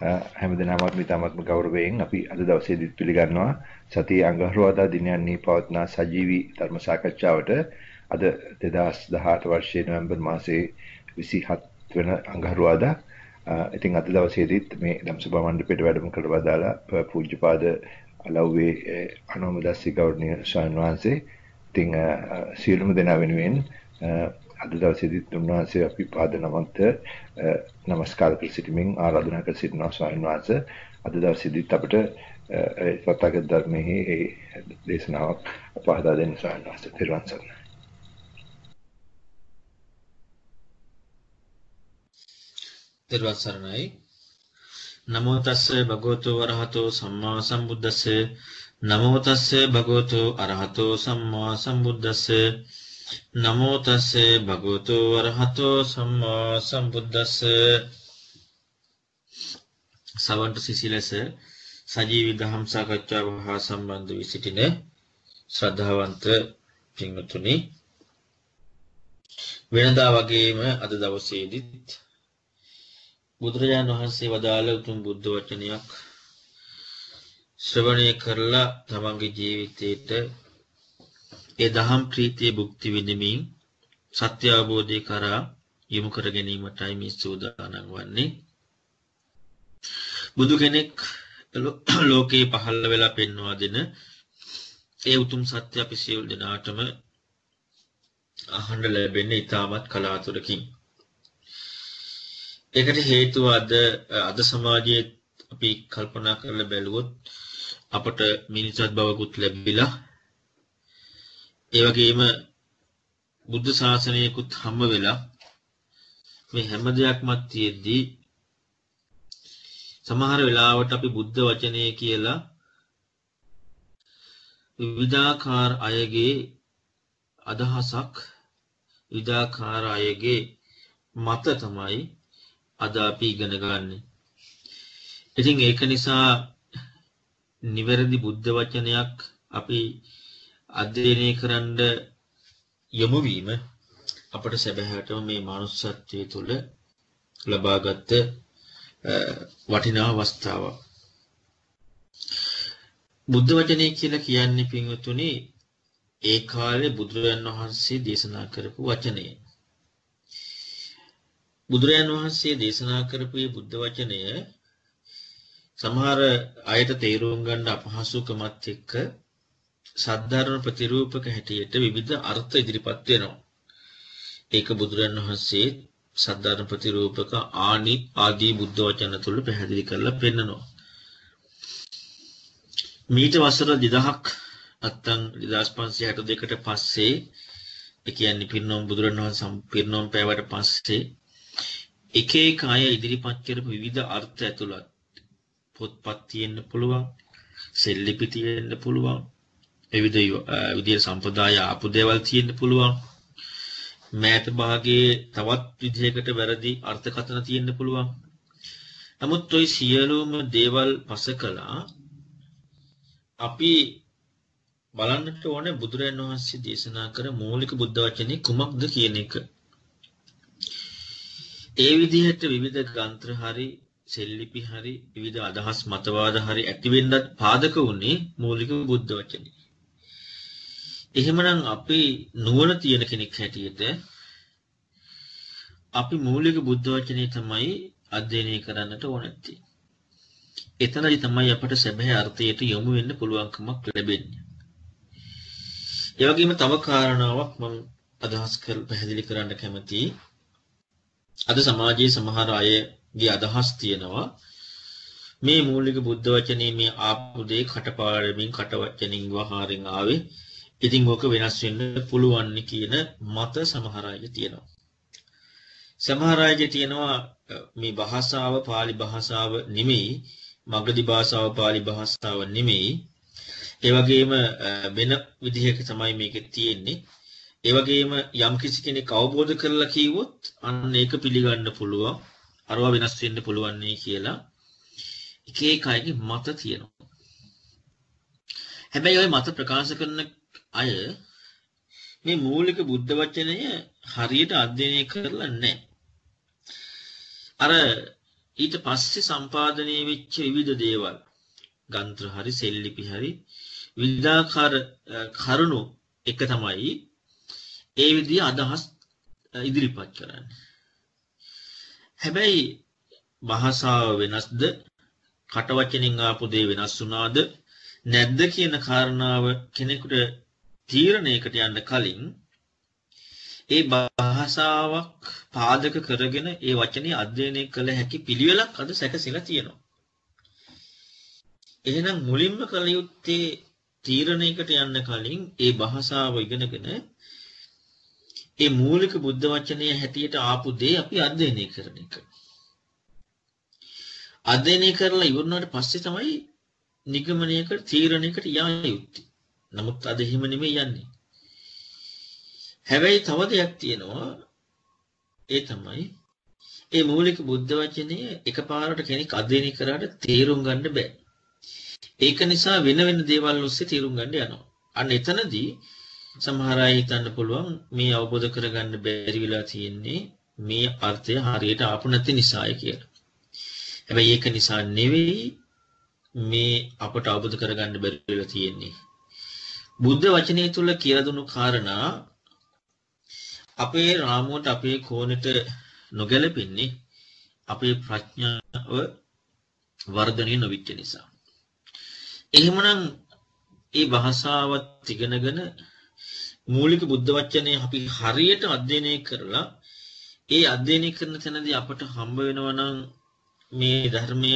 හැම දිනමත් මිතාමත්ම ගෞරවයෙන් අපි අද දවසේදීත් පිළිගන්නවා සතියේ අඟහරුවාදා දිනයන්හි පවත්නා සජීවී ධර්ම සාකච්ඡාවට. අද 2018 වර්ෂයේ නොවැම්බර් මාසයේ 27 වෙන අඟහරුවාදා. ඉතින් අද දවසේදීත් මේ ධම්සභා මණ්ඩපයට වැඩම කර වදාලා පූජ්‍යපාද අලව්වේ අනුමදස්සී ගෞරවනීය ස්වාමීන් වහන්සේ. ඉතින් සියලුම දෙනා වෙනුවෙන් අද දවසේදීත් උන්වහන්සේ අපි පාද නමන්ත নমස්කාර කර සිටමින් ආරාධනා කර සිටිනවා ස්වාමීන් වහන්සේ. අද දවසේදීත් අපිට සත්‍යගත ධර්මයේ ඒ දේශනාවක් අපහදා දෙන්න ස්වාමීන් වහන්සේ. තිරුවන් සරණයි. තිරුවන් සරණයි. නමෝ තස්ස භගවතු වරහතෝ සම්මා සම්බුද්දස්ස. නමෝ තස්ස භගවතු අරහතෝ සම්මා සම්බුද්දස්ස. නමෝ තස්ස භගවතු වරහතෝ සම්මා සම්බුද්දස්ස සවන්ට සිසිලස සජීවී දහම් සාකච්ඡාව හා සම්බන්ධ වී සිටින ශ්‍රද්ධාවන්ත පින්වතුනි වෙනදා වගේම අද දවසේදීත් බුදුරජාණන් වහන්සේ වදාළ උතුම් බුද්ධ වචනයක් ශ්‍රවණය කරලා තමන්ගේ ජීවිතයට ඒ දහම් ප්‍රීතිය භුක්ති විඳමින් සත්‍ය අවබෝධය කරා යොමු කර ගැනීමටයි මේ සූදානම් වන්නේ. බුදු කෙනෙක් ලෝකයේ පහළ වෙලා පෙන්වා දෙන ඒ උතුම් සත්‍ය අපි සියලු දෙනාටම අහන්න ලැබෙන්නේ ඉතාමත් කලාතුරකින්. ඒකට හේතුව අද අද සමාජයේ අපි කල්පනා කරලා බැලුවොත් අපට මිනිසත් බවකුත් ලැබිලා ඒ වගේම බුද්ධ ශාසනයකුත් හම්බ වෙලා මේ හැම දෙයක්මත් තියෙද්දී සමහර වෙලාවට අපි බුද්ධ වචනය කියලා විවිධාකාර අයගේ අදහසක් විවිධාකාර අයගේ මත තමයි අද අපි ඉගෙන ගන්න. ඉතින් ඒක නිසා නිවැරදි බුද්ධ වචනයක් අපි අධ්‍යයනය කරන්න යොමුවීම අපට සැබැහැටම මේ මනුස්සත්වය තුළ ලබාගත්ත වටිනා අවස්ථාව. බුද්ධ වචනය කියලා කියන්නේ පින්වතුනි ඒ කාලේ බුදුරජාන් වහන්සේ දේශනා කරපු වචනය. බුදුරජාන් වහන්සේ දේශනා කරපු බුද්ධ වචනය සමහර අයට තේරුම් ගන්න අපහසුකමත් එක්ක සද්ධර්ම ප්‍රතිරූපක හැටියට විවිධ අර්ථ ඉදිරිපත් වෙනවා. ඒක බුදුරන් වහන්සේ සද්ධර්ම ප්‍රතිරූපක ආනි ආදී බුද්ධ වචන තුල පැහැදිලි කරලා පෙන්නනවා. මීට වසර 2000ක් නැත්තම් 2562කට පස්සේ ඒ කියන්නේ පිරිනොම් බුදුරන් වහන්සේ පිරිනොම් පෑවට පස්සේ එක එක අය ඉදිරිපත් කරපු විවිධ අර්ථ ඇතුළත් පොත්පත් තියෙන්න පුළුවන් සෙල්ලිපි තියෙන්න පුළුවන් එවිධ විදියට සම්ප්‍රදාය ආපු දේවල් තියෙන්න පුළුවන් මෑත භාගයේ තවත් විදිහකට වැරදි අර්ථකථන තියෙන්න පුළුවන් නමුත් ওই සියලුම දේවල් පස කළා අපි බලන්නට ඕනේ බුදුරජාණන් වහන්සේ දේශනා කර මූලික බුද්ධ වචනේ කුමක්ද කියන එක. ඒ විදිහට විවිධ ග්‍රන්ථ හරි සෙල්ලිපි හරි විවිධ අදහස් මතවාද හරි ඇතිවෙන්නත් පාදක වුණේ මූලික බුද්ධ වචනේ. එහෙමනම් අපි නුවණ තියෙන කෙනෙක් හැටියට අපි මූලික බුද්ධ වචනේ තමයි අධ්‍යයනය කරන්නට ඕනැත්තේ. එතනදි තමයි අපට සැබෑ අර්ථයට යොමු වෙන්න පුළුවන්කමක් ලැබෙන්නේ. ඒ වගේම තව කාරණාවක් මම අදහස් කර පැහැදිලි කරන්න කැමතියි. අද සමාජයේ සමහර අයගේ අදහස් තියෙනවා මේ මූලික බුද්ධ වචනේ මේ ආපු දේ කටපාඩමින් කටවචනින් වහාරින් ආවේ ඉතින් ඕක වෙනස් වෙන්න පුළුවන් කියන මත සමහර අයගේ තියෙනවා. සමහර අයගේ තියෙනවා මේ භාෂාව pāli භාෂාව නෙමෙයි මගධි භාෂාව pāli භාෂාව නෙමෙයි ඒ වගේම වෙන විදිහක තමයි මේක තියෙන්නේ. ඒ වගේම යම් කිසි කෙනෙක් අවබෝධ කරලා කිව්වොත් අන්න ඒක පිළිගන්න පුළුවන්. අරවා වෙනස් වෙන්න පුළුවන් නේ කියලා එක එක අයගේ මත තියෙනවා. හැබැයි ওই මත ප්‍රකාශ කරන අය මේ මූලික බුද්ධ වචනය හරියට අධ්‍යයනය කරලා නැහැ. අර ඊට පස්සේ සම්පාදනය වෙච්ච විවිධ දේවල් ගන්ත්‍ර හරි සෙල්ලිපි හරි විවිධාකාර කරුණු එක තමයි ඒ විදිහ අදහස් ඉදිරිපත් කරන්න. හැබැයි භාෂාව වෙනස්ද කටවචනින් ආපු දේ වෙනස් වුණාද නැද්ද කියන කාරණාව කෙනෙකුට තීරණයකට යන්න කලින් ඒ භාෂාවක් පාදක කරගෙන ඒ වචනේ අධ්‍යයනය කළ හැකි පිළිවෙලක් අද සැකසීලා තියෙනවා. එහෙනම් මුලින්ම කළ යුත්තේ තීරණයකට යන්න කලින් ඒ භාෂාව ඉගෙනගෙන ඒ මූලික බුද්ධ වචනය හැටියට ආපු දේ අපි අධ්‍යයනය කරන එක. අධ්‍යයනය කරලා ඉවරනාට පස්සේ තමයි නිගමනයකට තීරණයකට යා යුත්තේ. නමුත් අද එහෙම නෙමෙයි යන්නේ. හැබැයි තව දෙයක් තියෙනවා ඒ තමයි ඒ මූලික බුද්ධ වචනය එකපාරට කෙනෙක් අධ්‍යයනය කරාට තේරුම් ගන්න බෑ. ඒක නිසා වෙන වෙන දේවල් ඔස්සේ තේරුම් ගන්න යනවා. අන්න එතනදී සමහර අය හිතන්න පුළුවන් මේ අවබෝධ කරගන්න බැරි වෙලා තියෙන්නේ මේ අර්ථය හරියට ආපු නැති නිසායි කියලා. හැබැයි ඒක නිසා නෙවෙයි මේ අපට අවබෝධ කරගන්න බැරි වෙලා තියෙන්නේ. බුද්ධ වචනය තුල කියලා දුණු කාරණා අපේ රාමුවට අපේ කෝණයට නොගැලපෙන්නේ අපේ ප්‍රඥාව වර්ධනය නොවිච්ච නිසා. එහෙමනම් ඒ භාෂාවත් ඉගෙනගෙන මූලික බුද්ධ වචනය අපි හරියට අධ්‍යයනය කරලා ඒ අධ්‍යයනය කරන තැනදී අපට හම්බ වෙනවා නම් මේ ධර්මය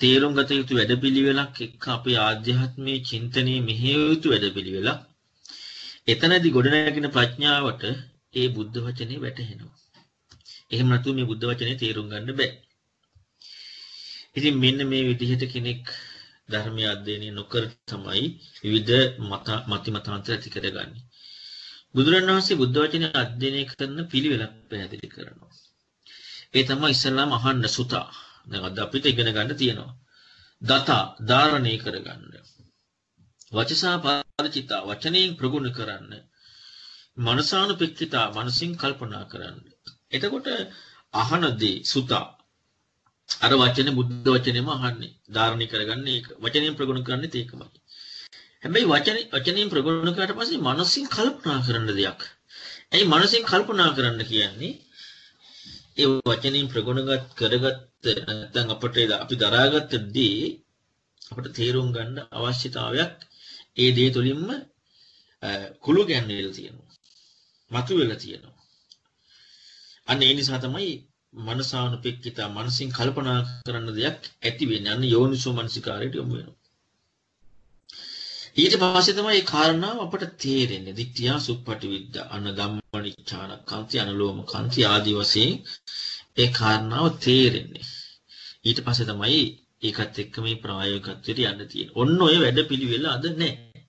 තේරුම් ගත යුතු වැඩපිළිවෙලක් එක්ක අපේ ආධ්‍යාත්මයේ චින්තනයේ මෙහෙය යුතු වැඩපිළිවෙලක් එතනදී ගොඩනැගෙන ප්‍රඥාවට ඒ බුද්ධ වචනේ වැටහෙනවා. එහෙම නැතුව මේ බුද්ධ වචනේ තේරුම් ගන්න බෑ. ඉතින් මෙන්න මේ විදිහට කෙනෙක් ධර්මය අධ්‍යයනය නොකර තමයි විවිධ මති මතාන්තර ඇති කරගන්නේ. බුදුරණන් වහන්සේ බුද්ධ වචනේ අධ්‍යයනය කරන පිළිවෙලක් පැහැදිලි කරනවා. ඒ තමයි ඉස්සල්ලාම අහන්න සුතා. දැන් අද අපිට ඉගෙන ගන්න තියෙනවා. දතා ධාරණය කරගන්න. වචසා පරිචිතා වචනයෙන් ප්‍රගුණ කරන්න. මනසානුපෙක්ඛිතා මනසින් කල්පනා කරන්න. එතකොට අහන දේ සුතා අර වචනේ බුද්ධ වචනේම අහන්නේ ධාරණය කරගන්නේ ඒක වචනයෙන් ප්‍රගුණ කරන්නේ ඒකමයි හැබැයි වචනේ වචනයෙන් ප්‍රගුණ කරාට පස්සේ මනසින් කල්පනා කරන්න දෙයක් ඇයි මනසින් කල්පනා කරන්න කියන්නේ ඒ වචනයෙන් ප්‍රගුණගත කරගත්ත නැත්නම් අපිට අපි දරාගත්ත දේ අපිට තේරුම් ගන්න අවශ්‍යතාවයක් ඒ දේ තුලින්ම කුළු ගැන්වෙලා තියෙනවා මතුවෙලා තියෙනවා අන්න ඒ නිසා තමයි මනසානුපෙක්කිතා මනසින් කල්පනා කරන්න දෙයක් ඇති වෙන්නේ. අන්න යෝනිසෝ මනසිකාරයට යොමු වෙනවා. ඊට පස්සේ තමයි මේ කාරණාව අපට තේරෙන්නේ. දිට්ඨියා සුප්පටි විද්‍යා අන ධම්මනිච්ඡාන කාන්ති අනලෝම කාන්ති ආදි වශයෙන් ඒ කාරණාව තේරෙන්නේ. ඊට පස්සේ තමයි ඒකත් එක්ක මේ ප්‍රායෝගිකත්වයට යන්න තියෙන්නේ. ඔන්න ඔය වැඩපිළිවෙල අද නැහැ.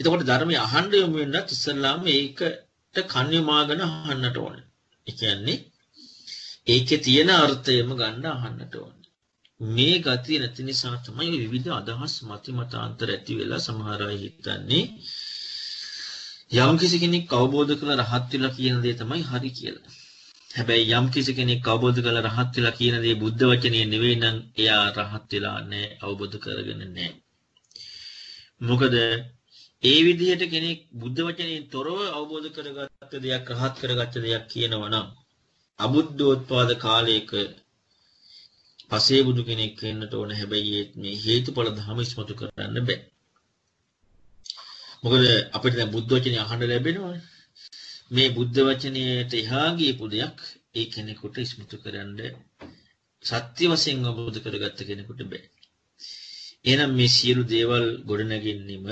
එතකොට ධර්මය අහන්න යොමු වෙන්නත් ඉස්සල්ලාම ඒකට කන් යොමාගෙන අහන්නට ඕනේ. ඒ කියන්නේ ඒකේ තියෙන අර්ථයම ගන්න අහන්නට ඕනේ. මේ ගතිය නැති නිසා තමයි විවිධ අදහස් මති මතාන්තර ඇති වෙලා සමහර අය හිතන්නේ යම් කිසි කෙනෙක් අවබෝධ කළ රහත් වෙලා කියන දේ තමයි හරි කියලා. හැබැයි යම් කිසි කෙනෙක් අවබෝධ කළ රහත් වෙලා කියන දේ බුද්ධ වචනේ නෙවෙයි නම් එයා රහත් වෙලා නැහැ අවබෝධ කරගෙන නැහැ. මොකද ඒ විදිහට කෙනෙක් බුද්ධ වචනයෙන් තොරව අවබෝධ කරගත්ත දෙයක් රහත් කරගත්ත දෙයක් කියනවා නම් අබුද්ධෝත්පාද කාලයක පසේ බුදු කෙනෙක් වෙන්නට ඕන හැබැයි මේ හේතුඵල ධම ඉස්මතු කරන්න බෑ. මොකද අපිට දැන් බුද්ධ වචනේ අහන්න ලැබෙනවනේ. මේ බුද්ධ වචනයට එහා ගියපු දෙයක් ඒ කෙනෙකුට ඉස්මතු කරන්න සත්‍ය වශයෙන් අවබෝධ කරගත්ත කෙනෙකුට බෑ. එහෙනම් මේ සියලු දේවල් ගොඩනැගෙන්නෙම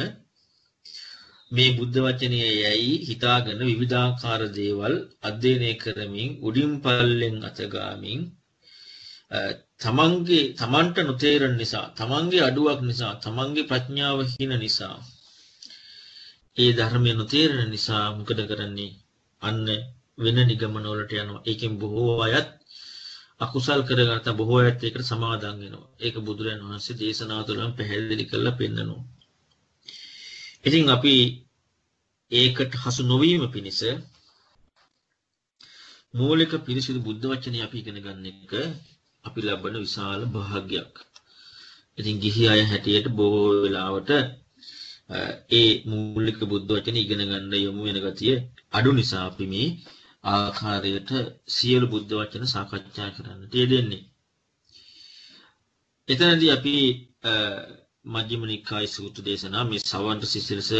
මේ බුද්ධ වචනය යැයි හිතාගෙන විවිධාකාර දේවල් අධ්‍යයනය කරමින් උඩින් පල්ලෙන් අතගාමින් තමන්ගේ තමන්ට නොතේරෙන නිසා තමන්ගේ අඩුවක් නිසා තමන්ගේ ප්‍රඥාව හින නිසා ඒ ධර්මය නොතේරෙන නිසා මොකද කරන්නේ අන්න වෙන නිගමනවලට යනවා. ඒකෙන් බොහෝ අයත් අකුසල් කරගත බොහෝ අයත් ඒකට සමාදන් වෙනවා. ඒක බුදුරජාණන් වහන්සේ දේශනා තුළින් පැහැදිලි කරලා පෙන්නනවා. ඉතින් අපි ඒකට හසු නොවීම පිණිස මූලික පිරිසිදු බුද්ධ වචනය අපි ඉගෙන ගන්න එක අපි ලබන විශාල භාග්‍යයක්. ඉතින් ගිහි අය හැටියට බොහෝ වෙලාවට ඒ මූලික බුද්ධ වචන ඉගෙන ගන්න යොමු වෙන ගතිය අඩු නිසා අපි මේ ආකාරයට සියලු බුද්ධ වචන සාකච්ඡා කරන්නට යෙදෙන්නේ. එතනදී අපි මජ්ක්‍ධිම නිකායේ සූත්‍ර දේශනා මේ සවන්ත සිසිලස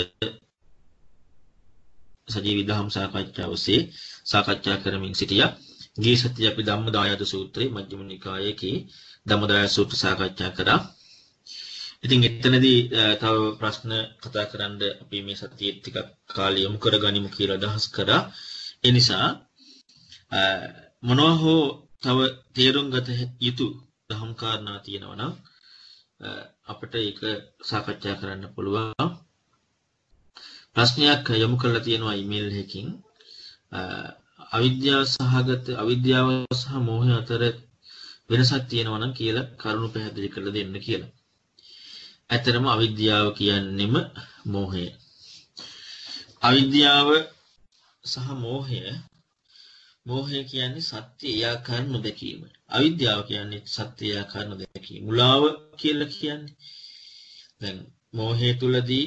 සජීවී දහම් සාකච්ඡාව ඔස්සේ සාකච්ඡා කරමින් සිටියා. ගිය සතියේ අපි ධම්මදායද සූත්‍රයේ මජ්ක්‍ධිම නිකායේ ධම්මදාය සූත්‍ර සාකච්ඡා කරා. ඉතින් එතනදී තව ප්‍රශ්න කතා කරන්න අපි මේ සතියේ ටිකක් කාලය යොමු කරගනිමු කියලා අදහස් කරා. ඒ නිසා මොනවා හෝ තව තේරුම් ගත යුතු දහම් කාරණා තියෙනවා නම් අපිට ඒක සාකච්ඡා කරන්න පුළුවන්. ප්‍රශ්නයක් යොමු කරලා තියෙනවා ඊමේල් එකකින් අවිද්‍යාව සහගත අවිද්‍යාව සහ මෝහය අතර වෙනසක් තියෙනවා නම් කියලා කරුණු පැහැදිලි කරලා දෙන්න කියලා. ඇතරම අවිද්‍යාව කියන්නෙම මෝහය. අවිද්‍යාව සහ මෝහය මෝහය කියන්නේ සත්‍ය එයාකාර නොදැකීම. අවිද්‍යාව කියන්නේ සත්‍ය එයාකාර නොදැකීම. මුලාව කියලා කියන්නේ දැන් මෝහය තුලදී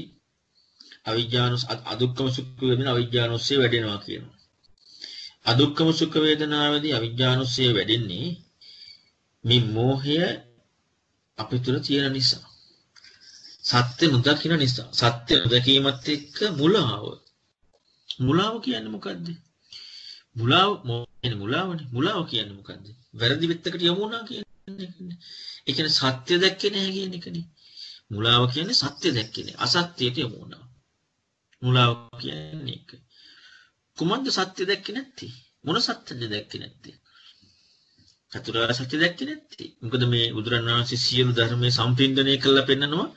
අවිජ්ජානුස් අදුක්කම සුඛ වේදනා අවිජ්ජානුස්සේ වැඩෙනවා කියනවා. අදුක්කම සුඛ වේදනාවේදී අවිජ්ජානුස්සේ වැඩෙන්නේ මේ මෝහය අපේ තුල තියෙන නිසා. සත්‍ය නොදකින නිසා. සත්‍ය නොදකීමත් එක්ක මුලාව. මුලාව කියන්නේ මොකද්ද? මුලාව මොකද මුලාවනේ. මුලාව කියන්නේ මොකද්ද? වැරදි විත්තකට යමු වුණා කියන්නේ. ඒ කියන්නේ සත්‍ය දැක්කේ නැහැ කියන එකනේ. මුලාව කියන්නේ සත්‍ය දැක්කේ නැහැ. අසත්‍යයට යමු වුණා. මුලාව කියන්නේ ඒක. කුමන්ද සත්‍ය දැක්කේ නැත්තේ? මොන සත්‍යද දැක්කේ නැත්තේ? චතුරාර්ය සත්‍ය දැක්කේ නැත්තේ. මොකද මේ බුදුරණන් වහන්සේ සියලු ධර්මයේ සම්පින්දනය කළා පෙන්නනවා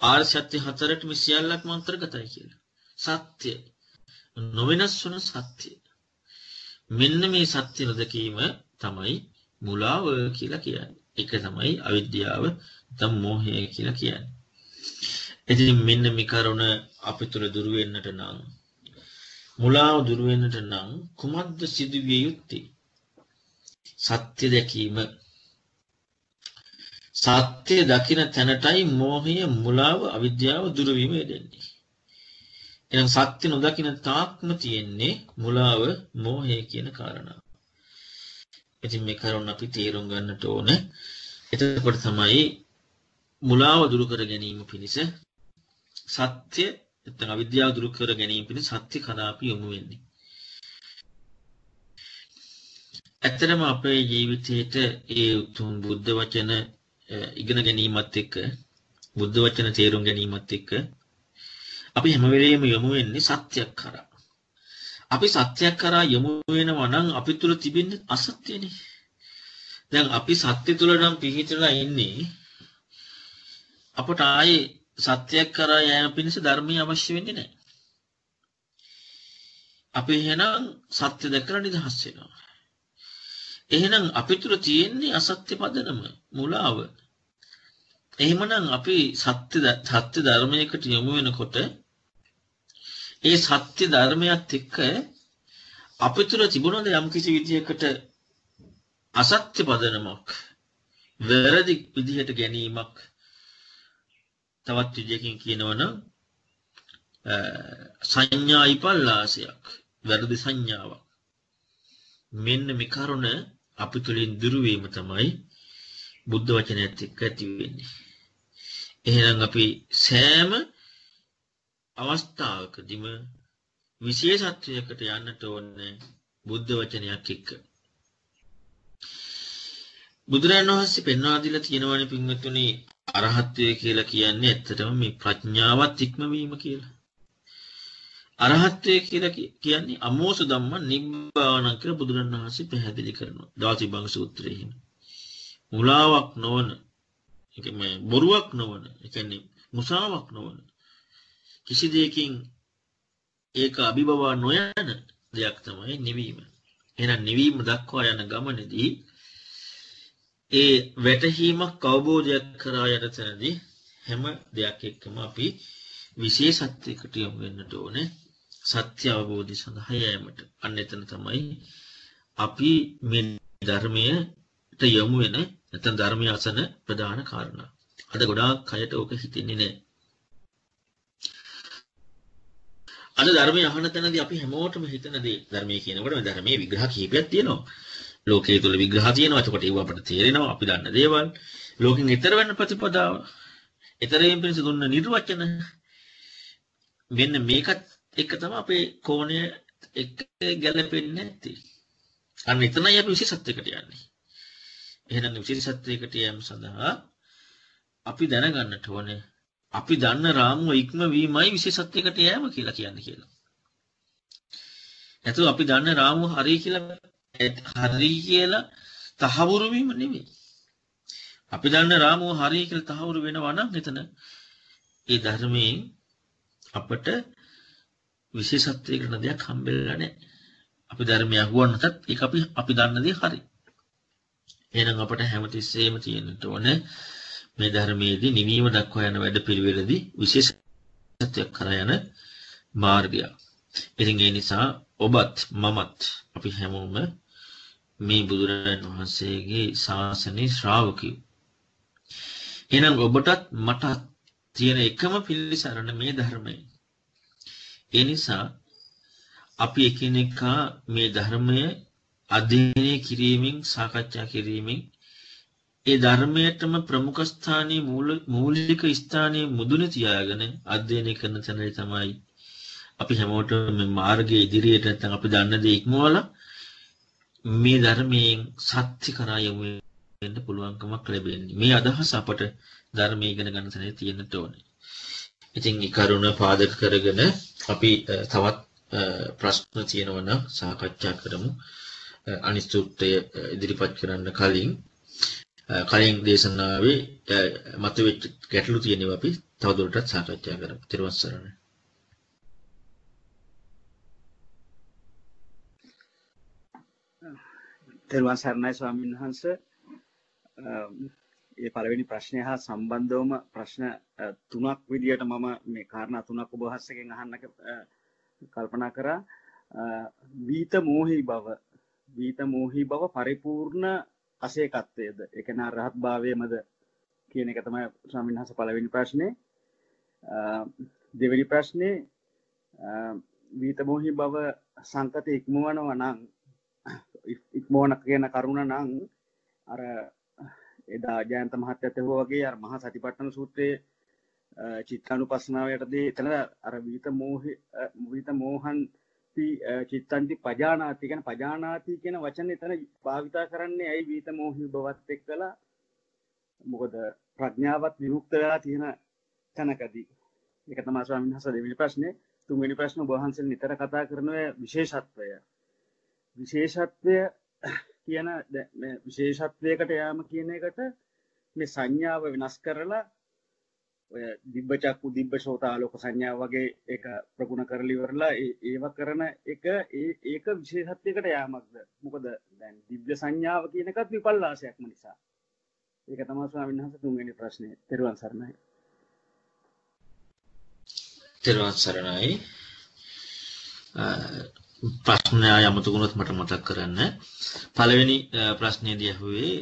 ආර්ය සත්‍ය හතරට මේ සියල්ලක්ම අන්තර්ගතයි කියලා. සත්‍ය නොවෙනස් වන සත්‍ය. මෙන්න මේ සත්‍ය නොදකීම තමයි මුලාව කියලා කියන්නේ. ඒක තමයි අවිද්‍යාව තම මෝහය කියලා කියන්නේ. ඉතින් මෙන්න මේ කරුණ අපි තුල දුර වෙන්නට නම් මුලාව දුර වෙන්නට නම් කුමක්ද සිදුවිය යුත්තේ? සත්‍ය දැකීම සත්‍ය දකින තැනටයි මෝහය මුලාව අවිද්‍යාව දුරවීම යෙදෙන්නේ. එනම් සත්‍ය නොදකින තාක්ම තියෙන්නේ මුලාව මෝහය කියන කාරණාව. ඉතින් මේ කරුණ අපි තේරුම් ගන්නට ඕන. එතකොට තමයි මුලාව දුරු කර ගැනීම පිණිස සත්‍ය නැත්නම් අවිද්‍යාව දුරු කර ගැනීම පිණිස සත්‍ය කරා අපි යොමු වෙන්නේ. ඇත්තටම අපේ ජීවිතයේට ඒ උතුම් බුද්ධ වචන ඉගෙන ගැනීමත් එක්ක බුද්ධ වචන තේරුම් ගැනීමත් එක්ක අපි හැම වෙලෙම යොමු වෙන්නේ සත්‍යයක් කරා. අපි සත්‍යයක් කරා යොමු වෙනවා නම් අපි තුල තිබෙන්නේ අසත්‍යනේ. දැන් අපි සත්‍ය තුල නම් පිහිටලා ඉන්නේ අපට ආයේ සත්‍යයක් කරා යෑම පිණිස ධර්මය අවශ්‍ය වෙන්නේ නැහැ. අපි එහෙනම් සත්‍ය දැකලා නිදහස් වෙනවා. එහෙනම් අපි තුල තියෙන්නේ අසත්‍ය පදනම මුලාව. එහෙමනම් අපි සත්‍ය සත්‍ය ධර්මයකට යොමු වෙනකොට ඒ සත්‍ය ධර්මයත් එක්ක අපි තුල තිබුණද යම්කිසි විදියකට අසත්‍ය පදනමක් වැරදි විදිහට ගැනීමක් තවත් විදියකින් කියනවනම් සංඥා විපල්ලාසයක් වැරදි සංඥාවක් මෙන්න මේ කරුණ අපි තුළින් දුරවීම තමයි බුද්ධ වචනයත් එක්ක ඇති වෙන්නේ. එහෙනම් අපි සෑම අවස්ථාවකදීම විශේෂත්වයකට යන්නට ඕනේ බුද්ධ වචනයක් එක්ක. බුදුරජාණන් වහන්සේ පෙන්වා දීලා තියෙනවානේ පින්වත්නි අරහත්ත්වය කියලා කියන්නේ ඇත්තටම මේ ප්‍රඥාවත් ඉක්මවීම කියලා. අරහත්ත්වය කියලා කියන්නේ අමෝස ධම්ම නිබ්බාන කියලා බුදුරජාණන් වහන්සේ පැහැදිලි කරනවා. දාතිබංග සූත්‍රයේ හිමි. මුලාවක් නොවන ඒ බොරුවක් නොවන ඒ කියන්නේ මුසාවක් නොවන කිසි දෙයකින් ඒක අභිබවා නොයන දෙයක් තමයි නිවීම. එහෙනම් නිවීම දක්වා යන ගමනේදී ඒ වැටහීමක් අවබෝධයක් කරා යන තැනදී හැම දෙයක් එක්කම අපි විශේෂත්වයකට යොමු වෙන්නට ඕනේ. සත්‍ය අවබෝධය සඳහා යෑමට. අන්න එතන තමයි අපි මේ ධර්මයට යොමු වෙන නැත්නම් ධර්මය අසන ප්‍රධාන කාරණා. අද ගොඩාක් අයට ඕක හිතෙන්නේ නැහැ. අද ධර්මය අහන තැනදී අපි හැමෝටම හිතන දේ ධර්මයේ කියනකොට මේ ධර්මයේ විග්‍රහ කීපයක් තියෙනවා. ලෝකයේ තුල විග්‍රහ තියෙනවා. එතකොට ඒව අපිට තේරෙනවා. අපි දන්න දේවල්. ලෝකෙන් ඈතර වෙන ප්‍රතිපදාව. ඈතරයෙන් පිණිස දුන්න නිර්වචන. මෙන්න මේකත් එක තමයි අපේ කෝණය එක්ක ගැලපෙන්නේ නැත්තේ. අන්න එතනයි අපි විශේෂත්වයකට යන්නේ. එහෙනම් විශේෂත්වයකට යෑම සඳහා අපි දැනගන්නට ඕනේ අපි දන්න රාමුව ඉක්මවීමයි විශේෂත්වයකට යෑම කියලා කියන්නේ කියලා. නැතුව අපි දන්න රාමුව හරි කියලා හරි කියලා තහවුරු වීම නෙවෙයි. අපි දන්න රාමුව හරි කියලා තහවුරු වෙනවා නම් එතන ඒ ධර්මයෙන් අපට විශේෂත්වයකට දෙයක් හම්බෙලා නැහැ. අපි ධර්මය අහුවන්නටත් ඒක අපි අපි දන්න දේ හරි. එහෙනම් අපට හැමතිස්සෙම තියෙන්න ඕනේ මේ ධර්මයේදී නිවීම දක්වා යන වැඩ පිළිවෙලදී විශේෂත්වයක් කරා යන මාර්ගයක්. ඉතින් ඒ නිසා ඔබත් මමත් අපි හැමෝම මේ බුදුරජාණන් වහන්සේගේ ශාසනයේ ශ්‍රාවකයෝ. එහෙනම් ඔබටත් මටත් තියෙන එකම පිළිසරණ මේ ධර්මය. ඒ නිසා අපි එකිනෙකා මේ ධර්මය අධ්‍යයනය කිරීමෙන් සාකච්ඡා කිරීමෙන් ඒ ධර්මයටම ප්‍රමුඛ ස්ථානයේ මූලික ස්ථානයේ මුදුනේ තියාගෙන අධ්‍යයනය කරන තැනයි තමයි අපි හැමෝටම මේ මාර්ගයේ ඉදිරියට නැත්නම් අපි දන්න දේ ඉක්මවලා මේ ධර්මයෙන් සත්‍ය කරා යමු වෙන්න පුළුවන්කමක් ලැබෙන්නේ. මේ අදහස අපට ධර්මයේ ඉගෙන ගන්න තැන තියෙන්න ඕනේ. ඉතින් ඒ කරුණ පාදක කරගෙන අපි තවත් ප්‍රශ්න තියෙනවා නම් සාකච්ඡා කරමු. අනිත් සූත්‍රය ඉදිරිපත් කරන්න කලින් කලින් දේශනාවේ මතුවෙච්ච ගැටලු තියෙනවා අපි තවදුරටත් සාකච්ඡා කරමු. ත්‍රිවස් සරණයි. තෙරුවන් සරණයි ස්වාමීන් වහන්ස ඒ පළවෙනි ප්‍රශ්නය හා සම්බන්ධවම ප්‍රශ්න තුනක් විදියට මම මේ කාරණා තුනක් ඔබ වහන්සේගෙන් අහන්න කල්පනා කරා වීත මෝහි බව වීත මෝහි බව පරිපූර්ණ අසේකත්වයද? එකන රහත් භාවයමද කියන එක තමයි ස්වාමීන් වහන්සේ පළවෙනි ප්‍රශ්නේ. දෙවෙනි ප්‍රශ්නේ වීත මෝහි බව සංකත ඉක්මවනවා නම් ඉක්මවන කියන කරුණ නම් අර එදා ජයන්ත මහත්තයත් හෝ වගේ අර මහා සතිපට්ඨාන සූත්‍රයේ චිත්තානුපස්සනාවයටදී එතන අර විිත මෝහ විිත මෝහන් චිත්තන්ති පජානාති. කියන පජානාති කියන වචන එතන භාවිතා කරන්නේ ඇයි විිත මෝහි බවත් එක්කලා? මොකද ප්‍රඥාවත් විමුක්ත වෙලා තියෙන තැනකදී. ඒක තමයි ස්වාමීන් වහන්සේ දෙවෙනි ප්‍රශ්නේ. තුන්වෙනි ප්‍රශ්න ඔබ වහන්සේ නිතර කතා කරන විශේෂත්වය. විශේෂත්වය කියන විශේෂත්වයකට යාම කියන එකට මේ සංඥාව වෙනස් කරලා ඔය දිබ්බ චක්කු දිබ්බ ශෝතාලෝක සංඥා වගේ එක ප්‍රගුණ කරලිවරලා ඒව කරන එක ඒක විශේෂත්වයකට යාමක්ද? මොකද දැන් දිබ්‍ය සංඥාව කියන එකත් විපල්ලාසයක්ම නිසා. ඒක තමා ස්වාමීන් වහන්සේ තුන්වෙනි ප්‍රශ්නේ. තෙරුවන් සරණයි. තෙරුවන් සරණයි. ප්‍රශ්නය යමතුකුණොත් මට මතක් කරන්න. පළවෙනි ප්‍රශ්නයේදී ඇහුවේ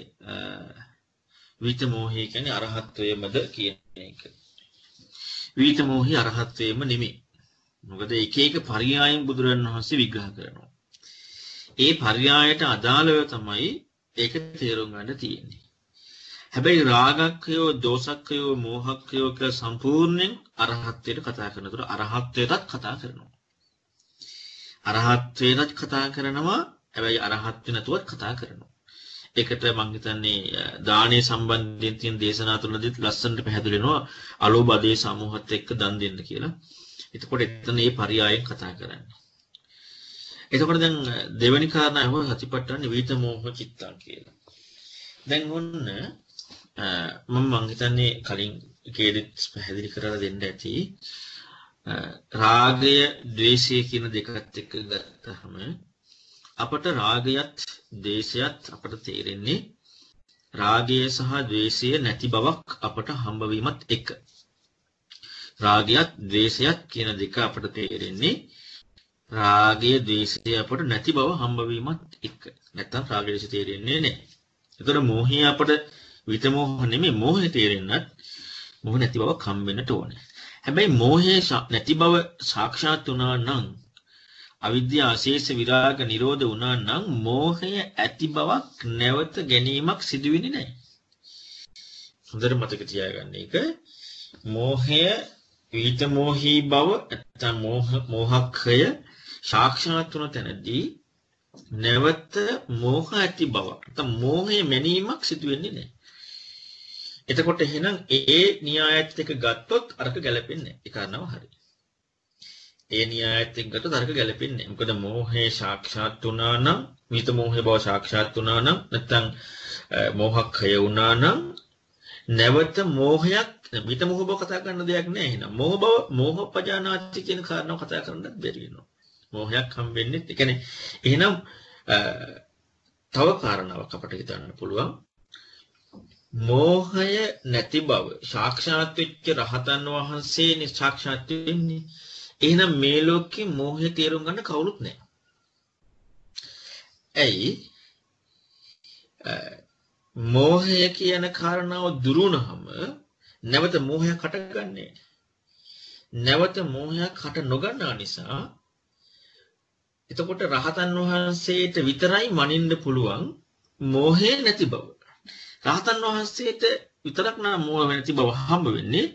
විත මෝහය කියන්නේ අරහත්වයමද කියන එක. විත මෝහි අරහත්වයම නෙමෙයි. මොකද එක එක පරියායන් බුදුරන් වහන්සේ විග්‍රහ කරනවා. ඒ පරියායට අදාළව තමයි ඒක තේරුම් ගන්න තියෙන්නේ. හැබැයි රාගක්කයෝ දෝසක්කයෝ මෝහක්කයෝ කියලා සම්පූර්ණයෙන් අරහත්ත්වයට කතා කරනකොට අරහත්ත්වයටත් කතා කරනවා. අරහත්වයටත් කතා කරනවා හැබැයි අරහත්ව නැතුවත් කතා කරනවා. ඒකට මං හිතන්නේ දානය සම්බන්ධයෙන් තියෙන දේශනා තුනදිත් ලස්සනට පැහැදිලි වෙනවා අලෝභ අධේ සමූහත් එක්ක දන් දෙන්න කියලා. එතකොට එතන මේ පරයයන් කතා කරන්නේ. එතකොට දැන් දෙවෙනි කාරණා අහුව සතිපට්ඨාන විිත මෝහ චිත්තං කියලා. දැන් ඔන්න මම මං හිතන්නේ කලින් කේදිත් පැහැදිලි කරලා දෙන්න ඇති. රාගය ද්වේෂය කියන දෙකත් එක්ක ගත්තහම අපට රාගයත් දේශයත් අපට තේරෙන්නේ රාගය සහ ද්වේෂය නැති බවක් අපට හම්බවීමත් එක. රාගයත් ද්වේෂයත් කියන දෙක අපට තේරෙන්නේ රාගය ද්වේෂය අපට නැති බව හම්බවීමත් එක්ක. නැත්තම් රාගය ද්වේෂය තේරෙන්නේ නැහැ. එතකොට මෝහය අපට විතමෝහ නෙමෙයි මෝහය තේරෙන්නත් මෝහ නැති බව කම්බෙන්නට ඕනේ. හැබැයි මෝහය නැති බව සාක්ෂාත් වුණා නම් අවිද්‍යා අශේෂ විරාග නිරෝධ වුණා නම් මෝහය ඇති බවක් නැවත ගැනීමක් සිදු වෙන්නේ නැහැ. හොඳට මතක තියාගන්න එක මෝහය විිත මෝහී බව නැත්නම් මෝහ මෝහක්ඛය සාක්ෂාත් වුණ තැනදී නැවත මෝහ ඇති බව නැත්නම් මෝහය මැනීමක් සිදු වෙන්නේ නැහැ. එතකොට එහෙනම් ඒ න්‍යායත් එක්ක ගත්තොත් අරක ගැලපෙන්නේ නැහැ. ඒ කාරණාව හරි. ඒ න්‍යායත් එක්ක ගත්තොත් අරක ගැලපෙන්නේ නැහැ. මොකද මෝහය සාක්ෂාත් වුණා නම් විිත මෝහේ බව සාක්ෂාත් වුණා නම් නැත්නම් මෝහක්ඛය වුණා නම් නැවත මෝහයක් විිත මෝහ බව කතා කරන දෙයක් නෑ එහෙනම් මෝහ බව මෝහ පජානාති කියන කාරණාව කතා කරන්නත් බැරි වෙනවා. මෝහයක් හම්බෙන්නේ ඒ කියන්නේ එහෙනම් තව කාරණාවක් අපට හිතන්න පුළුවන් මෝහය නැති බව සාක්ෂාත් වෙච්ච රහතන් වහන්සේනේ සාක්ෂාත් වෙන්නේ එහෙනම් මේ ලෝකේ මෝහය තේරුම් ගන්න කවුරුත් නැහැ. ඇයි? මෝහය කියන කාරණාව දුරුනහම නැවත මෝහයක් හටගන්නේ නැවත මෝහයක් හට නොගන්නා නිසා එතකොට රහතන් වහන්සේට විතරයි මනින්න පුළුවන් මෝහය නැති බව. රහතන් වහන්සේට විතරක් නම් මෝහ නැති බව හම්බ වෙන්නේ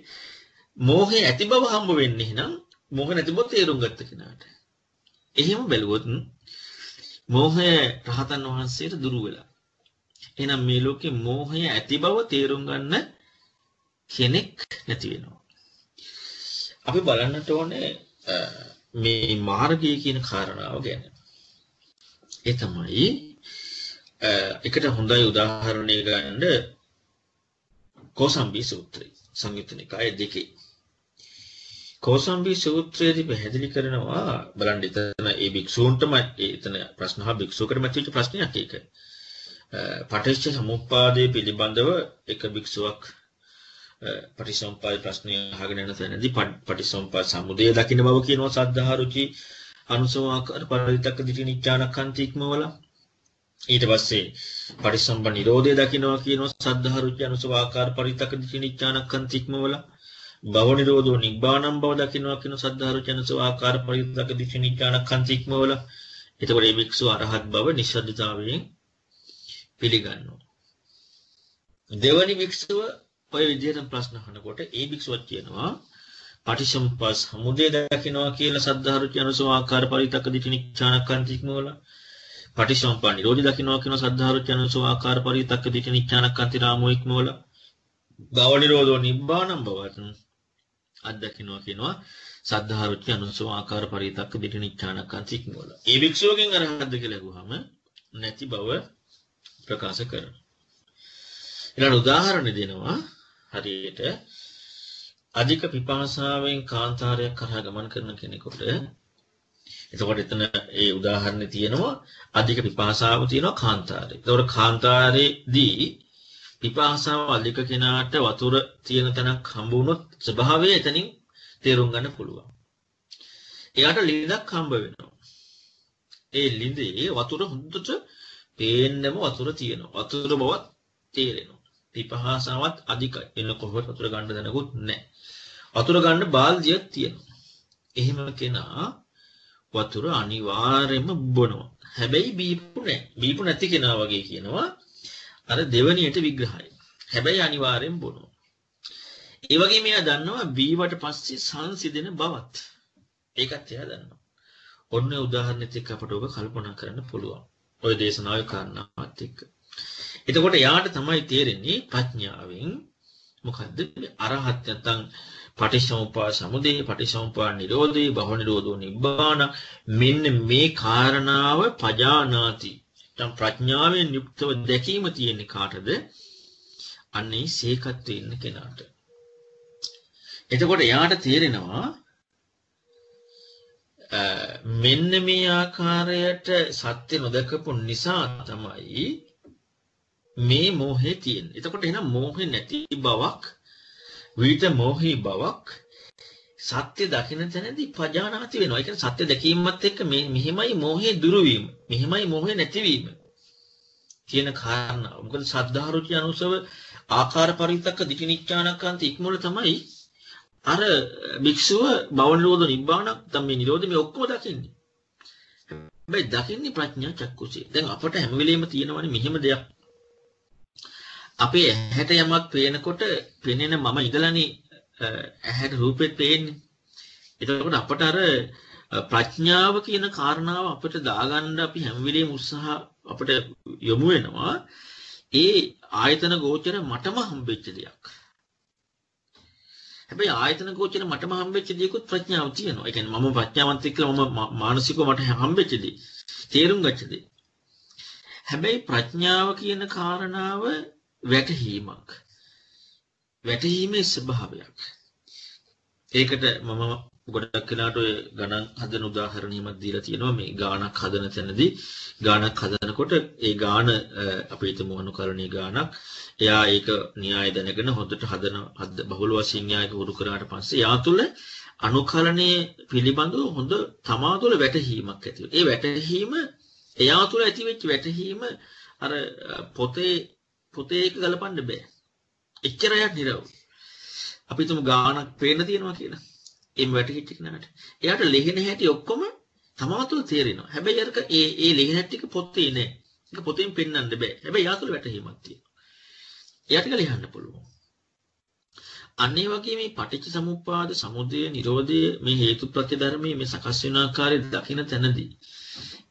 මෝහය ඇති බව හම්බ වෙන්නේ නම් මෝහ නැති බව තේරුම් ගත්ත කෙනාට. එහෙම බැලුවොත් මෝහය රහතන් වහන්සේට දුරු වෙලා. එහෙනම් මේ ලෝකේ මෝහය ඇති බව තේරුම් ගන්න කෙනෙක් නැති වෙනවා. අපි බලන්නට ඕනේ මේ මාර්ගය කියන කාරණාව ගැන. ඒ තමයි එකට හොඳයි උදාහරණයක් ගන්න කෝසම්බි සූත්‍රය සංයුත්ත නිකාය දෙකේ. කෝසම්බි සූත්‍රයේදී පැහැදිලි කරනවා බලන්න එතන ඒ භික්ෂූන්ටම එතන ප්‍රශ්න අහ භික්ෂුවකට මැතිච්ච ප්‍රශ්නයක් ඒක. පටිච්ච සමුප්පාදයේ පිළිබඳව එක භික්ෂුවක් පටිසම්පාද ප්‍රශ්නය අහගෙන යන තැනදී පටිසම්පාද සමුදය දකින්න බව කියනවා සද්ධා රුචි අනුසවාකාර පරිවිතක්ක දිටි නිච්ඡානකන්ති ඉක්මවල ඊට පස්සේ පටිසම්ප නිරෝධය දකින්නවා කියනවා සද්ධා රුචි අනුසවාකාර පරිවිතක්ක දිටි නිච්ඡානකන්ති ඉක්මවල භව නිරෝධෝ නිබ්බානම් බව දකින්නවා කියන සද්ධා රුචි අනුසවාකාර පරිවිතක්ක දිටි නිච්ඡානකන්ති ඉක්මවල එතකොට මේ වික්ෂු අරහත් බව නිශ්ශබ්දතාවයෙන් පිළිගන්නවා. දෙවනි වික්ෂුව ඔය විදිහට ප්‍රශ්න අහනකොට ඒ භික්ෂුවක් කියනවා පටිසම්පස් සමුදය දකින්නවා කියලා සද්ධාරුචි අනුසව ආකාර පරිතක දිටිනිච්ඡානකන්තික්මවල පටිසම්පා නිරෝධි දකින්නවා කියන සද්ධාරුචි අනුසව ආකාර පරිතක දිටිනිච්ඡානකන්ති රාමෝයික්මවල භව නිරෝධෝ නිබ්බානම් බවත් අත්දකින්නවා කියනවා. සද්ධාරුචි අනුසව ආකාර පරිතක දිටිනිච්ඡානකන්තික්මවල ඒ භික්ෂුවගෙන් අරහත්ද කියලා අහුවම නැති බව ප්‍රකාශ කරනවා. ඊළඟ උදාහරණ දෙනවා හරියට අධික පිපාසාවෙන් කාන්තාරයක් කරහා ගමන් කරන කෙනෙකුට එතකොට එතන ඒ උදාහරණේ තියෙනවා අධික පිපාසාව තියෙනවා කාන්තාරේ. එතකොට කාන්තාරේදී පිපාසාව අධික කෙනාට වතුර තියෙන තැනක් හම්බ වුණොත් ස්වභාවය එතනින් තේරුම් ගන්න පුළුවන්. එයාට ලිඳක් හම්බ වෙනවා. ඒ ලිඳේ වතුර හොඳට පේන්නම වතුර තියෙනවා. වතුර බවත් තේරෙනවා. පිපහාසාවත් අධිකයි. එන්න කොහොමද වතුර ගන්න දැනකුත් නැහැ. වතුර ගන්න බාල්දියක් තියෙනවා. එහෙම කෙනා වතුර අනිවාර්යයෙන්ම බොනවා. හැබැයි බීපු නැහැ. බීපු නැති කෙනා වගේ කියනවා අර දෙවණියට විග්‍රහය. හැබැයි අනිවාර්යෙන් බොනවා. ඒ වගේ මෙයා දන්නවා බීවට පස්සේ සංසිඳෙන බවත්. ඒකත් එයා දන්නවා. ඔන්න උදාහරණෙත් එක්ක අපට ඔබ කල්පනා කරන්න පුළුවන්. ඔය දේශනාවේ කාරණාවත් එක්ක. එතකොට යාට තමයි තේරෙන්නේ ප්‍රඥාවෙන් මොකද්ද අරහත් නැත්නම් පටිච්චසමුප්පාද සමුදය පටිච්චසමුප්පාද නිරෝධේ භව නිරෝධෝ නිබ්බාන මෙන්න මේ කාරණාව පජානාති නැත්නම් ප්‍රඥාවෙන් යුක්තව දැකීම තියෙන්නේ කාටද අන්නේ සීකත්වයේ ඉන්න කෙනාට එතකොට යාට තේරෙනවා මෙන්න මේ ආකාරයට සත්‍ය නොදකපු නිසා තමයි මේ මෝහේ තියෙන. එතකොට එහෙනම් මෝහේ නැති බවක් විිත මෝහී බවක් සත්‍ය දකින තැනදී පජානාති වෙනවා. ඒ කියන්නේ සත්‍ය දැකීමත් එක්ක මේ මෙහිමයි මෝහය දුරු වීම. මෙහිමයි මෝහය නැතිවීම. කියන කාරණා. මොකද සද්ධාරුචි අනුසව ආකාර පරිත්තක දිටිනිච්ඡානකාන්ත ඉක්මවල තමයි අර භික්ෂුව භව නිරෝධ නිබ්බාන තමයි නිරෝධ මේ ඔක්කොම දකින්නේ. හැබැයි දකින්නේ ප්‍රඥා චක්කුසේ. දැන් අපට හැම වෙලෙම තියෙනවනේ මෙහෙම දෙයක්. අපේ ඇහැට යමක් පේනකොට පෙනෙන මම ඉඳලානේ ඇහැට රූපෙත් පේන්නේ. එතකොට අපට අර ප්‍රඥාව කියන කාරණාව අපිට දාගන්න අපි හැම වෙලෙම උත්සාහ අපිට යොමු වෙනවා. ඒ ආයතන ගෝචර මටම හම්බෙච්ච දෙයක්. හැබැයි ආයතන ගෝචර මටම හම්බෙච්ච දේකුත් ප්‍රඥාව තියෙනවා. ඒ කියන්නේ මම ප්‍රඥාවන්ත කියලා මම මානසිකව මට හම්බෙච්ච දේ. තේරුම් ගච්ච දේ. හැබැයි ප්‍රඥාව කියන කාරණාව වැටහීමක්. වැටහීමේ ස්වභාවයක්. ඒකට මම ගොඩක් වෙලාට ඔය ගණන් හදන උදාහරණයක් දීලා තියෙනවා මේ ගාණක් හදන තැනදී ගාණක් හදනකොට ඒ ගාණ අපි හිතමු අනුකරණීය ගාණක් එයා ඒක න්‍යාය දැනගෙන හොඳට හදන බහුල වශයෙන් න්‍යායක උරු කරාට පස්සේ යා තුළ අනුකරණයේ පිළිබඳව හොඳ තමා තුළ වැටහීමක් ඇති ඒ වැටහීම එයා තුළ ඇති වෙච්ච වැටහීම අර පොතේ පොතේ එක ගලපන්න බෑ. එච්චරයක් නිරව. අපි තුමු ගාණක් පේන්න තියෙනවා කියලා. එම් වැටහිච්ච කෙනාට. එයාට ලිහින හැටි ඔක්කොම තමා තුළ තේරෙනවා. හැබැයි අරක ඒ ඒ ලිහින හැටි ටික පොතේ නෑ. ඒක පොතෙන් පෙන්වන්න බෑ. හැබැයි එයා තුළ වැටහීමක් තියෙනවා. එයාට ඒක ලියන්න පුළුවන්. අන්න ඒ වගේ මේ පටිච්ච සමුප්පාද සමුදය නිරෝධය මේ හේතු ප්‍රත්‍ය ධර්මයේ මේ සකස් වෙන ආකාරය දකින තැනදී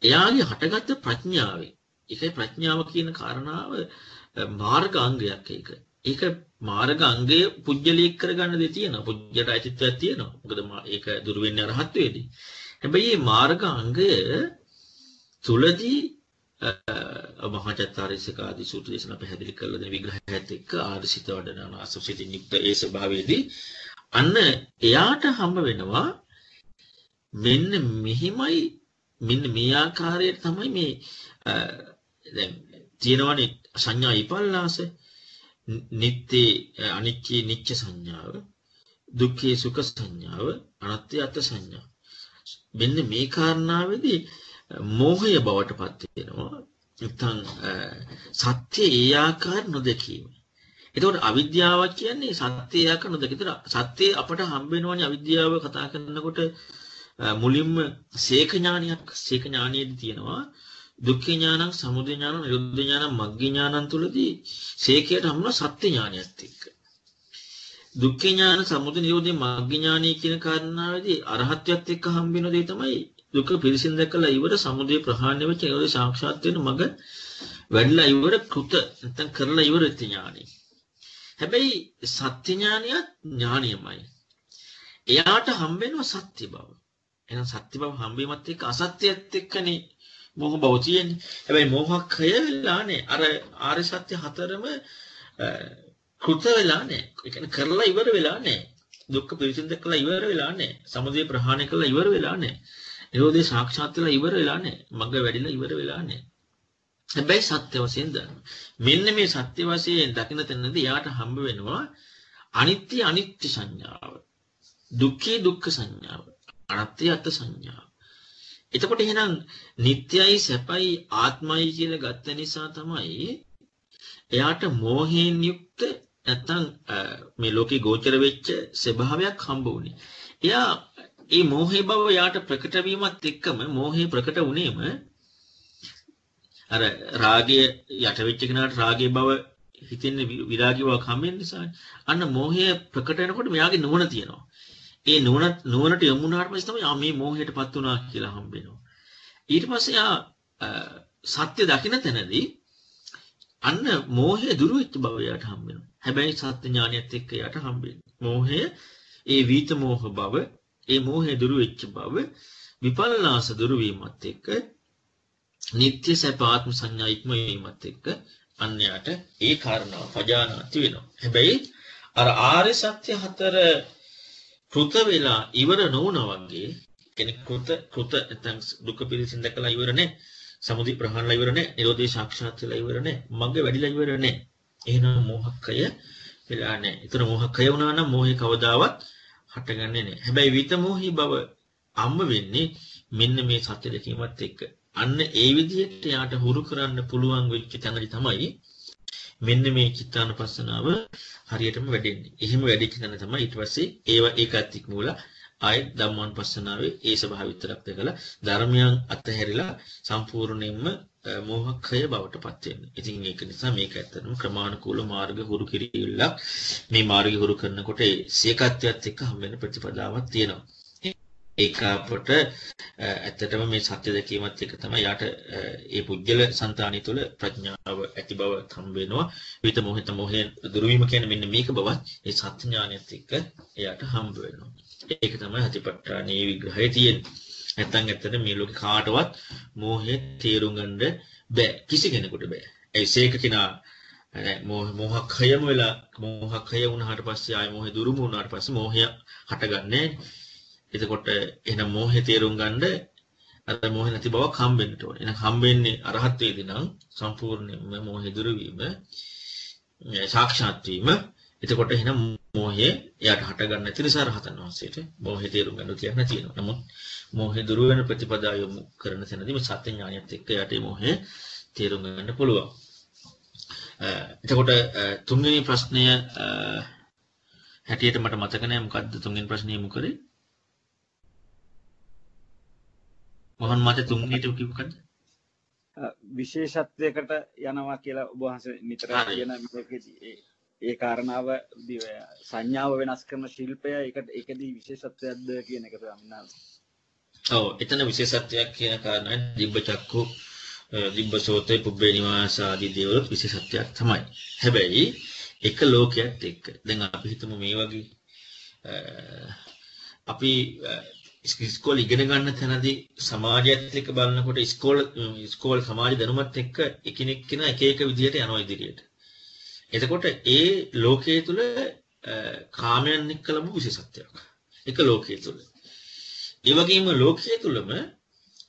එයාගේ හටගත්තු ප්‍රඥාවෙන් ඒකයි ප්‍රඥාව කියන කාරණාව මාර්ග අංගයක් ඒක. ඒක මාර්ග අංගය පුජ්‍යලීක කරගන්න දෙ තියෙනවා. පුජ්‍යයට අයිතිත්වයක් තියෙනවා. මොකද ඒක දුර වෙන්නේ අරහත් වේදී. හැබැයි මේ මාර්ග අංගය තුලදී මහාචත්තාරීසක ආදී සූත්‍ර දේශනා පැහැදිලි කරලා දෙන විග්‍රහයත් එක්ක ආර්සිත වඩන ආසසිතින් යුක්ත ඒ ස්වභාවයේදී අන්න එයාට හම්බ වෙනවා මෙන්න මෙහිමයි මෙන්න මේ ආකාරයට තමයි මේ දැන් තියෙනවනේ සංඥා විපල්ලාස නිත්‍ය අනිච්චේ නිච්ච සංඥාව දුක්ඛේ සුඛ සංඥාව අනත්ත්‍ය අත් සංඥා. මෙන්න මේ කාරණාවේදී මෝහය බවට පත් වෙනවා. නැත්නම් සත්‍ය ඒ ආකාර නොදකීම. එතකොට අවිද්‍යාව කියන්නේ සත්‍ය ඒ ආකාර නොදක. ඒතර සත්‍ය අපට හම්බ වෙනවනේ අවිද්‍යාව කතා කරනකොට මුලින්ම සේක ඥානියක් සේක ඥානියේදී තියෙනවා. දුක්ඛ ඥානං සමුදය ඥානං නිරෝධ ඥානං මග්ග ඥානං තුලදී සේකයට හම්බුන සත්‍ය ඥානියත් එක්ක දුක්ඛ ඥාන සමුදය නිරෝධ මග්ග ඥානී කියන කාරණාවේදී අරහත්ත්වයට එක්ක හම්බෙන දේ තමයි දුක පිරිසින් දැකලා ඉවර සමුදය ප්‍රහාණය වෙච්ච නිරෝධ සාක්ෂාත් වෙන මග වැඩිලා ඉවර කෘත නැත්නම් කරලා ඉවර වෙච්ච ඥානි. හැබැයි සත්‍ය ඥානියත් ඥානියමයි. එයාට හම්බෙනවා සත්‍ය බව. එහෙනම් සත්‍ය බව හම්බීමත් එක්ක අසත්‍යයත් එක්කනේ මොහ බව තියෙන්නේ. හැබැයි මොහක්ය වෙලා නැහැ. අර ආර්ය සත්‍ය හතරම කෘත වෙලා නැහැ. ඒ කියන්නේ කරලා ඉවර වෙලා නැහැ. දුක්ඛ පිරිසිදු කළා ඉවර වෙලා නැහැ. සමුදය ප්‍රහාණය කළා ඉවර වෙලා නැහැ. නිරෝධය සාක්ෂාත් වෙලා ඉවර වෙලා නැහැ. මග්ග වැඩිලා ඉවර වෙලා නැහැ. හැබැයි සත්‍ය වශයෙන් දන්න. මෙන්න මේ සත්‍ය වශයෙන් දකින තැනදී යාට හම්බ වෙනවා අනිත්‍ය අනිත්‍ය සංඥාව. දුක්ඛේ දුක්ඛ සංඥාව. අනත්‍ය අත් සංඥාව. එතකොට එහෙනම් නිට්ටයයි සැපයි ආත්මයි කියලා ගත්ත නිසා තමයි එයාට මෝහයෙන් යුක්ත නැත්තම් මේ ලෝකේ ගෝචර වෙච්ච ස්වභාවයක් හම්බ වුනේ. එයා ඒ මෝහේ බව යාට ප්‍රකට වීමත් එක්කම මෝහේ ප්‍රකට වුණේම අර රාගය යට වෙච්ච කෙනාට රාගයේ බව හිතෙන්නේ විරාගී බවක් හම්බෙන්න නිසා අන්න මෝහය ප්‍රකට වෙනකොට මෙයාගේ නුවණ තියෙනවා. ඒ නුවණ නුවණට යොමු වුණාට පස්සේ තමයි ආ මේ මෝහයටපත් වුණා කියලා හම්බෙනවා. ඊට පස්සේ ආ සත්‍ය දකින්න තැනදී අන්න මෝහය දුරු වෙච්ච බව යාට හම්බෙනවා. හැබැයි සත්‍ය ඥානියත් එක්ක යාට හම්බෙන්නේ. මෝහය ඒ වීත මෝහ බව, ඒ මෝහය දුරු වෙච්ච බව විපල්ලාස දුරු වීමත් එක්ක නিত্য සපාත්ම සංඥා ඉක්ම වීමත් එක්ක අන්‍යයට ඒ කාරණාව පජානාති වෙනවා. හැබැයි අර ආර්ය සත්‍ය හතර කෘත වෙලා ඉවර නොවුනා වගේ කෙනෙක් කෘත කෘත නැත්නම් දුක පිළිසින් දැකලා ඉවර නැහැ. සමුදි ප්‍රහාණලා ඉවර නැහැ. නිරෝධේ සාක්ෂාත් වෙලා ඉවර නැහැ. මග්ග වැඩිලා ඉවර නැහැ. එහෙනම් මෝහකය වෙලා නැහැ. ඒතර මෝහකය වුණා නම් මෝහේ කවදාවත් හටගන්නේ නැහැ. හැබැයි විතමෝහි බව අම්ම වෙන්නේ මෙන්න මේ සත්‍ය දැකීමත් එක්ක. අන්න ඒ විදිහට යාට හුරු කරන්න පුළුවන් වෙච්ච තැනදි තමයි මෙන්න මේ චිත්තානුපස්සනාව හරියටම වැඩෙන්නේ. එහෙම වැඩිච්ච තැන තමයි ඊට පස්සේ ඒව ඒකත් ඉක්මවලා ආයෙත් ධම්මානුපස්සනාවේ ඒ ස්වභාවය විතරක් දැකලා ධර්මයන් අතහැරිලා සම්පූර්ණයෙන්ම මෝහක්ඛය බවට පත් වෙන්නේ. ඉතින් ඒක නිසා මේක ඇත්තටම ක්‍රමානුකූල මාර්ග හුරු කිරීමක්. මේ මාර්ගය හුරු කරනකොට ඒ සියකත්වයක් එක්ක හම් වෙන ප්‍රතිපදාවක් තියෙනවා. ඒක අපට ඇත්තටම මේ සත්‍ය දැකීමත් එක තමයි යාට ඒ පුජ්‍යල సంతානිය තුළ ප්‍රඥාව ඇති බව හම්බ වෙනවා. විත මොහිත මොහෙන් දුරු වීම කියන්නේ මෙන්න මේක බවත් ඒ සත්‍ය ඥානයත් එක්ක එයාට හම්බ වෙනවා. ඒක තමයි හතිපට්ඨානයේ විග්‍රහය තියෙන්නේ. නැත්තම් ඇත්තට මේ ලෝකේ කාටවත් මෝහය තේරුම් ගන්න බෑ. කිසි කෙනෙකුට බෑ. ඒ සේක කිනා මොහක්හයම වෙලා මොහක්හය වුණාට පස්සේ ආය මොහේ දුරු වුණාට පස්සේ මොහය හටගන්නේ එතකොට එහෙනම් මෝහය තේරුම් ගන්න අර මෝහය නැති බවක් හම්බෙන්න ඕනේ. එහෙනම් හම්බෙන්නේ අරහත් වේදී නම් සම්පූර්ණයෙන්ම මෝහය දුරු වීම සාක්ෂාත් වීම. එතකොට එහෙනම් මෝහය එයාට හට ගන්න නැති නිසා රහතන් වහන්සේට මෝහය තේරුම් ගන්න කියන්න තියෙනවා. නමුත් මෝහය දුරු වෙන ප්‍රතිපදා යොමු කරන තැනදී මේ සත්‍ය ඥානියත් එක්ක එයාට මේ මෝහය තේරුම් ගන්න පුළුවන්. එතකොට තුන්වෙනි ප්‍රශ්නය හැටියට මට මතක නෑ මොකද්ද තුන්වෙනි ප්‍රශ්නේ මොකද? මොහන් මට තුන්වෙනිට කිව්වකද? විශේෂත්වයකට යනවා කියලා ඔබ වහන්සේ නිතර කියන ඒ කාරණාව සංඥාව වෙනස් කරන ශිල්පය ඒකට ඒකදී විශේෂත්වයක්ද කියන එක තමයි ඔව් එතන විශේෂත්වයක් කියන කාරණා දිබ්බ චක්කු දිබ්බ සෝතේ පුබ්බේ නිවාස ආදී දේවල් විශේෂත්වයක් තමයි. හැබැයි එක ලෝකයක් එක්ක දැන් අපි හිතමු මේ වගේ අපි ස්කෝල් ඉගෙන ගන්න තැනදී සමාජයත් එක්ක බලනකොට ස්කෝල් ස්කෝල් සමාජ දැනුමත් එක්ක එකිනෙක කෙනා එක එක විදිහට යනවා ඉදිරියට. එතකොට ඒ ලෝකයේ තුල කාමයන් එක්ක ලැබු විශේෂත්වයක්. එක ලෝකයේ තුල. ඒ වගේම ලෝකයේ තුලම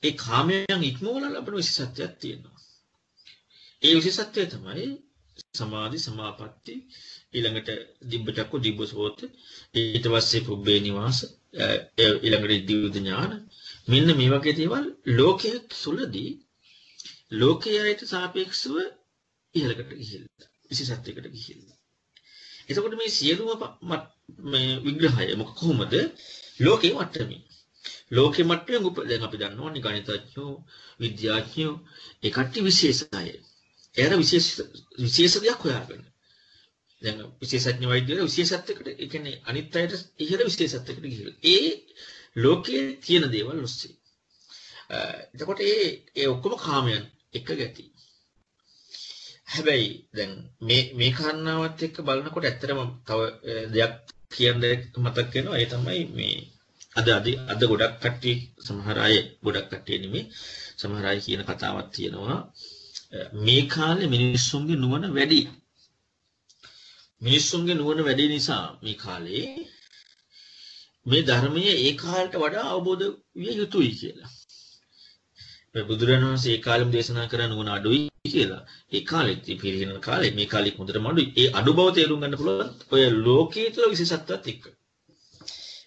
ඒ කාමයන් ඉක්මවලා ලබන විශේෂත්වයක් තියෙනවා. ඒ විශේෂත්වය තමයි සමාධි සමාපatti ඊළඟට දිබ්බචක්ක දිබ්බසෝත ඊට පස්සේ පුබ්බේ නිවාස ඊළඟට දිව්‍ය ඥාන? මෙන්න මේ වගේ දේවල් ලෝකයේ තුලදී ලෝකයට සාපේක්ෂව ඉහළකට ගිහිල්ලා විශේෂත්වයකට ගිහිල්ලා. එතකොට මේ සියලුම මේ විග්‍රහය මොක කොහොමද? ලෝකේ මට්ටමින් ලෝකේ මට්ටමින් උප දැන් අපි දන්නවනේ ගණිතඥයෝ විද්‍යාඥයෝ ඒ කට්ටිය විශේෂයි එයාර විශේෂ විශේෂ දෙයක් හොයාගන්න දැන් විශේෂඥ වෛද්‍යවරු විශේෂත්වයකට ඒ කියන්නේ අනිත් අයට ඉහළ විශේෂත්වයකට ගිහිල්ලා. ඒ ලෝකයේ තියෙන දේවල් ඔස්සේ. එතකොට ඒ ඒ ඔක්කොම කාමයන් එක ගැති. හැබැයි දැන් මේ මේ කාරණාවත් එක්ක බලනකොට ඇත්තටම තව දෙයක් කියන්න මතක් වෙනවා. ඒ තමයි මේ අද අද ගොඩක් කට්ටිය සමහර අය ගොඩක් කට්ටිය නෙමෙයි සමහර අය කියන කතාවක් තියෙනවා. මේ කාලේ මිනිස්සුන්ගේ නුවණ වැඩි. මිනිස්සුන්ගේ නුවණ වැඩි නිසා මේ කාලේ මේ ධර්මයේ ඒ කාලයට වඩා අවබෝධ විය යුතුයි කියලා. මේ බුදුරණන් වහන්සේ ඒ කාලෙම දේශනා කරන නුවණ අඩුයි කියලා. ඒ කාලෙත් පිරිහෙන කාලේ මේ කාලෙත් හොඳටම අඩුයි. ඒ අඩු බව තේරුම් ගන්න පුළුවන් ඔය ලෝකයේ තුල විශේෂත්වයක් එක්ක.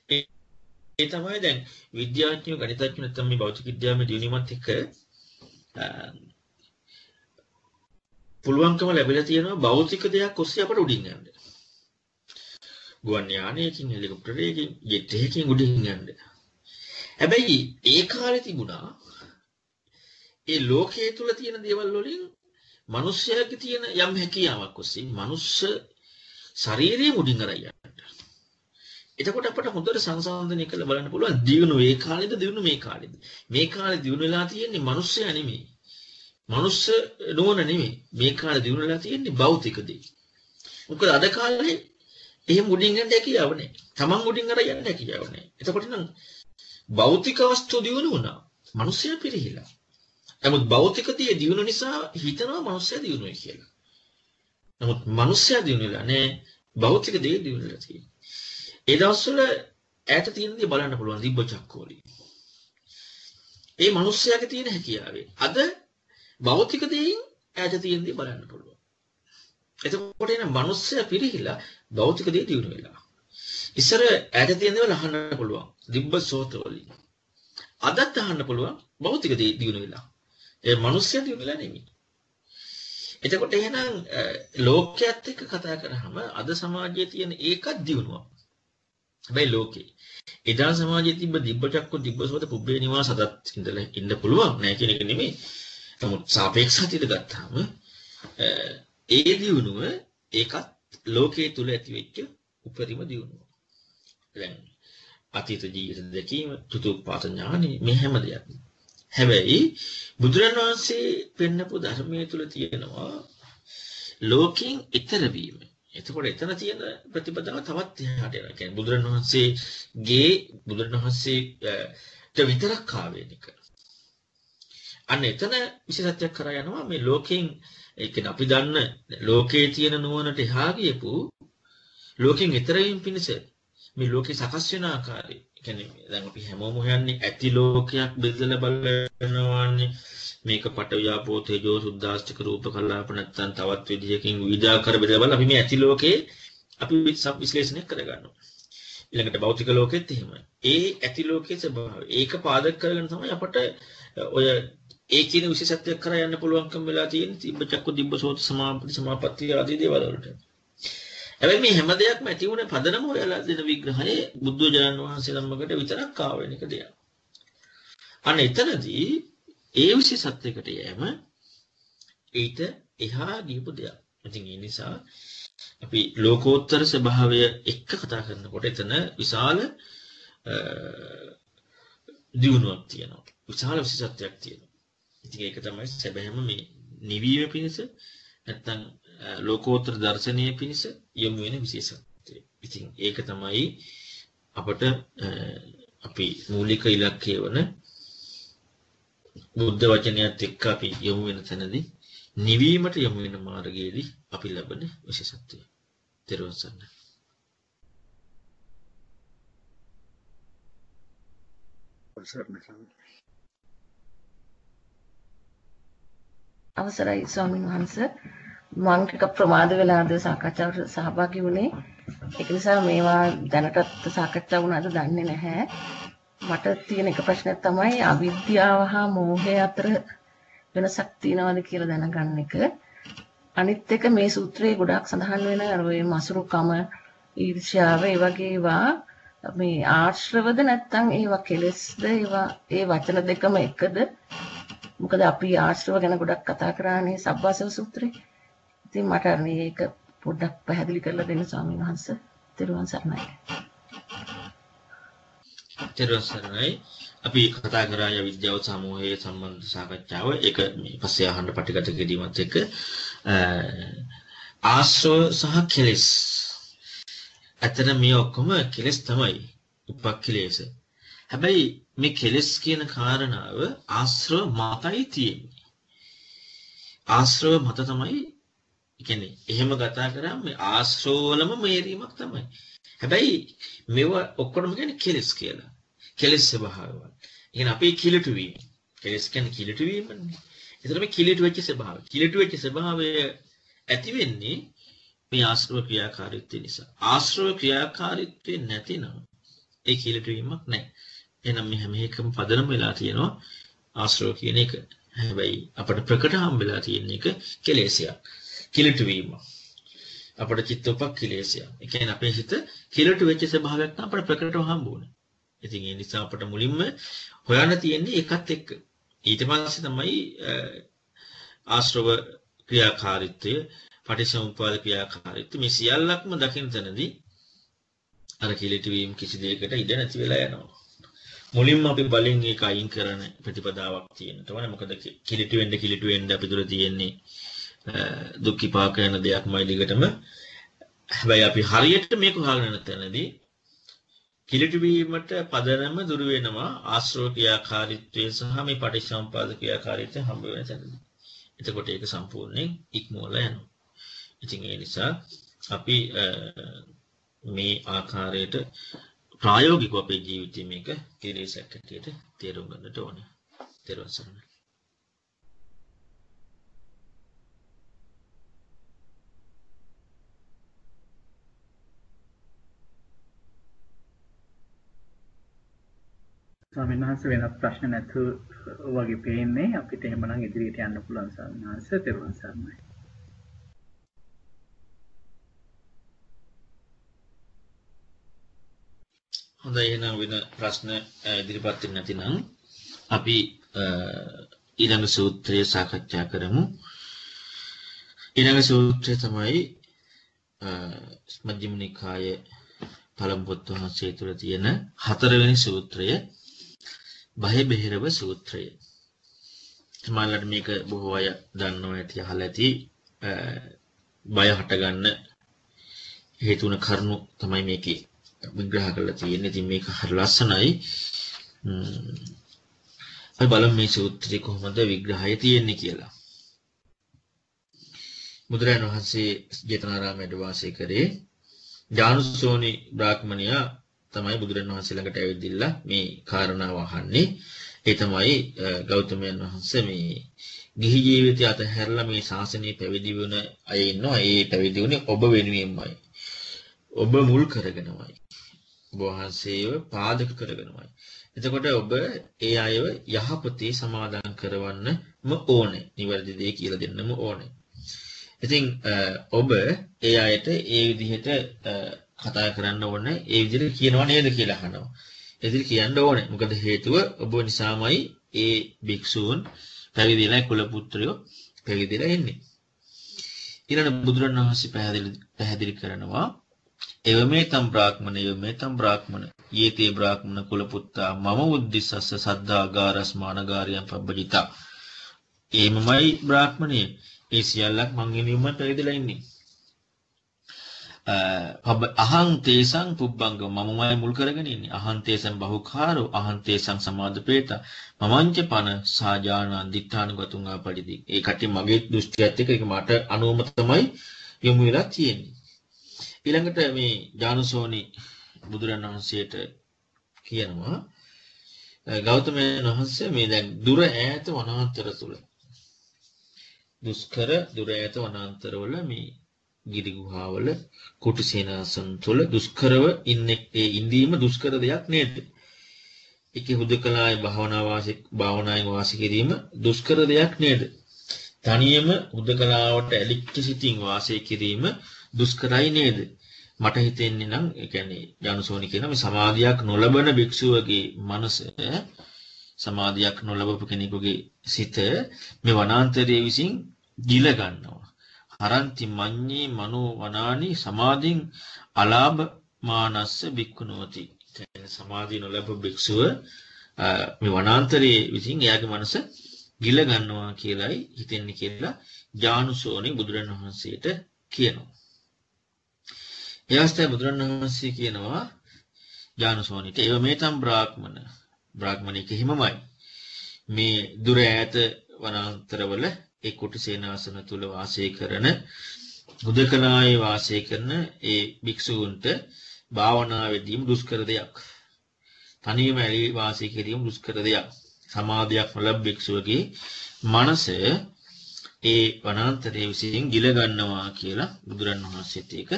ඒ තමයි දැන් විද්‍යාඥයෝ ගණිතඥයෝ නැත්නම් මේ භෞතික විද්‍යාවේ දියුණුවත් එක්ක පුළුවන්කම ලැබිලා තියෙනවා භෞතික දෙයක් ඔස්සේ අපට උඩින් යන්න. ගුවන් යානයකින් හෙලිකොප්ටරයකින් ජෙට් එකකින් උඩින් යන්න. හැබැයි ඒ කාලේ තිබුණා ඒ ලෝකයේ තුල තියෙන දේවල් වලින් මිනිස්යාගේ තියෙන යම් හැකියාවක් ඔස්සේ මනුස්ස ශරීරයේ මුඩින් අරන් යන්න. එතකොට අපට හොඳට සංසන්දනය කරලා බලන්න පුළුවන් දිනු ඒ කාලේද දිනු මේ කාලේද. මේ කාලේ දිනු වෙලා තියෙන්නේ මිනිස්සයා නෙමෙයි. මනුස්ස නුවණ නෙමෙයි. මේ කාලේ දිනු වෙලා තියෙන්නේ භෞතික දේ. මොකද අද කාලේ එහෙම උඩින් යන්න හැකියාව නැහැ. Taman උඩින් අර යන්න හැකියාව නැහැ. එතකොට නම් භෞතික වස්තු දිනු වුණා. මිනිස්සයා පිරිහිලා. නමුත් භෞතික දේ දිනු නිසා හිතනවා මිනිස්සයා දිනුයි කියලා. නමුත් මිනිස්සයා දිනුලා නැහැ. භෞතික දේ දිනුලා තියෙනවා. ඒ දවස්වල ඈත තියෙන දේ බලන්න පුළුවන් දිබ්බ චක්කෝලි. ඒ මිනිස්සයාගේ තියෙන හැකියාවේ. අද භෞතික දේයින් ඈත තියෙන දේ බලන්න පුළුවන්. එතකොට එන මිනිස්සයා පිරිහිලා භෞතික දේ දිනු වෙලා. ඉස්සර ඇයට තියෙන දේවල් අහන්න පුළුවන්. දිබ්බ සෝත වලින්. අදත් අහන්න පුළුවන් භෞතික දේ දිනු වෙලා. ඒ මිනිස්සුන්ට දිනු වෙලා නෙමෙයි. එතකොට එහෙනම් ලෝකයේත් එක්ක කතා කරාම අද සමාජයේ තියෙන ඒකත් දිනුවක්. හැබැයි ලෝකේ එදා සමාජයේ තිබ්බ දිබ්බ චක්ක දිබ්බසෝත පුබ්බේ නිවාස අදත් ඉඳලා ඉන්න පුළුවන් නෑ කියන එක නෙමෙයි. නමුත් සාපේක්ෂව ගත්තාම ඒ දියුණුව ඒකත් ලෝකයේ තුල ඇති වෙච්ච උපරිම දියුණුව. දැන් අතීත ජීවිත දැකීම, චතුප්පාත ඥානෙ මේ හැම දෙයක්ම. හැබැයි බුදුරන් වහන්සේ පෙන්නපු ධර්මයේ තුල තියෙනවා ලෝකෙන් ඈතර වීම. එතකොට එතන තියෙන ප්‍රතිපදාව තවත් එහාට යනවා. කියන්නේ බුදුරන් වහන්සේගේ බුදුරන් වහන්සේට විතරක් ආවෙන එක. අන්න එතන විශේෂත්වයක් කරා යනවා මේ ලෝකෙන් ඒ කියන්නේ අපි දන්න ලෝකයේ තියෙන නුවණට එහා ගියපු ලෝකෙන් ඈතර වීම පිණිස මේ ලෝකේ සකස් වෙන ආකාරය. ඒ කියන්නේ දැන් අපි හැමෝම හොයන්නේ ඇති ලෝකයක් බෙදලා බලනවාන්නේ. මේක පටවියාපෝ තේජෝ සුද්දාස්තික රූප කලාප නැත්තම් තවත් විදිහකින් විවිධාකාර බෙදලා බලලා අපි මේ ඇති ලෝකේ අපි විශ්ලේෂණය කරගන්නවා. ඊළඟට භෞතික ලෝකෙත් එහෙමයි. ඒ ඇති ලෝකයේ ස්වභාවය. ඒක පාදක කරගෙන තමයි අපට ඔය ඒ කියන විශේෂත්වයක් කරා යන්න පුළුවන්කම වෙලා තියෙන තිබ්බ චක්ක දිබ්බ සෝත සමාපatti සමාපatti ආදී දේවල් වලට. හැබැයි මේ හැම දෙයක්ම ඇති වුණේ පදනම හොයලා දෙන විග්‍රහයේ බුද්ධ ජනන් වහන්සේ ළමකට විතරක් ආවෙන එක දෙයක්. අන්න එතනදී ඒ විශේෂත්වයකට යෑම ඊට එහා ගියපු දෙයක්. ඉතින් ඒ නිසා අපි ලෝකෝත්තර ස්වභාවය එක්ක කතා කරනකොට එතන විශාල දියුණුවක් තියෙනවා. විශාල විශේෂත්වයක් තියෙනවා. ඉතින් ඒක තමයි සැබෑම මේ නිවීම පිණිස නැත්තම් ලෝකෝත්තර දර්ශනීය පිණිස යොමු වෙන විශේෂත්වය. ඉතින් ඒක තමයි අපට අපි මූලික ඉලක්කය වන බුද්ධ වචනයත් එක්ක අපි යොමු වෙන තැනදී නිවීමට යොමු වෙන මාර්ගයේදී අපි ලබන විශේෂත්වය. තෙරුවන් සරණයි. සරණයි අවසරයි ස්වාමීන් වහන්ස. මං ටික ප්‍රමාද වෙලා අද සාකච්ඡාවට සහභාගී වුණේ. ඒක නිසා මේවා දැනටත් සාකච්ඡා වුණාද දන්නේ නැහැ. මට තියෙන එක ප්‍රශ්නයක් තමයි අවිද්‍යාව හා මෝහය අතර වෙනසක් තියෙනවද කියලා දැනගන්න එක. අනිත් එක මේ සූත්‍රයේ ගොඩාක් සඳහන් වෙන අර ඔය මසුරුකම ඊර්ෂ්‍යාව ඒ වගේ ඒවා මේ ආශ්‍රවද නැත්නම් ඒවා කෙලෙස්ද? ඒවා ඒ වචන දෙකම එකද? මොකද අපි ආශ්‍රව ගැන ගොඩක් කතා කරානේ සබ්බාසව සූත්‍රේ. ඉතින් මට මේක පොඩ්ඩක් පැහැදිලි කරලා දෙන්න ස්වාමීන් වහන්සේ. තෙරුවන් සරණයි. තෙරුවන් සරණයි. අපි කතා කරා විද්‍යාව සමූහයේ සම්බන්ධ සාකච්ඡාව. ඒක මේ පස්සේ අහන්න පටිගත කිරීමත් එක්ක ආශ්‍රව සහ කෙලෙස්. අතන මේ ඔක්කොම කෙලෙස් තමයි. උපක්ඛලේශ. හැබැයි මේ කෙලෙස් කියන කාරණාව ආශ්‍රව මතයි තියෙන්නේ. ආශ්‍රව මත තමයි කියන්නේ එහෙම කතා කරාම මේ ආශ්‍රවවලම මේරීමක් තමයි. හැබැයි මේව ඔක්කොම කියන්නේ කෙලෙස් කියලා. කෙලෙස් ස්වභාවය. ඉතින් අපේ කිලටු වීම. කෙලෙස් කියන්නේ කිලටු වීමනේ. ඒතර මේ කිලටු වෙච්ච ස්වභාවය. කිලටු වෙච්ච ස්වභාවය ඇති වෙන්නේ මේ ආශ්‍රව ක්‍රියාකාරීත්වය නිසා. ආශ්‍රව ක්‍රියාකාරීත්වය නැතිනම් ඒ කිලටු වීමක් නැහැ. එහෙනම් මේ හැම එකම පදනම වෙලා තියෙනවා ආශ්‍රව කියන එක. හැබැයි අපට ප්‍රකට හම්බෙලා තියෙන එක කෙලෙසයක්. කිලටු වීම. අපට චිත්තෝපක්ඛිලේශය. ඒ කියන්නේ අපේ හිත කිලටු වෙච්ච ස්වභාවයක් නම් අපට ප්‍රකටව හම්බුනේ. ඉතින් ඒ නිසා අපට මුලින්ම හොයන්න තියෙන්නේ ඒකත් එක්ක. ඊට පස්සේ තමයි ආශ්‍රව ක්‍රියාකාරීත්වය, පටිසමුපාද ක්‍රියාකාරීත්වය මේ සියල්ලක්ම දකින තැනදී අර කිලටු වීම කිසි දෙයකට ඉඩ නැති වෙලා යනවා. මුලින්ම අපි බලෙන් ඒක අයින් කරන ප්‍රතිපදාවක් තියෙනවා. තමයි මොකද කිලිටු වෙන්න කිලිටු වෙන්න අපි දුර තියෙන්නේ දුක් විපාක යන දෙයක්මයි දිගටම. හැබැයි අපි හරියට මේක හොයාගෙන යන තැනදී කිලිටු වීමට පදනම දුර වෙනවා ආශ්‍රව ක්‍රියාකාරීත්වය සහ මේ පටිච්චසමුපාද ක්‍රියාකාරීත්වය හම්බ වෙන තැනදී. එතකොට ඒක සම්පූර්ණයෙන් ඉක්මවලා යනවා. ඉතින් ඒ නිසා අපි මේ ආකාරයට ප්‍රායෝගිකව අපේ ජීවිතයේ මේක කෙලෙසක් හැටියට තේරුම් ගන්නට ඕනේ. තේරුම් ගන්න. ස්වාමීන් වහන්සේ වෙනත් ප්‍රශ්න නැතු වගේ පේන්නේ අපිට එහෙමනම් ඉදිරියට යන්න පුළුවන් ස්වාමීන් වහන්සේ තෙරුවන් සරණයි හොඳයි එහෙනම් වෙන ප්‍රශ්න ඉදිරිපත් වෙන්නේ නැතිනම් අපි ඊළඟ සූත්‍රය සාකච්ඡා කරමු. ඊළඟ සූත්‍රය තමයි මජ්ක්‍ධිම නිකායේ පළමු පොත් වහන්සේ තුළ තියෙන හතරවෙනි සූත්‍රය බහේ බෙහෙරව සූත්‍රය. සමහරවිට මේක බොහෝ අය දන්නවා ඇති අහලා ඇති බය හටගන්න හේතු වන කරුණු තමයි මේකේ විග්‍රහ කරලා තියෙන්නේ. ඉතින් මේක හරි ලස්සනයි. අපි බලමු මේ සූත්‍රයේ කොහොමද විග්‍රහය තියෙන්නේ කියලා. බුදුරජාණන් වහන්සේ ජේතවනාරාමයේ වාසය කරේ ජානුසෝනි බ්‍රාහ්මණයා තමයි බුදුරජාණන් වහන්සේ ළඟට ඇවිදින්න මේ කාරණාව අහන්නේ. ඒ තමයි ගෞතමයන් වහන්සේ මේ ගිහි ජීවිතය අතහැරලා මේ ශාසනය පැවිදි වෙන අය ඉන්නවා. ඒ පැවිදි වුණේ ඔබ වෙනුවෙන්මයි. ඔබ මුල් කරගෙනමයි. ඔබ වහන්සේව පාදක කරගෙනමයි. එතකොට ඔබ ඒ අයව යහපතේ සමාදන් කරවන්නම ඕනේ. නිවැරදි දේ කියලා දෙන්නම ඕනේ. ඉතින් ඔබ ඒ අයට ඒ විදිහට කතා කරන්න ඕනේ. ඒ විදිහට කියනවා නේද කියලා අහනවා. ඒ විදිහට කියන්න ඕනේ. මොකද හේතුව ඔබ නිසාමයි ඒ භික්ෂූන් පැවිදිලා කුල පුත්‍රයෝ පැවිදිලා ඉන්නේ. ඊළඟ බුදුරණවහන්සේ පැහැදිලි පැහැදිලි කරනවා එවමේතම් බ්‍රාහ්මණ එවමේතම් බ්‍රාහ්මණ. යේතේ බ්‍රාහ්මණ කුල පුත්තා මම උද්දිස්සස්ස සද්ධාගාරස්මානගාරියම් පබ්බජිතා. ඒමමයි බ්‍රාහ්මණය. ඒ සියල්ලක් මං වෙනුවෙන් පැවිදිලා ඉන්නේ. අහං තේසං පුබ්බංග. මමමයි මුල් කරගෙන ඉන්නේ. අහං තේසං බහුකාරෝ අහං තේසං සමාදපේත මමංච පන සාජානන් දිඨානුගතුං ආපඩිති ඒ කට්ටිය මගේ දෘෂ්ටියත් එක්ක. ඒක මට අනුවම තමයි යොමු වෙලා තියෙන්නේ. ඊළඟට මේ ජානුසෝනි බුදුරන් වහන්සේට කියනවා ගෞතමයන් වහන්සේ මේ දැන් දුර ඈත වනාන්තර තුල දුෂ්කර දුර ඈත වනාන්තරවල මේ ගිරි ගුහාවල කුටි සේනාසන තුල දුෂ්කරව ඉන්නේ ඒ ඉඳීම දුෂ්කර දෙයක් නේද? ඒකේ හුදකලායි භාවනා වාසික භාවනායෙන් වාසය කිරීම දුෂ්කර දෙයක් නේද? තනියම හුදකලාවට ඇලිච්ච සිතින් වාසය කිරීම දුෂ්කරයි නේද? මට හිතෙන්නේ නම් ඒ කියන්නේ ජානුසෝනි කියන මේ සමාධියක් නොලබන භික්ෂුවගේ මනස සමාධියක් නොලබපු කෙනෙකුගේ සිත මේ වනාන්තරයේ විසින් ගිල ගන්නවා. හරන්ති මඤ්ඤේ මනෝ වනානි සමාධින් අලාභ මානස්ස බික්කුණෝති. සමාධිය නොලබපු භික්ෂුව මේ වනාන්තරයේ විසින් එයාගේ මනස ගිල ගන්නවා කියලයි හිතෙන්නේ කියලා ජානුසෝනි බුදුරණවහන්සේට කියනවා. ඒ අවස්ථාවේ බුදුරණවහන්සේ කියනවා ජානුසෝනිට ඒව මේ තම් බ්‍රාහ්මණ බ්‍රාහ්මණික හිමමයි. මේ දුර ඈත වනාන්තරවල ඒ කුටි සේනාසන තුල වාසය කරන හුදකලායේ වාසය කරන ඒ භික්ෂූන්ට භාවනාවේදීම දුෂ්කර දෙයක්. තනියම ඇලී වාසය කිරීම දුෂ්කර දෙයක්. සමාධියක් නොලැබ භික්ෂුවගේ මනස ඒ වනාන්තරයේ විසින් ගිල ගන්නවා කියලා බුදුරන් වහන්සේත් ඒක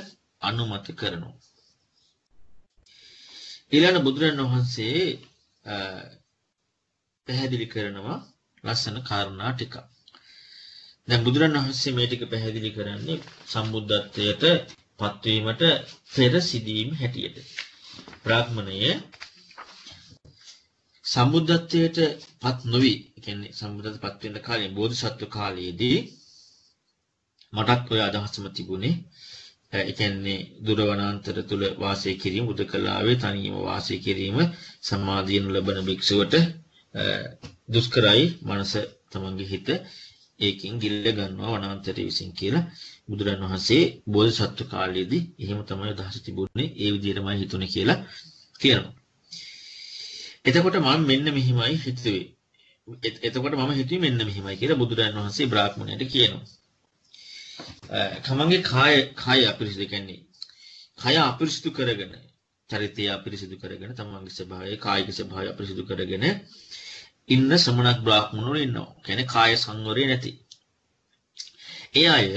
අනුමත කරනවා. ඊළඟ බුදුරන් වහන්සේ පැහැදිලි කරනවා ලස්සන කාරණා ටික. දැන් බුදුරන් වහන්සේ මේ ටික පැහැදිලි කරන්නේ සම්බුද්ධත්වයට පත්වීමට පෙර සිදීම හැටියට. බ්‍රාහ්මණය සම්බුද්ධත්වයට පත් නොවි කියන්නේ සම්බුද්ධත්වයට පත් වෙන්න කාලේ බෝධිසත්ව කාලයේදී මටත් ඔය අදහසම තිබුණේ ඒ කියන්නේ දුර වනාන්තර තුල වාසය කිරීම උදකලාවේ තනියම වාසය කිරීම සමාධියන ලබන භික්ෂුවට දුෂ්කරයි මනස තමන්ගේ හිත ඒකෙන් ගිල්ල ගන්නවා වනාන්තරයේ විසින් කියලා බුදුරන් වහන්සේ බෝධිසත්ව කාලයේදී එහෙම තමයි අදහස තිබුණේ ඒ විදිහටමයි හිතුනේ කියලා කියනවා. එතකොට මම මෙන්න මෙහිමයි හිතුවේ. එතකොට මම හිතුවේ මෙන්න මෙහිමයි කියලා බුදුරන් වහන්සේ බ්‍රාහ්මණයට කියනවා. තමන්ගේ කාය කාය අපිරිසිදු කියන්නේ කය අපිරිසිදු කරගෙන චරිතය අපිරිසිදු කරගෙන තමන්ගේ ස්වභාවය කායික ස්වභාවය අපිරිසිදු කරගෙන ඉන්න ශ්‍රමණක් බ්‍රාහ්මණවරු ඉන්නවා. කියන්නේ කාය සංවරය නැති. ඒ අය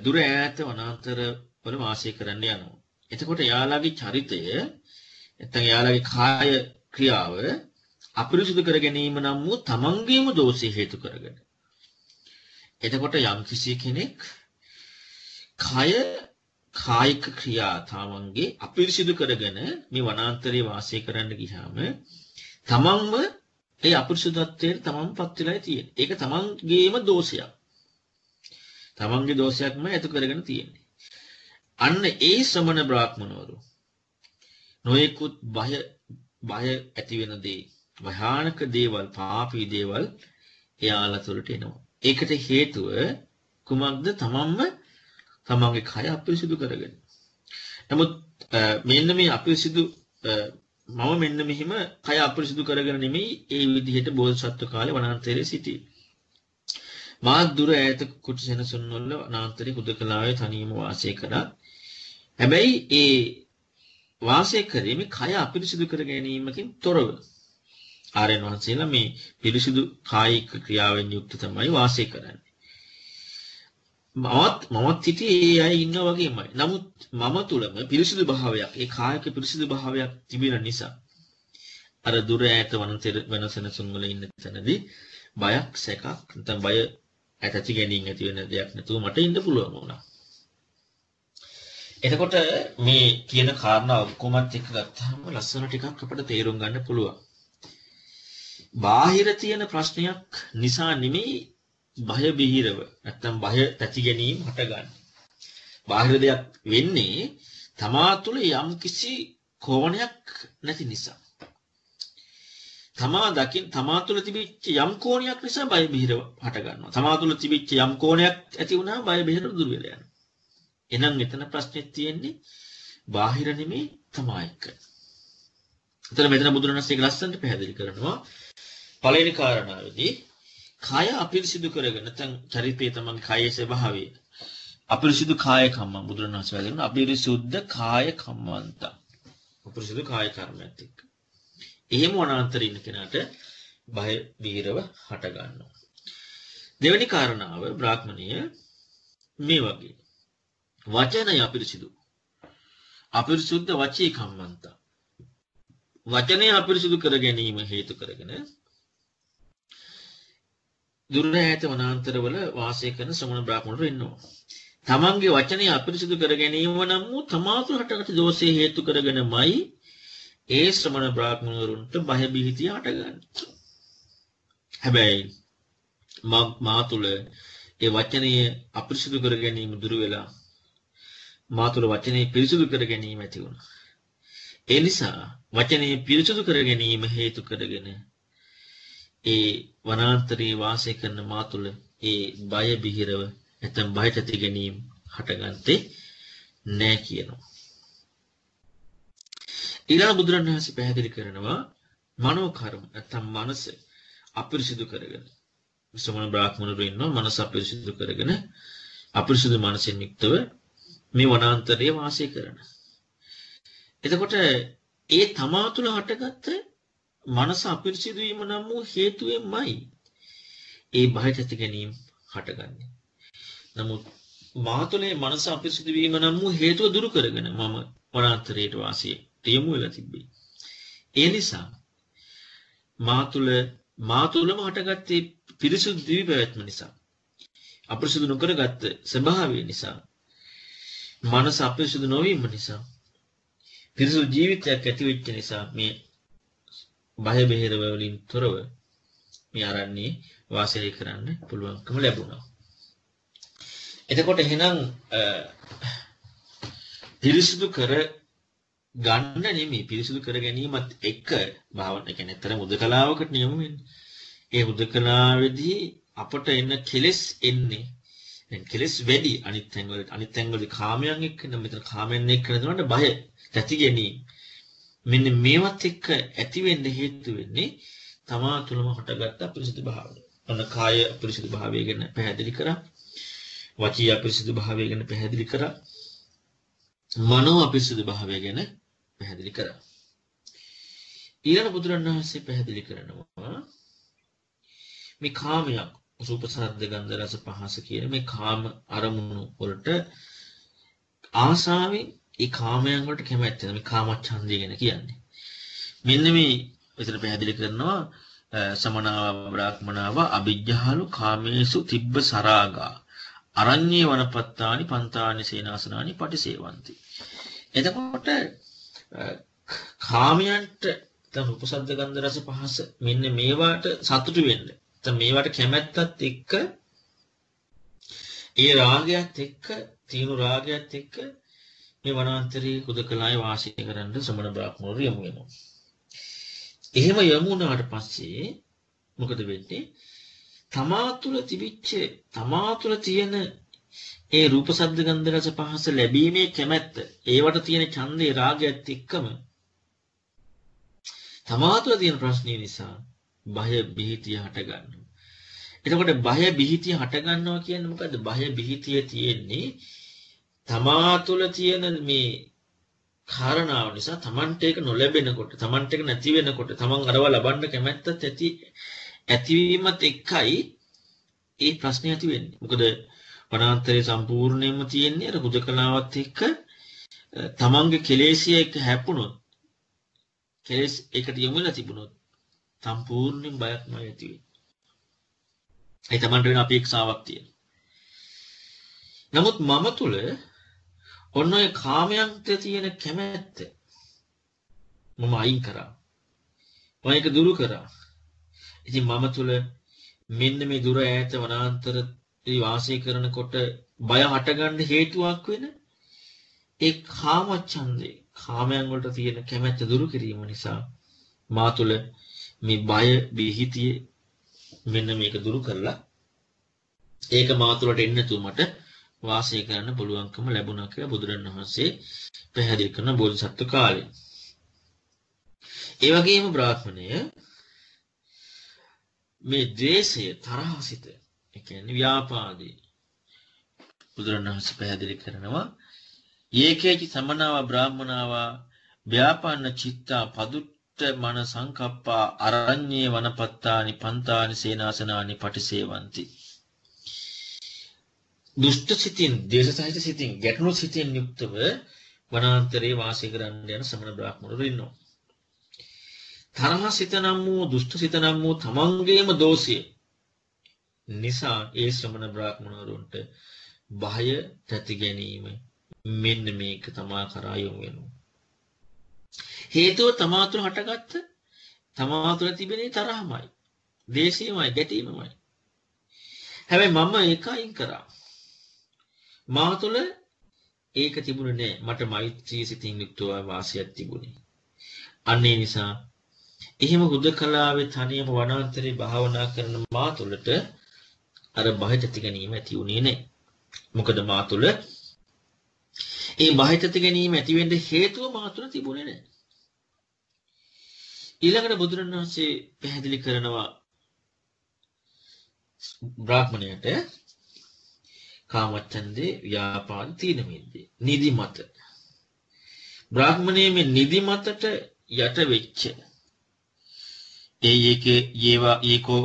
දුර ඈත වනාන්තර වල වාසය කරන්න යනවා. එතකොට යාළගේ චරිතය නැත්නම් යාළගේ කාය ක්‍රියාව අපිරිසුදු කර ගැනීම නම් වූ තමන්ගේම දෝෂය හේතු කරගෙන. එතකොට යම්කිසි කෙනෙක් කය කායික ක්‍රියා තමන්ගේ අපිරිසිදු කරගෙන මේ වනාන්තරයේ වාසය කරන්න ගියාම තමන්ම ඒ අපිරිසුදුත්වයට තමන් පත් වෙලා තියෙන. ඒක තමන්ගේම දෝෂයක්. තමන්ගේ දෝෂයක්ම ඇති කරගෙන තියෙන්නේ. අන්න ඒ ශ්‍රමණ බ්‍රාහ්මණවරු නොයෙකුත් බය බය ඇති වෙන දේ භයානක දේවල් පාපී දේවල් එයාලා තුළට එනවා. ඒකට හේතුව කුමක්ද තමන්ම තමන්ගේ කය අපිරිසිදු කරගෙන. නමුත් මෙන්න මේ අපිරිසිදු මම මෙන්න මෙහිම කය අපිරිසිදු කරගෙන නෙමෙයි ඒ විදිහට බෝධිසත්ව කාලේ වනාන්තරයේ සිටියේ. මා දුර ඈත කුටි සෙනසුන් වල වනාන්තරයේ හුදකලාවේ තනියම වාසය කරා. හැබැයි ඒ වාසය කරේ මේ කය අපිරිසිදු කර ගැනීමකින් තොරව. ආර්යයන් වහන්සේලා මේ පිරිසිදු කායික ක්‍රියාවෙන් යුක්ත තමයි වාසය කරන්නේ. මමත් මමත් හිටියේ ඒ අය ඉන්නා වගේමයි. නමුත් මම තුලම පිරිසිදු භාවයක්, ඒ කායික පිරිසිදු භාවයක් තිබෙන නිසා අර දුර ඈත වනතර වෙනසන සුන්වල ඉන්න තැනදී බයක් සැකක් නැත්නම් බය ඇති ගැනීම ඇති වෙන දෙයක් නැතුව මට ඉන්න පුළුවන් වුණා. එතකොට මේ කියන කාරණා ඔක්කොමත් එක්ක ගත්තාම ලස්සන ටිකක් අපිට තේරුම් ගන්න පුළුවන්. බාහිර තියෙන ප්‍රශ්නයක් නිසා නෙමෙයි බය බිහිරව නැත්තම් බය ඇති ගැනීම හටගන්නේ. බාහිර දෙයක් වෙන්නේ තමා තුළ යම් කිසි කෝණයක් නැති නිසා. තමා දකින් තමා තුළ තිබිච්ච යම් කෝණයක් නිසා බය බිහිරව හටගන්නවා. තමා තුළ තිබිච්ච යම් කෝණයක් ඇති වුණාම බය බිහිරව දුර වෙලා යනවා. එහෙනම් එතන ප්‍රශ්නේ තියෙන්නේ බාහිර නෙමෙයි තමා එක්ක. එතන මෙතන බුදුරණස් ඒක ලස්සනට පැහැදිලි කරනවා. පළවෙනි කාරණාවේදී කය අපිරිසිදු කරගෙන නැත්නම් චරිතයේ තමන්ගේ කයේ ස්වභාවය. අපිරිසිදු කාය කම්ම බුදුරණවහන්සේ වැදගෙන අපිරිසුද්ධ කාය කම්මන්ත. අපිරිසිදු කාය කර්මයක් එක්ක. එහෙම වනාන්තර ඉන්න කෙනාට බය වීරව හට ගන්නවා. දෙවෙනි කාරණාව බ්‍රාහ්මණීය මේ වගේ. වචනය අපිරිසිදු. අපිරිසුද්ධ වචී කම්මන්ත. වචනය අපිරිසිදු කර ගැනීම හේතු කරගෙන දුර ඈත වනාන්තරවල වාසය කරන ශ්‍රමණ බ්‍රාහ්මණවරු ඉන්නවා. තමන්ගේ වචනය අපිරිසිදු කර ගැනීම නම් වූ තමාතු හටගත් දෝෂය හේතු කරගෙනමයි ඒ ශ්‍රමණ බ්‍රාහ්මණවරුන්ට බය බිහිතිය හටගන්නේ. හැබැයි මා තුළ ඒ වචනය අපිරිසිදු කර ගැනීම දුර වෙලා මා තුළ වචනේ පිරිසිදු කර ගැනීම ඇති වුණා. ඒ නිසා වචනේ පිරිසිදු කර ගැනීම හේතු කරගෙන ඒ වනාන්තරයේ වාසය කරන මා තුළ ඒ බය බිහිරව නැත්නම් බයට ඇති ගැනීම හටගත්තේ නෑ කියනවා. ඊළඟ බුදුරණවහන්සේ පැහැදිලි කරනවා මනෝ කර්ම නැත්නම් මනස අපිරිසිදු කරගෙන සමන බ්‍රාහ්මණවරු ඉන්නවා මනස අපිරිසිදු කරගෙන අපිරිසිදු මනසෙන් යුක්තව මේ වනාන්තරයේ වාසය කරන. එතකොට ඒ තමා තුළ හටගත්ත මනස අපිරිසිදු වීම නම් වූ හේතුවෙන්මයි ඒ බහිත ඇති ගැනීම හටගන්නේ. නමුත් මා තුළේ මනස අපිරිසිදු වීම නම් වූ හේතුව දුරු කරගෙන මම වනාන්තරයට වාසයට යොමු වෙලා තිබ්බේ. ඒ නිසා මා තුළ මා තුළම හටගත්තේ පිරිසුදු දිවි පැවැත්ම නිසා අපිරිසිදු නොකරගත්ත ස්වභාවය නිසා මනස අපිරිසිදු නොවීම නිසා පිරිසුදු ජීවිතයක් ඇති වෙච්ච නිසා මේ බය බෙහෙරව වලින් තොරව මේ අරන්නේ වාසය කරන්න පුළුවන්කම ලැබුණා. එතකොට එහෙනම් පිරිසිදු කර ගන්න නෙමෙයි පිරිසිදු කර ගැනීමත් එක්ක භාවනා කියන්නේ අතර මුදකලාවකට නියම වෙන්නේ. ඒ මුදකලාවේදී අපට එන්න කෙලස් එන්නේ දැන් කෙලස් වැඩි අනිත් තැන්වල අනිත් තැන්වල කාමයන් එක්ක නම් මෙතන කාමයන් එක්ක නේද බය ඇති ගැනීම මෙන්න මේවත් එක්ක ඇති වෙන්න හේතු වෙන්නේ තමා තුළම හටගත්ත අපිරිසිදු භාවය. ඔන්න කාය අපිරිසිදු භාවය ගැන පැහැදිලි කරා. වචී අපිරිසිදු භාවය ගැන පැහැදිලි කරා. මනෝ අපිරිසිදු භාවය ගැන පැහැදිලි කරා. ඊළඟ බුදුරණවහන්සේ පැහැදිලි කරනවා මේ කාමයක් රූප සද්ද ගන්ධ රස පහස කියන මේ කාම අරමුණු වලට ආසාවෙන් ඒ කාමයන් වලට කැමැත්ත මේ කාමච්ඡන්දය ගැන කියන්නේ. මෙන්න මේ එතන පැහැදිලි කරනවා සමනාව බ්‍රාහ්මනාව අභිජ්ජහලු කාමේසු තිබ්බ සරාගා අරඤ්ඤේ වනපත්තානි පන්තානි සේනාසනානි පටිසේවಂತಿ එතකොට කාමයන්ට දැන් උපසද්ද ගන්ධ රස පහස මෙන්න මේවාට සතුටු වෙන්න. දැන් මේවට කැමැත්තත් එක්ක ඒ රාගයත් එක්ක තීනු රාගයත් එක්ක මේ වනාන්තරයේ කුදකලාය වාසය කරන්න සමන බ්‍රාහ්මණවරු යමු වෙනවා. එහෙම යමු වුණාට පස්සේ මොකද වෙන්නේ? තමා තුළ තිබිච්ච තමා තුළ තියෙන ඒ රූප සද්ද ගන්ධ රස පහස ලැබීමේ කැමැත්ත ඒවට තියෙන ඡන්දේ රාගයත් එක්කම තමා තුළ තියෙන ප්‍රශ්නය නිසා බය බිහිතිය හටගන්නවා. එතකොට බය බිහිතිය හටගන්නවා කියන්නේ මොකද්ද? බය බිහිතිය තියෙන්නේ තමා තුළ තියෙන මේ කාරණාව නිසා තමන්ට ඒක නොලැබෙනකොට තමන්ට ඒක නැති වෙනකොට තමන් අරව ලබන්න කැමැත්තත් ඇති ඇතිවීමත් එක්කයි ඒ ප්‍රශ්නේ ඇති වෙන්නේ. මොකද වනාන්තරයේ සම්පූර්ණයෙන්ම තියෙන්නේ අර හුදකලාවත් එක්ක තමන්ගේ කෙලෙසිය එක්ක හැප්පුණොත් කෙලෙස් එකට යොමු වෙලා තිබුණොත් සම්පූර්ණයෙන් බයක්ම ඇති වෙයි. ඒ තමන්ට වෙන අපේක්ෂාවක් තියෙනවා. නමුත් මම තුල ඔන්න ඔය කාමයන්ට තියෙන කැමැත්ත මම අයින් කරා. මම ඒක දුරු කරා. ඉතින් මම තුල මෙන්න මේ දුර ඈත වනාන්තර වාසය කරනකොට බය හටගන්න හේතුවක් වෙන ඒ කාමච්ඡන්දේ කාමයන් වලට තියෙන කැමැත්ත දුරු කිරීම නිසා මා තුළ මේ බය බිහිතිය මෙන්න මේක දුරු කරලා ඒක මා තුළට එන්න තුමට වාසය කරන්න පුළුවන්කම ලැබුණා කියලා බුදුරණවහන්සේ පැහැදිලි කරන බෝධිසත්ව කාලේ. ඒ වගේම බ්‍රාහ්මණය මේ ද්වේෂය තරහසිත ඒ කියන්නේ ව්‍යාපාදේ බුදුරණවහන්සේ පැහැදිලි කරනවා ඒකේචි සමනාව බ්‍රාහ්මනාව ව්‍යාපන්න චිත්තා පදුට්ට මන සංකප්පා අරඤ්ඤේ වනපත්තානි පන්තානි සේනාසනානි පටිසේවಂತಿ දුෂ්ට සිතින් දේශ සහිත සිතින් ගැටණු සිතින් යුක්තව වනාන්තරයේ වාසය කරන්න යන සමන බ්‍රාහ්මණවරු ඉන්නවා තරහ සිත නම් වූ දුෂ්ට සිත නම් වූ තමන්ගේම දෝෂය නිසා ඒ ශ්‍රමණ බ්‍රාහ්මණවරුන්ට බය තැති ගැනීම මෙන්න මේක තමා කරා යොමු වෙනවා. හේතුව තමා තුළ හටගත්ත තමා තුළ තිබෙන තරහමයි. දේශයමයි ගැටීමමයි. හැබැයි මම ඒක අයින් කරා. මා තුළ ඒක තිබුණේ නෑ. මට මෛත්‍රී සිතින් යුක්තව වාසයක් තිබුණේ. අන්න ඒ නිසා එහෙම හුදකලාවේ තනියම වනාන්තරේ භාවනා කරන මා තුළට අර බය තැති ගැනීම ඇති වුණේ නෑ. මොකද මා තුළ ඒ බාහිතත ගැනීම ඇතිවෙන්න හේතුව මා තුළ තිබුණේ නැහැ. ඊළඟට බුදුරණවහන්සේ පැහැදිලි කරනවා බ්‍රාහ්මණයට කාමච්ඡන්දේ ව්‍යාපාද තීන මිද්දේ නිදිමත බ්‍රාහ්මණයේ මේ නිදිමතට යට වෙච්ච ඒ ඒකේ ඒවා ඒකෝ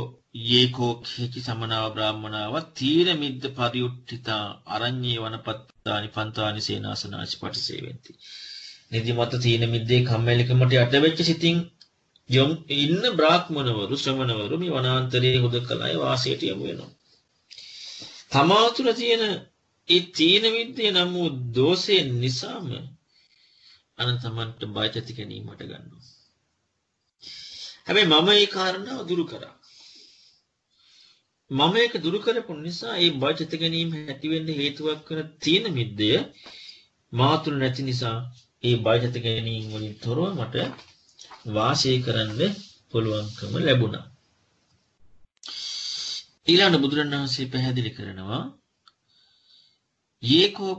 ඒකෝ කේචි සමනාව බ්‍රාහ්මනාව තීන මිද්ද පරිඋට්ඨිතා අරඤ්ඤේ වනපත්තානි පන්තානි සේනාසනාසි පටිසේවෙන්ති. නිදිමත තීන මිද්දේ කම්මැලිකමට යට වෙච්ච සිතින් යොම් ඉන්න බ්‍රාහ්මණවරු ශ්‍රමණවරු මේ වනාන්තරයේ හුදකලයි වාසයට යමු වෙනවා. තමා තුළ තියෙන ඒ තීන විද්‍යාව නම් වූ දෝෂයෙන් නිසාම අනන්තමන්ට බය ඇති ගැනීමට ගන්නවා. හැබැයි මම ඒ කාරණාව දුරු කරා. මම ඒක දුරු කරපු නිසා ඒ බජත ගැනීම ඇතිවෙන්න හේතුවක් වන තියෙන මිද්දය මා තුළ නැති නිසා ඒ බජත ගැනීම වලින් තොරව මට වාසය කරන්න පුළුවන්කම ලැබුණා. ඊළඟ බුදුරණවහන්සේ පැහැදිලි කරනවා යේකෝ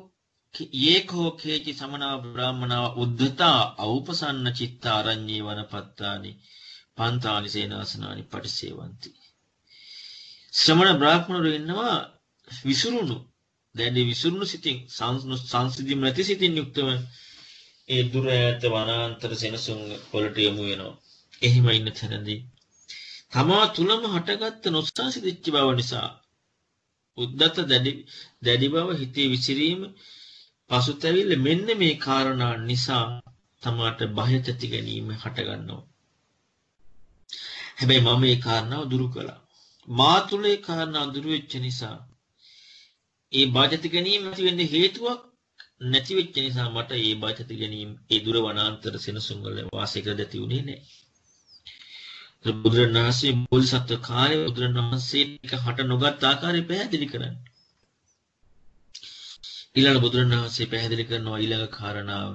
යේකෝ කේචි සමනා බ්‍රාහ්මනා උද්ධතා අවපසන්න චිත්ත ආරඤ්ඤේ වනපත්තානි පන්තානි සේනාසනානි පටිසේවಂತಿ ශ්‍රමණ බ්‍රාහ්මණවරු ඉන්නවා විසුරුණු දැඩි විසුරුණු සිතින් සංසිධීම නැති සිතින් යුක්තව ඒ දුර ඈත වනාන්තර සෙනසුන් වලට යොමු වෙනවා. එහිම ඉන්න තැනදී තමා තුලම හටගත්ත නොසංසිතිච්ච බව නිසා උද්දත දැඩි දැඩි බව හිතේ විසිරීම පසුතැවිල්ල මෙන්න මේ කාරණා නිසා තමාට බය තැති ගැනීම හටගන්නවා. හැබැයි මම ඒ කාරණාව දුරු කළා. මා තුළ ඒ කාරණාව දුරු වෙච්ච නිසා ඒ බාධිත ගැනීම ඇති වෙන්න හේතුවක් නැති වෙච්ච නිසා මට ඒ බාධිත ගැනීම ඒ දුර වනාන්තර සෙනසුන් වල වාසය කර දෙති උනේ නැහැ. බුදුරණවහන්සේ බෝධිසත්ව කාලේ බුදුරණවහන්සේ එක හට නොගත් ආකාරය පැහැදිලි කරන්නේ. ඊළඟ බුදුරණවහන්සේ පැහැදිලි කරනවා ඊළඟ කාරණාව.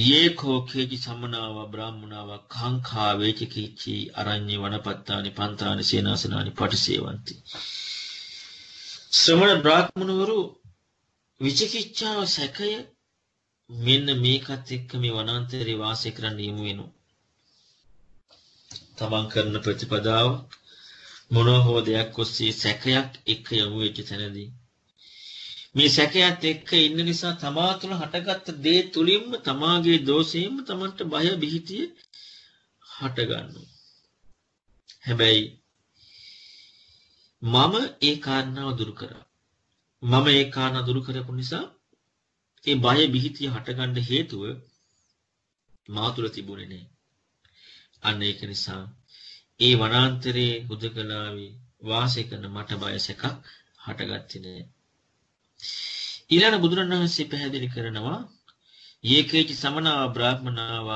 යේකෝ කේචි සමනාව බ්‍රාහ්මනාව කාංකා වේචිකිච්චි අරඤ්ඤ වනපත්තානි පන්තානි සේනාසනානි පටිසේවಂತಿ. ශ්‍රමණ බ්‍රාහ්මණවරු විචිකිච්ඡාව සැකය මෙන්න මේකත් එක්ක මේ වනාන්තරේ වාසය කරන්න යමු වෙනවා. තමන් කරන ප්‍රතිපදාව මොනවා හෝ දෙයක් ඔස්සේ සැකයක් එක්ක යමු වෙච්ච තැනදී මේ සැකයත් එක්ක ඉන්න නිසා තමා තුළ හටගත්ත දේ තුලින්ම තමාගේ දෝෂයෙන්ම තමන්ට බය බිහිතිය හටගන්නවා. හැබැයි මම ඒ කාරණාව දුරු කරා. මම ඒ කාරණා දුරු කරපු නිසා ඒ බය බිහිතිය හටගන්න හේතුව මා තුළ තිබුණේ නෑ. අන්න ඒක නිසා ඒ වනාන්තරයේ හුදකලාවේ වාසය කරන මට බයසකක් හටගත්තේ නෑ. ඊළඟ බුදුරණවහන්සේ පැහැදිලි කරනවා ඒකේච සමනාව බ්‍රාහ්මනාව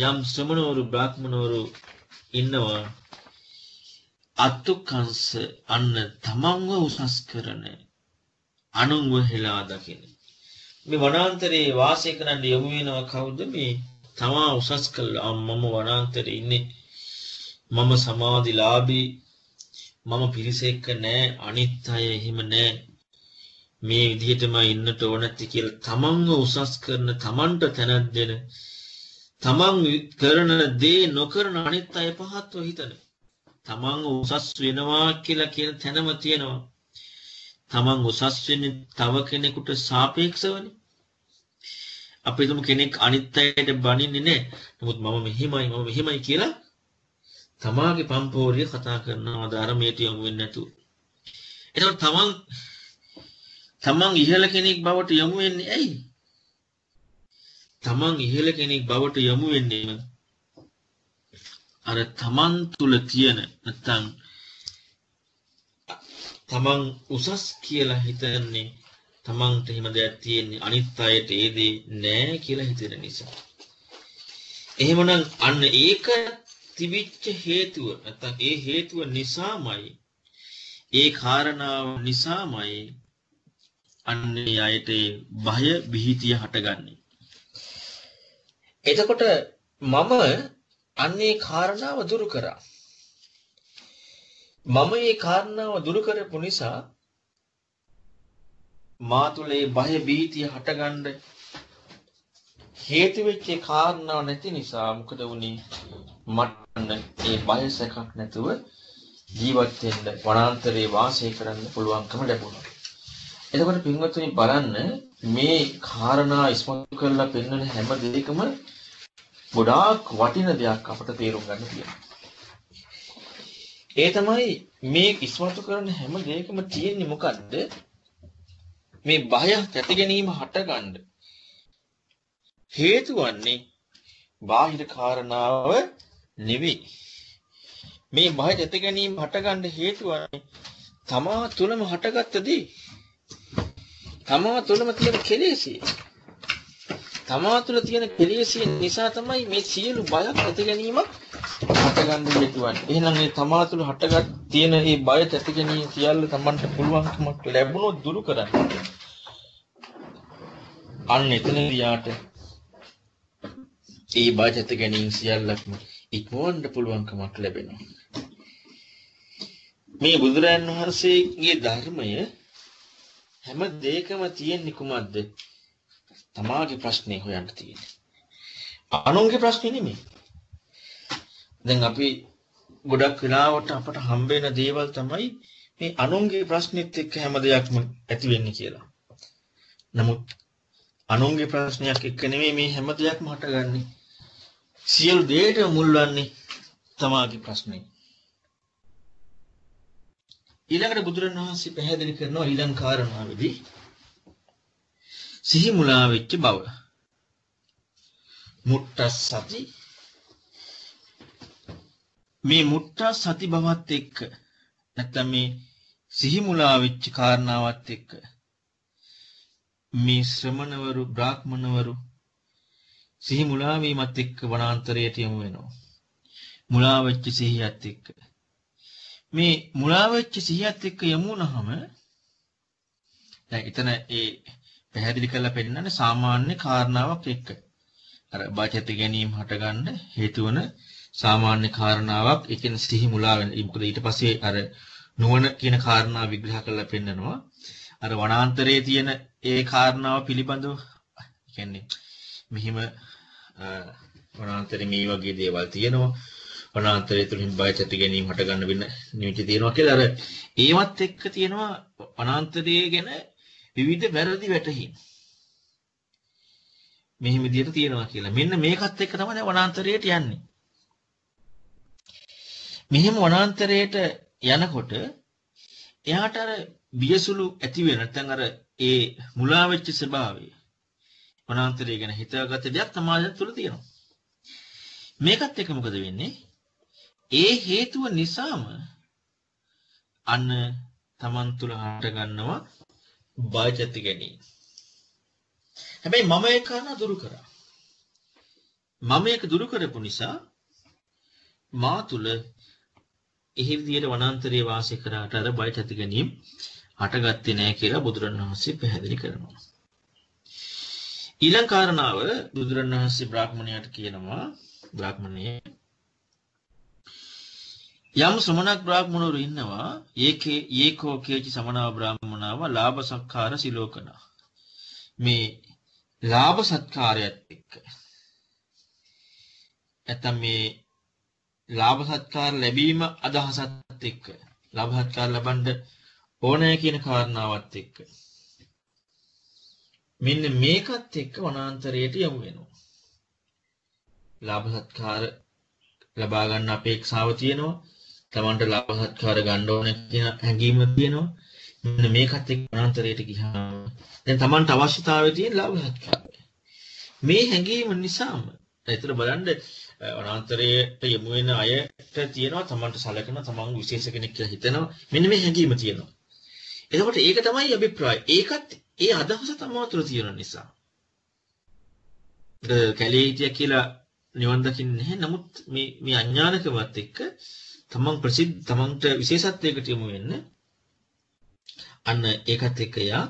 යම් ශ්‍රමණවරු බ්‍රාහ්මණවරු ඉන්නවා. අත්තුකංශ අන්න තමන්ව උසස් කරන අනුන්ව හෙලා දකින. මේ වනාන්තරයේ වාසය කරන්න යොමු වෙනවා කවුද? මේ තමා උසස් කළා. මම වනාන්තරේ ඉන්නේ. මම සමාධිලාභී මම පිරිස එක්ක නෑ. අනිත් අය එහෙම නෑ. මේ විදිහටම ඉන්නට ඕනැති කියලා තමන්ව උසස් කරන තමන්ට තැනක් දෙන තමන් කරන දේ නොකරන අනිත් අය පහත්ව හිතන. තමන් උසස් වෙනවා කියලා කියන තැනම තියෙනවා. තමන් උසස් වෙන්නේ තව කෙනෙකුට සාපේක්ෂවනේ. අපි හිතමු කෙනෙක් අනිත් අයට බනින්නේ නැහැ නමුත් මම මෙහිමයි මම මෙහිමයි කියලා තමාගේ පම්පෝරිය කතා කරනවා ධර්මයට යොමු වෙන්නේ නැතුව එතකොට තමන් තමන් ඉහළ කෙනෙක් බවට යොමු වෙන්නේ ඇයි? තමන් ඉහළ කෙනෙක් බවට යොමු වෙන්නේ අර තමන් තුල තියෙන නැත්තම් තමන් උසස් කියලා හිතන්නේ තමන්ට හිම දෙයක් තියෙන්නේ අනිත් අයට ඒ දේ නෑ කියලා හිතෙන නිසා. එහෙමනම් අන්න ඒක තිබිච්ච හේතුව නැත්තම් ඒ හේතුව නිසාමයි ඒ කාරණාව නිසාමයි අන්නේ අයට බය බිහිතිය හටගන්නේ. එතකොට මම අන්නේ කාරණාව දුරු කරා. මම මේ කාරණාව දුරු කරපු නිසා මා තුළ ඒ බය බීතිය හටගන්න හේතු වෙච්ච කාරණාව නැති නිසා මොකද වුනේ මට ඒ බය සැකක් නැතුව ජීවත් වෙන්න වනාන්තරේ වාසය කරන්න පුළුවන්කම ලැබුණා. එතකොට පින්වත්නි බලන්න මේ කාරණා ඉස්මතු කරලා පෙන්වන හැම දෙයකම ගොඩාක් වටින දෙයක් අපට තේරුම් ගන්න තියෙනවා. ඒ තමයි මේ ඉස්මතු කරන හැම දෙයකම තියෙන්නේ මොකද්ද? මේ බය ඇති ගැනීම හටගන්න හේතු වන්නේ බාහිර කාරණාව නෙවෙයි. මේ බය ඇති ගැනීම හටගන්න හේතු වන්නේ තමා තුළම හටගත්ත දේ. තමා තුළම තියෙන කෙලෙසිය. තමා තුළ තියෙන කෙලෙසිය නිසා තමයි මේ සියලු බයක් ඇති ගැනීමක් හටගන්න හේතුවන්නේ. එහෙනම් මේ තමා තුළ හටගත් තියෙන මේ බය ඇති ගැනීම සියල්ල තමන්ට පුළුවන්කමක් ලැබුණොත් දුරු කරන්න. අන්න එතනදී යාට ඒ බය ඇති ගැනීම සියල්ලක්ම ඉක්මවන්න පුළුවන්කමක් ලැබෙනවා. මේ බුදුරයන් වහන්සේගේ ධර්මය හැම දෙයකම තියෙන්නේ කුමක්ද? තමාගේ ප්‍රශ්නේ හොයන්න තියෙන්නේ. අනුන්ගේ ප්‍රශ්නේ නෙමෙයි. දැන් අපි ගොඩක් වෙලාවට අපට හම්බ වෙන දේවල් තමයි මේ අනුන්ගේ ප්‍රශ්නෙත් එක්ක හැම දෙයක්ම ඇති වෙන්නේ කියලා. නමුත් අනුන්ගේ ප්‍රශ්නයක් එක්ක නෙමෙයි මේ හැම දෙයක්ම හටගන්නේ. සියලු දේට මුල්වන්නේ තමාගේ ප්‍රශ්නේ. ඊළඟට බුදුරණවහන්සේ පැහැදිලි කරනවා ඊළඟ කාරණාවේදී සිහි මුලා වෙච්ච බව. මුට්ටස් සති මේ මුට්ටා සති බවත් එක්ක නැත්තම් මේ සිහි මුලා වෙච්ච කාරණාවත් එක්ක මේ ශ්‍රමණවරු බ්‍රාහ්මණවරු සිහි මුලා වීමත් එක්ක වනාන්තරයට යමු වෙනවා. මුලා වෙච්ච සිහියත් එක්ක. මේ මුලා වෙච්ච සිහියත් එක්ක යමු වුණාම දැන් එතන ඒ පැහැදිලි කරලා පෙන්නන්නේ සාමාන්‍ය කාරණාවක් එක්ක. අර බචත ගැනීම හටගන්න හේතු වන සාමාන්‍ය කාරණාවක් ඒ කියන්නේ සිහි මුලා වෙන. මොකද ඊට පස්සේ අර නුවණ කියන කාරණා විග්‍රහ කරලා පෙන්නනවා. අර වනාන්තරයේ තියෙන ඒ කාරණාව පිළිබඳව කියන්නේ මෙහිම වනාන්තරේ මේ වගේ දේවල් තියෙනවා. වනාන්තරය තුළින් බය ඇති ගැනීම හට ගන්න වෙන නිමිති තියෙනවා කියලා අර ඒවත් එක්ක තියෙනවා වනාන්තරය ගැන විවිධ වැරදි වැටහීම්. මෙහෙම විදිහට තියෙනවා කියලා. මෙන්න මේකත් එක්ක තමයි වනාන්තරයට යන්නේ. මෙහෙම වනාන්තරයට යනකොට එයාට අර බියසුළු ඇති වෙන නැත්නම් අර ඒ මුලා වෙච්ච ස්වභාවය වනාන්තරය ගැන හිතාගත දෙයක් සමාජය තුළ තියෙනවා. මේකත් එක්ක මොකද වෙන්නේ? ඒ හේතුව නිසාම අන්න තමන් තුළ හට ගන්නවා බාජති ගැනීම. හැබැයි මම ඒ කාරණා දුරු කරා. මම ඒක දුරු කරපු නිසා මා තුළ එහි විදියට වනාන්තරයේ වාසය කරාට අර බයට ඇති ගැනීම හටගත්තේ නැහැ කියලා බුදුරණවහන්සේ පැහැදිලි කරනවා. ඊළඟ කාරණාව බුදුරණවහන්සේ බ්‍රාහ්මණයාට කියනවා බ්‍රාහ්මණයේ යම් ශ්‍රමණක් බ්‍රාහ්මණවරු ඉන්නවා ඒකේ ඒකෝ කේචි සමනාව බ්‍රාහ්මනාව ලාභ සක්කාර සිලෝකන. මේ ලාභ සත්කාරයත් එක්ක. නැත්තම් මේ ලාභ සත්කාර ලැබීම අදහසත් එක්ක. ලාභ සත්කාර ලබන්න ඕනෑ කියන කාරණාවත් එක්ක. මෙන්න මේකත් එක්ක වනාන්තරයට යමු වෙනවා. ලාභ සත්කාර ලබා ගන්න අපේක්ෂාව තියෙනවා. තමන්ට ලාභ සත්කාර ගන්න ඕන කියන හැඟීම තියෙනවා. මෙන්න මේකත් එක්ක වනාන්තරයට ගියාම දැන් තමන්ට අවශ්‍යතාවය තියෙන ලාභ සත්කාරය. මේ හැඟීම නිසාම එතන බලන්න වනාන්තරයට යමු වෙන අයට තියෙනවා තමන්ට සලකන තමන් විශේෂ කෙනෙක් කියලා හිතනවා. මෙන්න මේ හැඟීම තියෙනවා. එතකොට ඒක තමයි අභිප්‍රාය ඒකත් ඒ අදහස තමා තුළ තියෙන නිසා කැලේ හිටිය කියලා නිවන් දකින්නේ නැහැ නමුත් මේ මේ අඥානකමත් එක්ක තමන් ප්‍රසිද්ධ තමන්ට විශේෂත්වයකට යමු වෙන්න අන්න ඒකත් එක්ක යා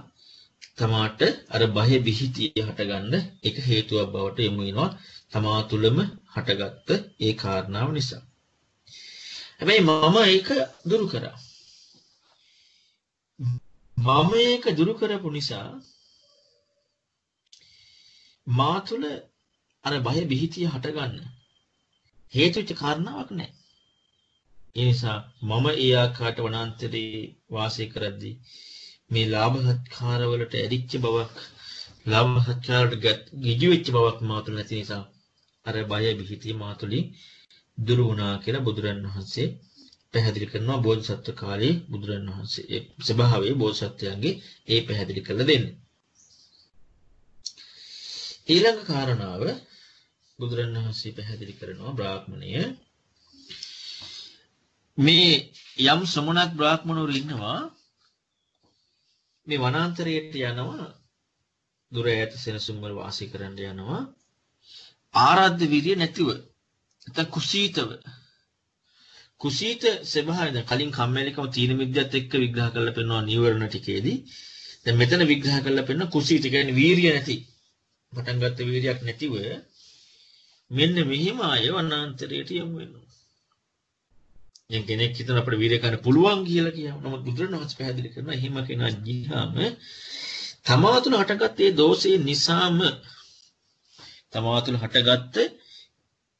තමාට අර බය විහිතිය හටගන්න එක හේතුවක් බවට යමු වෙනවා තමා තුළම හටගත්ත ඒ කාරණාව නිසා. හැබැයි මම ඒක දුරු කරා. මම ඒක දුරු කරපු නිසා මා තුළ අර බය බිහිතිය හටගන්න හේතුච්ච කාරණාවක් නැහැ. ඒ නිසා මම ඒ ආකාරයට වනාන්තරේ වාසය කරද්දී මේ ලාභ සත්කාර වලට ඇදිච්ච බවක් ලාභ සත්කාරවලට ගිජු වෙච්ච බවක් මා තුළ නැති නිසා අර බය බිහිතිය මා තුළින් දුරු වුණා කියලා බුදුරන් වහන්සේ පැහැදිලි කරනවා බෝධිසත්ව කාලේ බුදුරන් වහන්සේ. ඒ ස්වභාවයේ බෝධිසත්වයන්ගේ ඒ පැහැදිලි කරලා දෙන්නේ. ඊළඟ කාරණාව බුදුරන් වහන්සේ පැහැදිලි කරනවා බ්‍රාහ්මණය. මේ යම් ශ්‍රමණක් බ්‍රාහ්මණවරු ඉන්නවා මේ වනාන්තරයට යනවා දුර ඈත සෙනසුම් වල වාසය කරන්න යනවා. ආරාධ්‍ය විරිය නැතිව නැත්නම් කුසීතව කුසීත ස්වභාවය දැන් කලින් කම්මැලිකම තීන මිද්‍යත් එක්ක විග්‍රහ කරලා පෙන්නනවා නීවරණ ටිකේදී. දැන් මෙතන විග්‍රහ කරලා පෙන්නන කුසීත. කියන්නේ වීරිය නැති. පටන් ගත්ත වීරියක් නැතිව මෙන්න මෙහිම අය වනාන්තරයට යමු වෙනවා. දැන් කෙනෙක් හිතන අපිට වීරිය කරන්න පුළුවන් කියලා කියනවා. නමුත් බුදුරණවහන්සේ පැහැදිලි කරනවා එහෙම කෙනා ගියාම තමා තුළ හටගත් ඒ දෝෂේ නිසාම තමා තුළ හටගත්ත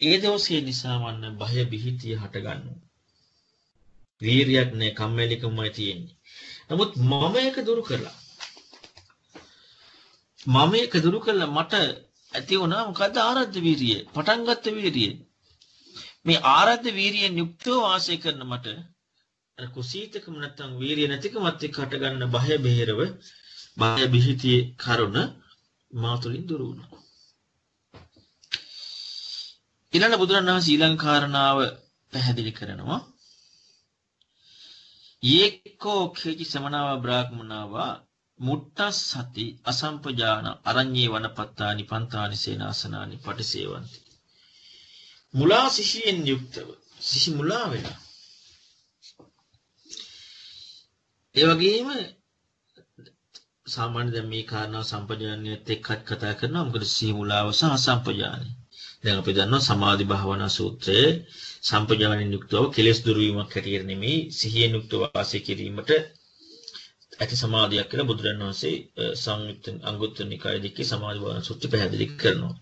ඒ දෝෂේ නිසාම අන්න බය බිහිතිය හටගන්නවා. වීරියක් නෑ කම්මැලිකමයි තියෙන්නේ. නමුත් මම ඒක දුරු කළා. මම ඒක දුරු කළා මට ඇති වුණා මොකද්ද ආරද්ධ වීරිය, පටන් ගත්ත වීරිය. මේ ආරද්ධ වීරියෙන් යුක්තව වාසය කරන මට අර කුසීතකම නැත්තම් වීරිය නැතිකමත් එක්ක හටගන්න බය බෙහෙරව බය බිහිතියේ කරුණ මා තුලින් දුරු වුණා. ඊළඟ බුදුරණවහන්සේ ඊළඟ කාරණාව පැහැදිලි කරනවා ඒකෝ කේචි සමනාව බ්‍රාහ්මනාවා මුට්ටස් සති අසම්පජාන අරඤ්ඤේ වනපත්තානි පන්තානි සේනාසනානි පටිසේවන්ති මුලා සිහියෙන් යුක්තව සිහි මුලා වෙලා. ඒ වගේම සාමාන්‍ය දැන් මේ කාරණා සම්පජානියත් එක්කත් කතා කරනවා. මොකද සිහි මුලාව සහ සම්පජානිය දැන් අපි දන්නවා සමාධි භාවනා සූත්‍රයේ සම්පජානින් යුක්තව කෙලෙස් දුරු වීමක් හැටියට නෙමෙයි සිහියෙන් යුක්තව වාසය කිරීමට ඇති සමාධියක් කියලා බුදුරන් වහන්සේ සංයුක්ත අංගුත්තර නිකාය දෙකේ සමාධි භාවනා සූත්‍රය පැහැදිලි කරනවා.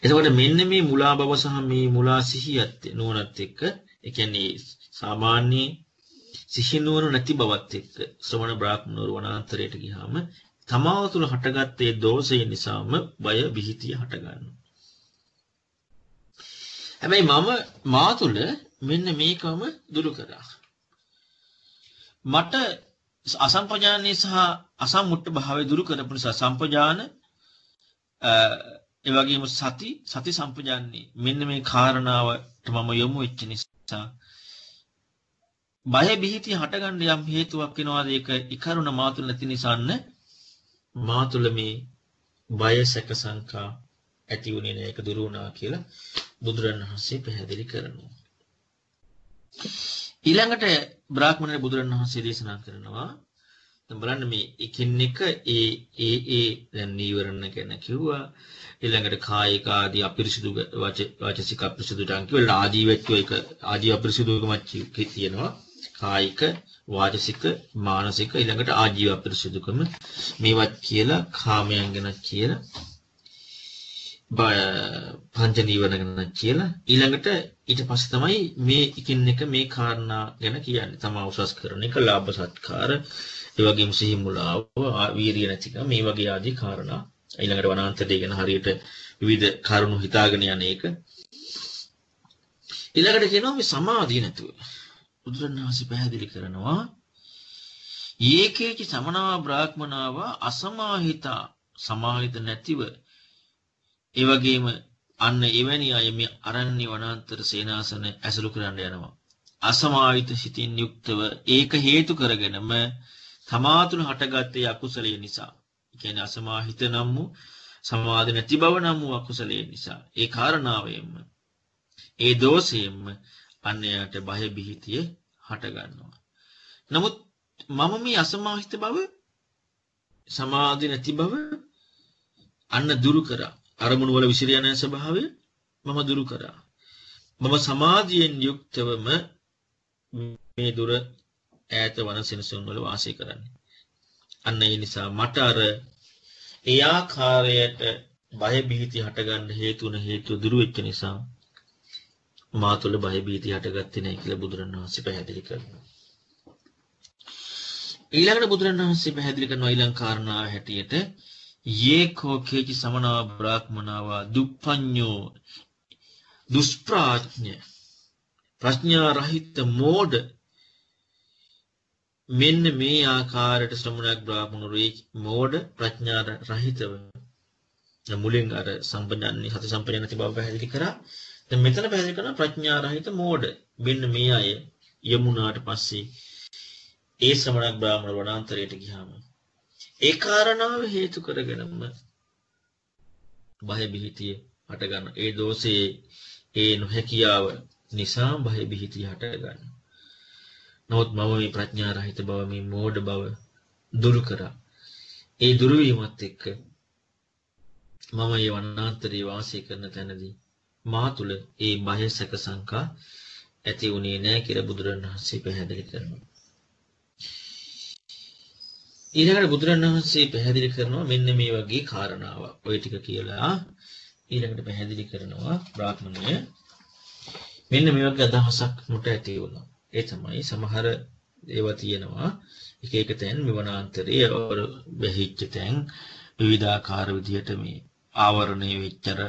එතකොට මෙන්න මේ මුලා බව සහ මේ මුලා සිහියත් නුවණත් එක්ක ඒ කියන්නේ සාමාන්‍ය සිහි නුවණ නැති බවත් එක්ක ශ්‍රමණ බ්‍රාහ්මණවරු වනාන්තරයට ගියාම තමාව තුළ හටගත්තේ දෝෂය නිසාම බය බිහිතිය හටගන්නවා. හැබැයි මම මා තුළ මෙන්න මේකම දුරු කරා. මට අසම්පජානයේ සහ අසම්මුට්ට භාවය දුරු කරපු නිසා සම්පජාන ඒ වගේම සති සති සම්පජාන්නේ මෙන්න මේ කාරණාවට මම යොමු වෙච්ච නිසා. බය බිහිති හටගන්න යම් හේතුවක් වෙනවාද? ඒක ඉකරුණ මාතුල නැති නිසාන්න මාතුල මේ බය සැක සංකා ඇති වුණේ නෑ. ඒක දුරු වුණා කියලා බුදුරණවහන්සේ පැහැදිලි කරනවා. ඊළඟට බ්‍රාහ්මණය බුදුරණවහන්සේ දේශනා කරනවා. දැන් බලන්න මේ එකින් එක ඒ ඒ ඒ දැන් නීවරණ ගැන කිව්වා. ඊළඟට කායික ආදී අපිරිසිදු වාචසික අපිරිසිදු ටං කිව්වා. ආජීවච්ච එක ආජීව අපිරිසිදුකමක් තියෙනවා. කායික වාචසික මානසික ඊළඟට ආජීව අපිරිසිදුකම මේවත් කියලා කාමයන් ගැන කියලා පංච නීවරණ ගැන කියලා. ඊළඟට ඊට පස්සේ තමයි මේ එකින් එක මේ කාරණා ගැන කියන්නේ. තමා උසස් කරන එක ලාභ සත්කාර ඒ වගේම සිහි මුලාව වීරිය නැතිකම මේ වගේ ආදී කාරණා. ඊළඟට වනාන්තරය ගැන හරියට විවිධ කරුණු හිතාගෙන යන එක. ඊළඟට කියනවා මේ සමාධිය නැතුව. බුදුරණවහන්සේ පැහැදිලි කරනවා ඒකේච සමනා බ්‍රාහ්මනාව අසමාහිතා සමාහිත නැතිව ඒ වගේම අන්න එවැනි අය මේ අරණ්‍ය වනාන්තර සේනාසන ඇසුරු කරන්න යනවා. අසමාවිත සිතින් යුක්තව ඒක හේතු කරගෙනම තමා තුළ හටගත්තේ අකුසලය නිසා. කියන්නේ අසමාහිත නම් වූ සමාධි නැති බව නම් වූ අකුසලය නිසා. ඒ කාරණාවෙන්ම ඒ දෝෂයෙන්ම අන්‍යයට බය බිහිතිය හටගන්නවා. නමුත් මම මේ අසමාහිත බව සමාධි නැති බව අන්න දුරු කරා. අරමුණු වල විසිර යන ස්වභාවය මම දුරු කරා. මම සමාධියෙන් යුක්තවම මේ දුර ඈත වන සෙනසුන් වල වාසය කරන්නේ. අන්න ඒ නිසා මට අර ඒ ආකාරයට බය බීති හටගන්න හේතු වන හේතුව දුරු වෙච්ච නිසා මා තුළ බය බීති හටගත්තේ නැහැ කියලා බුදුරණවහන්සේ පැහැදිලි කරනවා. ඊළඟට බුදුරණවහන්සේ පැහැදිලි කරන ඊළඟ කාරණාව හැටියට යේකෝ කේචි සමනා බ්‍රාහ්මනාවා දුප්පඤ්ඤෝ දුෂ්ප්‍රාඥ. ප්‍රඥා රහිත මෝඩ. මෙන්න මේ ආකාරයට ශ්‍රමණක් බ්‍රාහ්මණුරේ මෝඩ ප්‍රඥා රහිතව. මුලින් අර සම්පජාන්නේ සති සම්පජාන නැති බව පැහැදිලි කරා. දැන් මෙතන පැහැදිලි කරනවා ප්‍රඥා රහිත මෝඩ. මෙන්න මේ අය යමුනාට පස්සේ ඒ ශ්‍රමණක් බ්‍රාහ්මණ වනාන්තරයට ගියාම ඒ කාරණාව හේතු කරගෙනම බය බිහිතිය හටගන්න. ඒ දෝෂයේ ඒ නොහැකියාව නිසා බය බිහිතිය හටගන්න. නමුත් මම මේ ප්‍රඥා රහිත බව මේ මෝඩ බව දුරු කරා. ඒ දුරු වීමත් එක්ක මම මේ වනාන්තරයේ වාසය කරන තැනදී මා තුල ඒ බය සැක සංකා ඇති වුණේ නැහැ කියලා බුදුරණවහන්සේ පැහැදිලි කරනවා. ඊළඟට බුදුරණවහන්සේ පැහැදිලි කරනවා මෙන්න මේ වගේ කාරණාවක්. ඔය ටික කියලා ඊළඟට පැහැදිලි කරනවා බ්‍රාහ්මණය මෙන්න මේ වගේ අදහසක් මුට ඇති වුණා. ඒ තමයි සමහර ඒවා තියෙනවා එක එක තැන් මෙවනාන්තරයේ ඔර බැහිච්ච තැන් විවිධාකාර විදිහට මේ ආවරණය වෙච්චර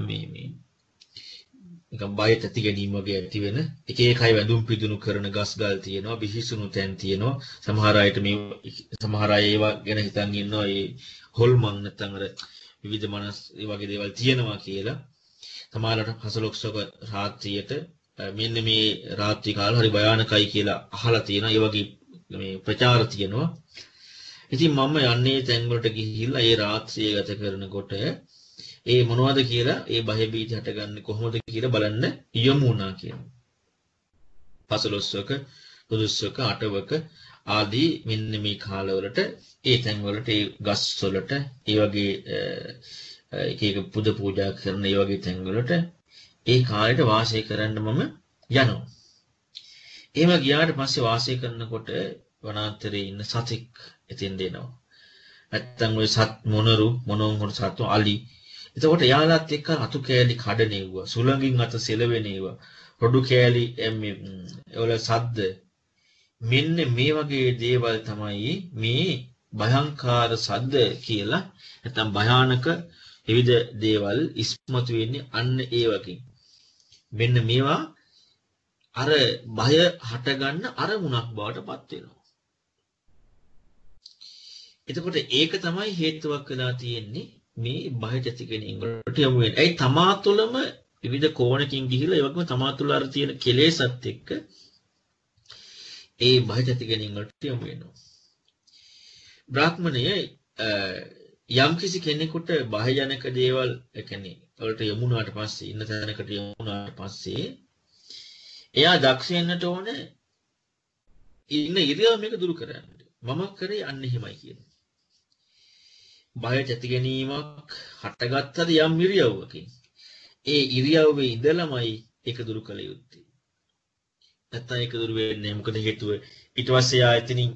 මේ මේ නිකන් බයට ඇති ගැනීම වගේ ඇති වෙන එක එක අය වැඳුම් පිදුණු කරන ගස් ගල් තියෙනවා බිහිසුණු තැන් තියෙනවා සමහර අයට මේ සමහර අය ඒවා ගැන හිතන් ඉන්නවා ඒ හොල්මන් නැත්නම් අර විවිධ මනස් ඒ වගේ දේවල් තියෙනවා කියලා සමහරට හසලොක්සක රාත්‍රියට මෙන්න මේ රාත්‍රී කාල හරි භයානකයි කියලා අහලා තියෙනවා. ඒ වගේ මේ ප්‍රචාර තියෙනවා. ඉතින් මම යන්නේ තැන්වලට ගිහිල්ලා ඒ රාත්‍රිය ගත කරනකොට ඒ මොනවද කියලා ඒ බය බීති හටගන්නේ කොහොමද කියලා බලන්න යොමු වුණා කියනවා. පසළොස්වක, දුදුස්වක, අටවක ආදී මෙන්න මේ කාලවලට ඒ තැන්වලට ඒ ගස් වලට ඒ වගේ එක එක පුද පූජා කරන ඒ වගේ තැන්වලට ඒ කාලෙට වාසය කරන්න මම යනවා. එහෙම ගියාට පස්සේ වාසය කරනකොට වනාන්තරයේ ඉන්න සතෙක් එතෙන් දෙනවා. නැත්තම් ওই සත් මොනරු මොනොන් හොර සත්තු අලි. එතකොට යාළුවත් එක්ක අතු කෑලි කඩනෙව්වා. සුළඟින් අත සෙලවෙනේවා. රොඩු කෑලි මේ ඒවල සද්ද මෙන්න මේ වගේ දේවල් තමයි මේ භයංකාර සද්ද කියලා නැත්නම් භයානක විවිධ දේවල් ඉස්මතු වෙන්නේ අන්න ඒ වගේ. මෙන්න මේවා අර බය හටගන්න අරමුණක් බවට පත් වෙනවා. එතකොට ඒක තමයි හේතුවක් වෙලා තියෙන්නේ මේ බය ඇති ගැනීම වලට යමු වෙන්නේ. ඒ තමා තුළම විවිධ කෝණකින් ගිහිලා ඒ වගේම තමා තුළ අර තියෙන කෙලෙසත් එක්ක ඒ බය ඇති ගැනීම වලට යමු වෙනවා. බ්‍රාහ්මණය යම් කිසි කෙනෙකුට බාහ්‍යජනක දේවල් ඒ කියන්නේ වලට යමුනාට පස්සේ ඉන්න තැනකට යමුනාට පස්සේ එයා දක්ෂ වෙන්නට ඕන ඉන්න ඉරියව් මේක දුරු කරන්න. මම කරේ අන්න එහෙමයි කියන්නේ. බය ඇති ගැනීමක් හටගත්තද යම් ඉරියව්වකින්. ඒ ඉරියව්වේ ඉඳලමයි ඒක දුරු කළ යුත්තේ. නැත්තම් ඒක දුරු වෙන්නේ මොකද හේතුව ඊට පස්සේ ආ එතනින්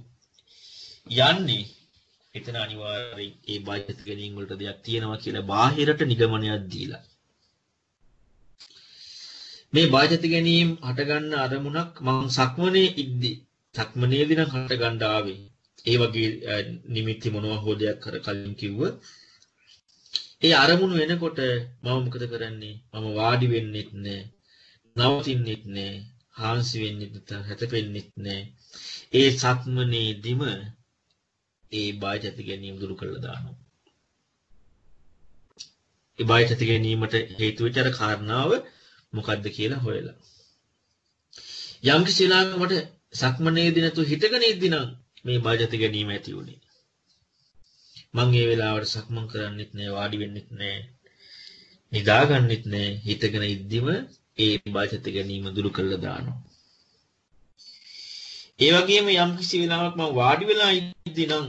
යන්නේ එතන අනිවාර්යයෙන් ඒ බය ඇති ගැනීම වලට දෙයක් තියෙනවා කියලා බාහිරට නිගමනයක් දීලා. මේ බය ඇති ගැනීම හටගන්න අරමුණක් මම සක්මනේ ඉද්දි සක්මනේදී නම් හටගන්න ආවේ. ඒ වගේ නිමිති මොනවා හෝ දෙයක් කර කලින් කිව්ව. ඒ අරමුණු එනකොට මම මොකද කරන්නේ? මම වාඩි වෙන්නෙත් නෑ. නවතින්නෙත් නෑ. හාන්සි වෙන්නෙත් නැත්නම් හැතපෙන්නෙත් නෑ. ඒ සක්මනේදිම ඒ බාහිර ඇති ගැනීම දුරු කරලා දානවා. ඒ බාහිර ඇති ගැනීමට හේතු වෙච්ච අර කාරණාව මොකද්ද කියලා හොයලා. යම් කිසි වෙලාවක මට සක්මනේදී නැතු හිටගෙන ඉද්දි නම් මේ බාහිර ඇති ගැනීම ඇති වුණේ. මං ඒ වෙලාවට සක්මන් කරන්නෙත් නෑ වාඩි වෙන්නෙත් නෑ නිදාගන්නෙත් නෑ හිටගෙන ඉද්දිම ඒ බාහිර ඇති ගැනීම දුරු කරලා දානවා. ඒ වගේම යම් කිසි වෙලාවක් මම වාඩි වෙලා ඉද්දි නම්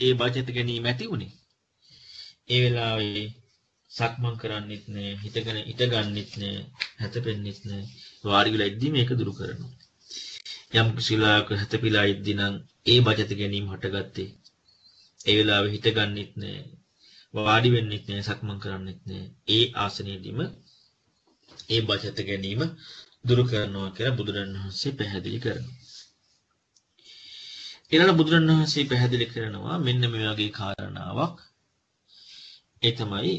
ඒ බචත ගැනීම ඇති වුණේ. ඒ වෙලාවේ සක්මන් කරන්නෙත් නෑ, හිතගෙන හිටගන්නෙත් නෑ, හැතපෙන්නෙත් නෑ. වාඩි වෙලා ඉද්දි මේක දුරු කරනවා. යම් කිසි වෙලාවක හැතපිලා ඉද්දි නම් ඒ බචත ගැනීම හටගත්තේ. ඒ වෙලාවේ හිටගන්නෙත් නෑ, වාඩි වෙන්නෙත් නෑ, සක්මන් කරන්නෙත් නෑ. ඒ ආසනයේදීම ඒ බචත ගැනීම දුරු කරනවා කියලා බුදුරණවහන්සේ පැහැදිලි කරනවා. ඊළඟ බුදුරණවහන්සේ පැහැදිලි කරනවා මෙන්න මේ වගේ කාරණාවක්. ඒ තමයි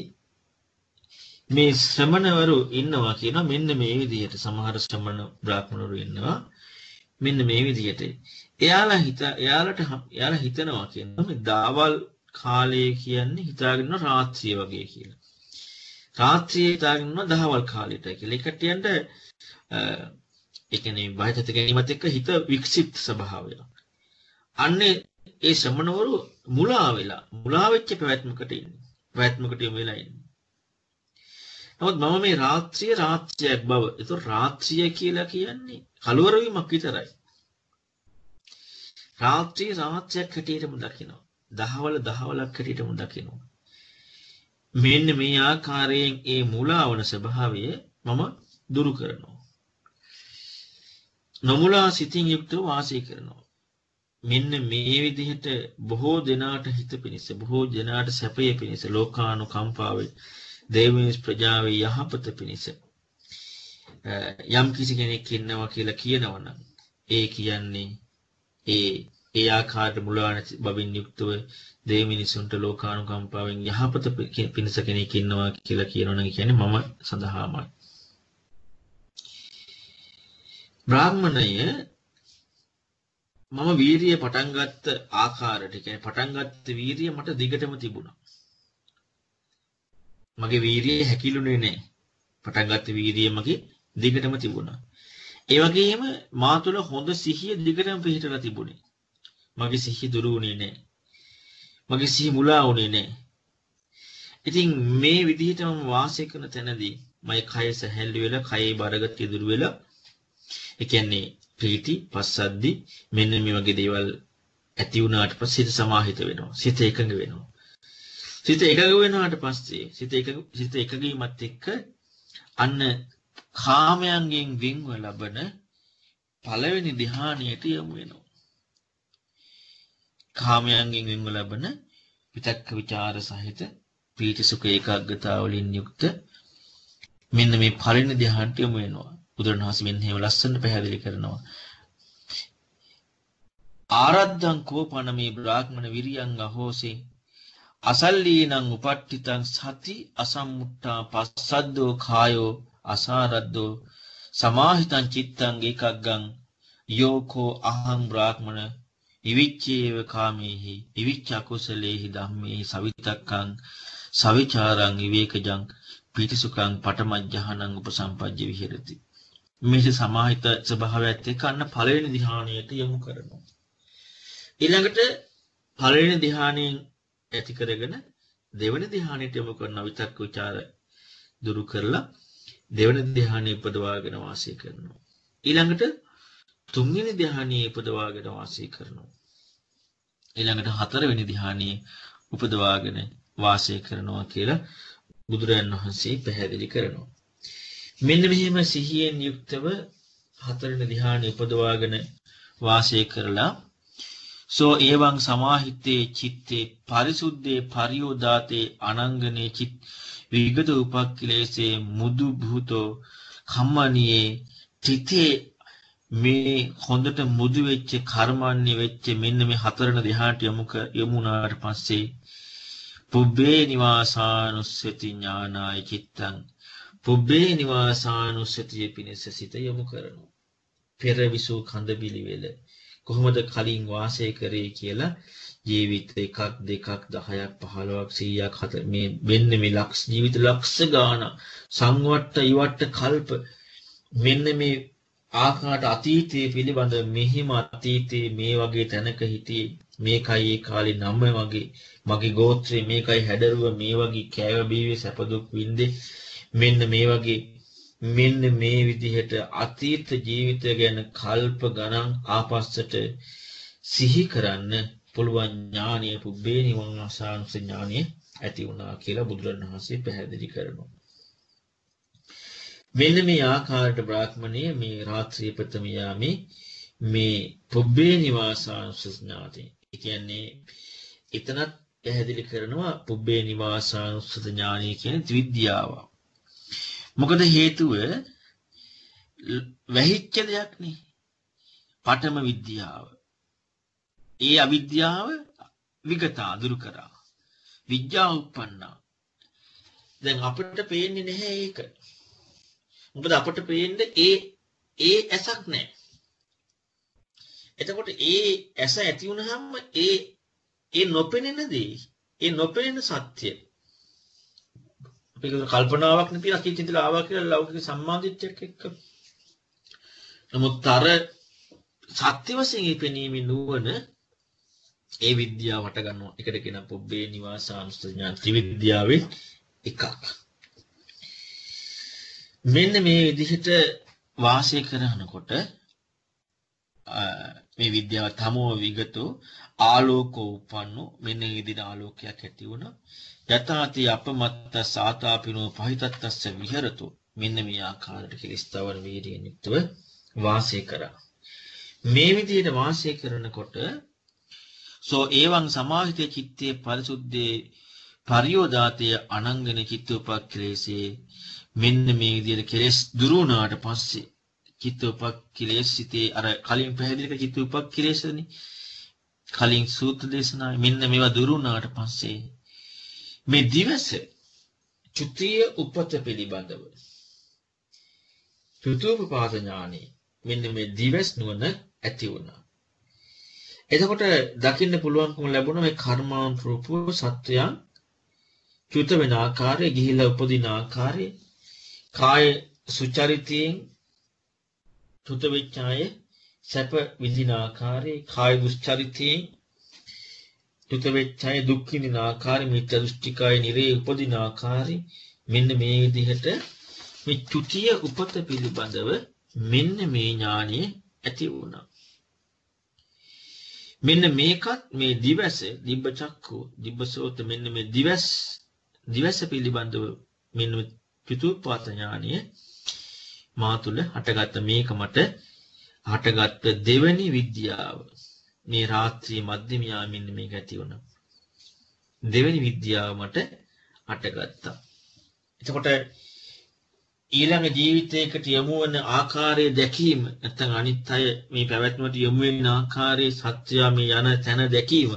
මේ ශ්‍රමණවරු ඉන්නවා කියනවා මෙන්න මේ විදිහට සමහර ශ්‍රමණ බ්‍රාහ්මණවරු ඉන්නවා මෙන්න මේ විදිහට. එයාලා හිත එයාලට එයාලා හිතනවා කියනවා මේ දාවල් කාලය කියන්නේ හිතාගෙන රාත්‍රිය වගේ කියලා. රාත්‍රියේ හිතාගෙන දහවල් කාලයටයි කියලා. ඒකට යන්න ඒ කියන්නේ බයතත ගැනීමත් එක්ක හිත වික්සිප්ත ස්වභාවයක්. අන්නේ ඒ ශ්‍රමණවරු මුලා වෙලා මුලා වෙච්ච පැවැත්මකට ඉන්නේ. පැවැත්මකට යොමු වෙලා ඉන්නේ. නමුත් මම මේ රාත්‍රිය රාත්‍රියක් බව. ඒතොර රාත්‍රිය කියලා කියන්නේ කලවර වීමක් විතරයි. රාත්‍රිය රාත්‍රියක් හැටියටම දකිනවා. දහවල දහවලක් හැටියටම දකිනවා. මෙන්න මේ ආකාරයෙන් ඒ මුලාවන ස්වභාවය මම දුරු කරනවා. නොමුලා සිතින් යුක්තව වාසය කරනවා. මෙන්න මේ විදිහට බොහෝ දෙනාට හිත පිණිස බොහෝ දෙනාට සැපය පිණිස ලෝකානුකම්පාවේ දේවමිනිස් ප්‍රජාවේ යහපත පිණිස යම් කිසි කෙනෙක් ඉන්නවා කියලා කියනවනම් ඒ කියන්නේ ඒ ඒ ආකාරයට මුලා නැති බවින් යුක්තව දේවමිනිසුන්ට ලෝකානුකම්පාවෙන් යහපත පිණිස කෙනෙක් ඉන්නවා කියලා කියනවනම් කියන්නේ මම සඳහාමයි බ්‍රාහ්මණය මම වීරිය පටන් ගත්ත ආකාරයට කියන්නේ පටන් ගත්ත වීරිය මට දිගටම තිබුණා. මගේ වීරිය හැකිලුනේ නැහැ. පටන් ගත්ත වීරිය මගේ දිගටම තිබුණා. ඒ වගේම මා තුළ හොඳ සිහිය දිගටම පිහිටලා තිබුණේ. මගේ සිහිය දුරු වුණේ නැහැ. මගේ සිහිය මුලා වුණේ නැහැ. ඉතින් මේ විදිහටම වාසය කරන තැනදී මගේ කය සැහැල්ලු වෙලා කයේ බරගතිය දුරු වෙලා ඒ කියන්නේ ප්‍රීති පස්සද්දි මෙන්න මේ වගේ දේවල් ඇති වුණාට පස්සේ සිත සමාහිත වෙනවා. සිත එකඟ වෙනවා. සිත එකඟ වෙනාට පස්සේ සිත එකඟ සිත එකඟීමත් එක්ක අන්න කාමයන්ගෙන් වෙන්ව ලබන පළවෙනි ධ්‍යානයට යමු වෙනවා. කාමයන්ගෙන් වෙන්ව ලබන විතක්ක ਵਿਚාර සහිත පීති සුඛ ඒකාග්‍රතාව වලින් යුක්ත මෙන්න මේ පළවෙනි ධ්‍යානට යමු වෙනවා. බුදුරණවහන්සේ මෙන්න එහෙම ලස්සන පැහැදිලි කරනවා. ආරද්ධං කෝපන මේ බ්‍රාහ්මණ විරියං අහෝසේ අසල්ලීනං උපට්ඨිතං සති අසම්මුට්ටා පස්සද්දෝ කායෝ අසාරද්දෝ සමාහිතං චිත්තං ඒකග්ගං යෝකෝ අහං බ්‍රාහ්මණ ඉවිච්චේව කාමේහි ඉවිච්ච අකුසලේහි ධම්මේහි සවිතක්කං සවිචාරං විවේකජං පීතිසුඛං පටමජ්ජහනං උපසම්පජ්ජ විහෙරති. මේක සමාහිත ස්වභාවයත් එක්ක අන්න පළවෙනි ධ්‍යානයට යොමු කරනවා. ඊළඟට පළවෙනි ධ්‍යානයෙන් ඇති කරගෙන දෙවන ධ්‍යානයට යොමු කරන විතක්ක ਵਿਚාර දුරු කරලා දෙවන ධ්‍යානෙ උපදවාගෙන වාසය කරනවා. ඊළඟට තුන්වෙනි ධ්‍යානෙ උපදවාගෙන වාසය කරනවා. ඊළඟට හතරවෙනි ධ්‍යානෙ උපදවාගෙන වාසය කරනවා කියලා බුදුරජාණන් වහන්සේ පැහැදිලි කරනවා. මෙන්න මෙහෙම සිහියෙන් යුක්තව හතරවෙනි ධ්‍යානෙ උපදවාගෙන වාසය කරලා සෝ ඒවං සමාහිත්තේ චිත්තේ පරිසුද්ධේ පරියෝදාතේ අනංගනේ චිත් විගත උපක්ඛලේසේ මුදු භූතෝ කම්මනියේ තිතේ මේ හොඳට මුදු වෙච්ච කර්මන්නේ වෙච්ච මෙන්න මේ හතරන දෙහාට යමුක යමුනාට පස්සේ පුබ්බේ නිවාසානුස්සති ඥානාය චිත්තං. පුබ්බේ නිවාසානුස්සතිය පිණිස සිත යොමු කරනවා පෙර විසූ කඳ බිලිවෙල කොහොමද කලින් වාසය කරේ කියලා ජීවිත එකක් දෙකක් දහයක් පහළොවක් සීයක් හත මේ මෙන්න මේ ලක්ෂ ජීවිත ලක්ෂ ගාන සංවට්ට ඉවට්ට කල්ප මෙන්න මේ ආකාට අතීතයේ පිළිබඳ මෙහිම අතීතයේ මේ වගේ තැනක හිටියේ මේකයි ඒ කාලේ නම වගේ මගේ ගෝත්‍රය මේකයි හැඩරුව මේ වගේ කෑව බීවේ සැපදුක් වින්දේ මෙන්න මේ වගේ මෙන්න මේ විදිහට අතීත ජීවිතය ගැන කල්ප ගණන් ආපස්සට සිහි කරන්න පුළුවන් ඥානය පුබ්බේ නිවන් අසානුස ඥානය ඇති වුණා කියලා බුදුරණවහන්සේ පැහැදිලි කරනවා. මෙන්න මේ ආකාරයට බ්‍රාහ්මණය මේ රාත්‍රිය ප්‍රථම යාමේ මේ පුබ්බේ නිවාසානුස ඥාති. ඒ කියන්නේ එතනත් පැහැදිලි කරනවා පුබ්බේ නිවාසානුස්සත ඥානය කියන ත්‍රිවිද්‍යාව. මොකද හේතුව වැහිච්ච දෙයක්නේ. පඨම විද්‍යාව. ඒ අවිද්‍යාව විගතා දුරු කරා. විද්‍යාව උප්පන්නා. දැන් අපිට පේන්නේ නැහැ ඒක. මොකද අපිට පේන්නේ ඒ ඒ ඇසක් නැහැ. එතකොට ඒ ඇස ඇති වුනහම ඒ ඒ නොපෙනෙන දේ, ඒ නොපෙනෙන සත්‍ය අපි කල්පනාවක් නැති අකීච ඉඳලා ආවා කියලා ලෞකික සම්මාදිට්ඨියක් එක්ක. නමුත් අර සත්‍ය වශයෙන් පෙනීමේ නුවණ ඒ විද්‍යාව හට ගන්නවා. එකට කියන පුබ්බේ නිවාසානුස්ත ඥාන ත්‍රිවිද්‍යාවේ එකක්. මෙන්න මේ විදිහට වාසය කරනකොට මේ විද්‍යාව තමෝ විගතු ආලෝකෝ උපන්නු මෙන්න විදිහට ආලෝකයක් ඇති වුණා. යතාති අපමත්ත සාතාපිනෝ පහිතත්තස්ස විහෙරතු මෙන්න මේ ආකාරයට කිලිස්තවර වීර්යයෙන් යුක්තව වාසය කරා. මේ විදිහට වාසය කරනකොට සෝ ඒවං සමාහිතේ චිත්තේ පරිසුද්ධේ පරියෝදාතය අනංගන චිත්තෝපක්ඛලේසේ මෙන්න මේ විදිහට කෙලෙස් දුරු වුණාට පස්සේ චිත්තෝපක්ඛලේස සිතේ අර කලින් පැහැදිලි කර චිත්තෝපක්ඛලේසනේ කලින් සූත්‍ර දේශනාවේ මෙන්න මේවා දුරු වුණාට පස්සේ මේ දිවස චුතිය උපත පිළිබඳව චුතූපපාද ඥානෙ මෙන්න මේ දිවස් නුවණ ඇති වුණා. එතකොට දකින්න පුළුවන්කම ලැබුණ මේ කර්මානුරූපව සත්වයන් චුත වෙන ආකාරය, ගිහිලා උපදින ආකාරය, කාය සුචරිතයෙන් තුත වෙච්ච අය සැප විඳින ආකාරයේ කාය දුස්චරිතයෙන් තුත වෙච්ච අය දුක් විඳින ආකාරය මිත්‍යා දෘෂ්ටිකයි නිරේ උපදින ආකාරي මෙන්න මේ විදිහට මේ චුතිය උපත පිළිබඳව මෙන්න මේ ඥානිය ඇති වුණා. මෙන්න මේකත් මේ දිවස දිබ්බ චක්කු දිබ්බසෝත මෙන්න මේ දිවස් දිවස පිළිබඳව මෙන්න පිතුපාත ඥානිය මා තුළ හටගත්ත මේක මට හටගත්ත දෙවැනි විද්‍යාව මේ රාත්‍රී මධ්‍යමයා මෙන්න මේක ඇති වුණා. දෙවැනි විද්‍යාව මට හටගත්තා. එතකොට ඊළඟ ජීවිතයකට යොමු වන ආකාරය දැකීම නැත්නම් අනිත් අය මේ පැවැත්මට යොමු වෙන ආකාරයේ සත්‍යය මේ යන තැන දැකීම